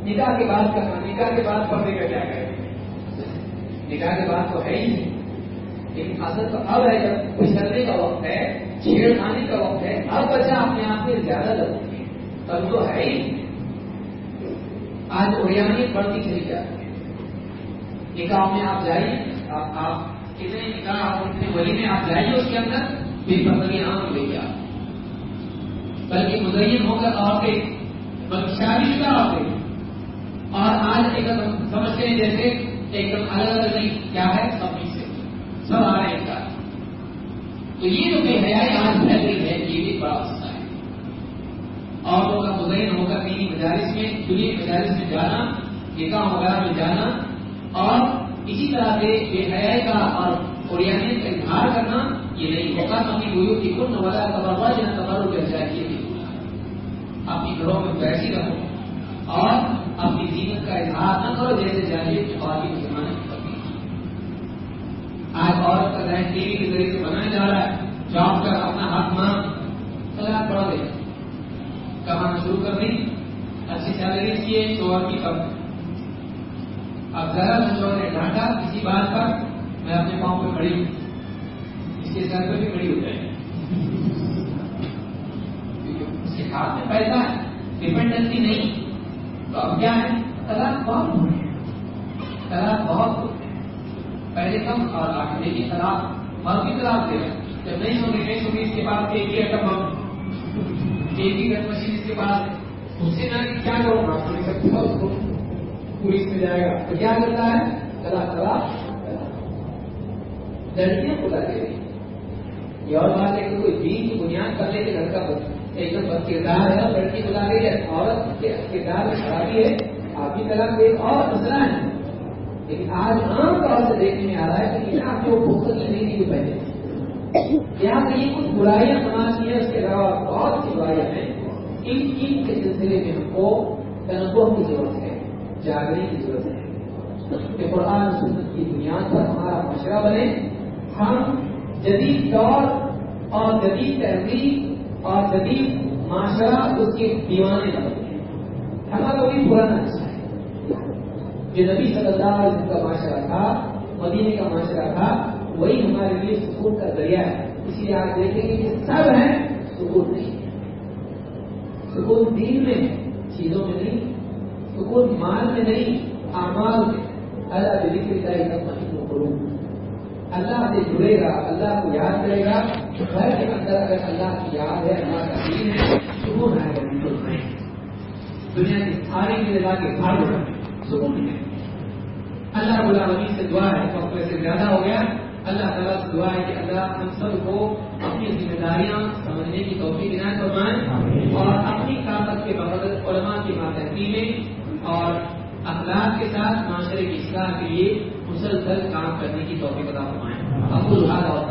Speaker 2: نکاح کے بعد کرنا، نکاح کے بعد پردے کا کیا کریں؟ نکاح کے بعد تو ہے ہی نہیں۔ لیکن اصل تو اب ہے، جب پچھلنے کا وقت ہے چھیڑ کھانے کا وقت ہے، اب بچہ اپنے آپ میں زیادہ لگتی ہے۔ تب تو ہے ہی آج اوریانی بڑھتی چلی جاتی ہے نکاح میں آپ جائیے آپ کتنے نکاح آپ کتنے ولی میں آپ جائیے اس کے اندر بے پردگی عام لے گیا بلکہ مزین ہو کر آپ بلکہ شادی کا آپ اور آج ایک دم سمجھتے ہیں جیسے ایک دم الگ الگ نہیں، کیا ہے؟ سب سے۔ سب آ رہے ہیں تو یہ جو بے حیائی آج پھیل رہی ہے، یہ بھی بڑا مسئلہ ہے۔ عورتوں کا مزین ہو کر کہیں مجالس میں دنیا مجالس میں جانا، نکاح وغیرہ میں جانا اور اسی طرح سے بے حیائی کا اور اوریانیت کا اظہار کرنا یہ نہیں ہوگا اپنی گویوں کی کن والا تبروا یا تبر کر جائے یہ نہیں ہوگا اپنی گھروں میں ویسی رہو اور اپنی زینت کا اظہار نہ کرو جیسے جاہلیت کی خواتین کے زمانے میں کرتی آج عورت کا ذہن ٹی وی کے ذریعے سے بنایا جا رہا ہے۔ جاب کر اپنا ہاتھ مان طلاق پڑا دے۔ کمانا شروع کر دی۔ اچھی سیلری کیے شوہر کی کم۔ اب ذرا شوہر نے ڈانٹا کسی بات پر میں اپنے پاؤں پہ کھڑی ہوں۔ اس کے سر پہ بھی کھڑی ہو جائے۔ اس کے ہاتھ میں پیسہ ہے ڈپینڈنسی نہیں۔ تو اب کیا ہے؟ طلاق بہت ہو رہی ہے۔ طلاق بہت ہو پہلے کم اور آگے دیکھیے طلاق اور بھی طلاق دے رہے جب نہیں سو نہیں سو اس کے بعد ایک ہی ایٹم بم ایک ہی گن مشین اس کے بعد اس سے نہ کیا کرو پولیس میں جائے گا۔ تو کیا کرتا ہے؟ طلاق طلاق لڑکیاں بلا دے۔ رہی یہ اور بات ہے کہ کوئی دین کی بنیاد کر لے کے لڑکا ایک دم بد کردار ہے، لڑکی بلا رہی ہے، عورت کے کردار میں خرابی ہے آپ کی طرف ایک اور مسئلہ ہے۔ لیکن آج عام طور سے دیکھنے میں آ رہا ہے کہ یہاں جو خوبصورت نہیں تھی پہلے یہاں پہ یہ کچھ برائیاں سماج کی ہیں، اس کے علاوہ بہت سی برائیاں ہیں۔ ان چیز کے سلسلے میں ہم کو تنوع کی ضرورت ہے۔ جاگنے کی ضرورت ہے۔ کہ قرآن سنت کی بنیاد پر ہمارا مشورہ بنے۔ ہم جدید دور اور جدید تہذیب اور جدید معاشرہ اس کے دیوانے نہ بنے ہمارا کوئی پرانا حصہ ہے۔ جو نبی صلی اللہ علیہ وسلم کا معاشرہ تھا، مدینے کا معاشرہ تھا، وہی ہمارے لیے سکون کا ذریعہ ہے۔ اس لیے آپ دیکھیں گے کہ سب ہیں سکون نہیں۔ ہے سکون دین میں، چیزوں میں نہیں۔ سکون مال میں نہیں اعمال میں اللہ کے ذکر کا ایک مہین کروں اللہ سے جڑے گا اللہ کو یاد کرے گا۔ گھر کے اندر اگر اللہ کی یاد ہے اللہ کا دین ہے سکون آئے گا بالکل نہیں دنیا کی ساری چیزیں لا کے بھاگ سکون نہیں اللہ العالمین سے دعا ہے وقت ویسے زیادہ ہو گیا۔ اللہ تعالیٰ سے دعا ہے کہ اللہ ہم سب کو اپنی ذمہ داریاں سمجھنے کی توفیق عنایت فرمائیں اور اپنی طاقت کے بغیر علماء کی ماتحتی میں اور اخلاق کے ساتھ معاشرے کی اصلاح کے لیے مسلسل کام کرنے کی توفیق عطا فرمائیں۔ ابو الحال اور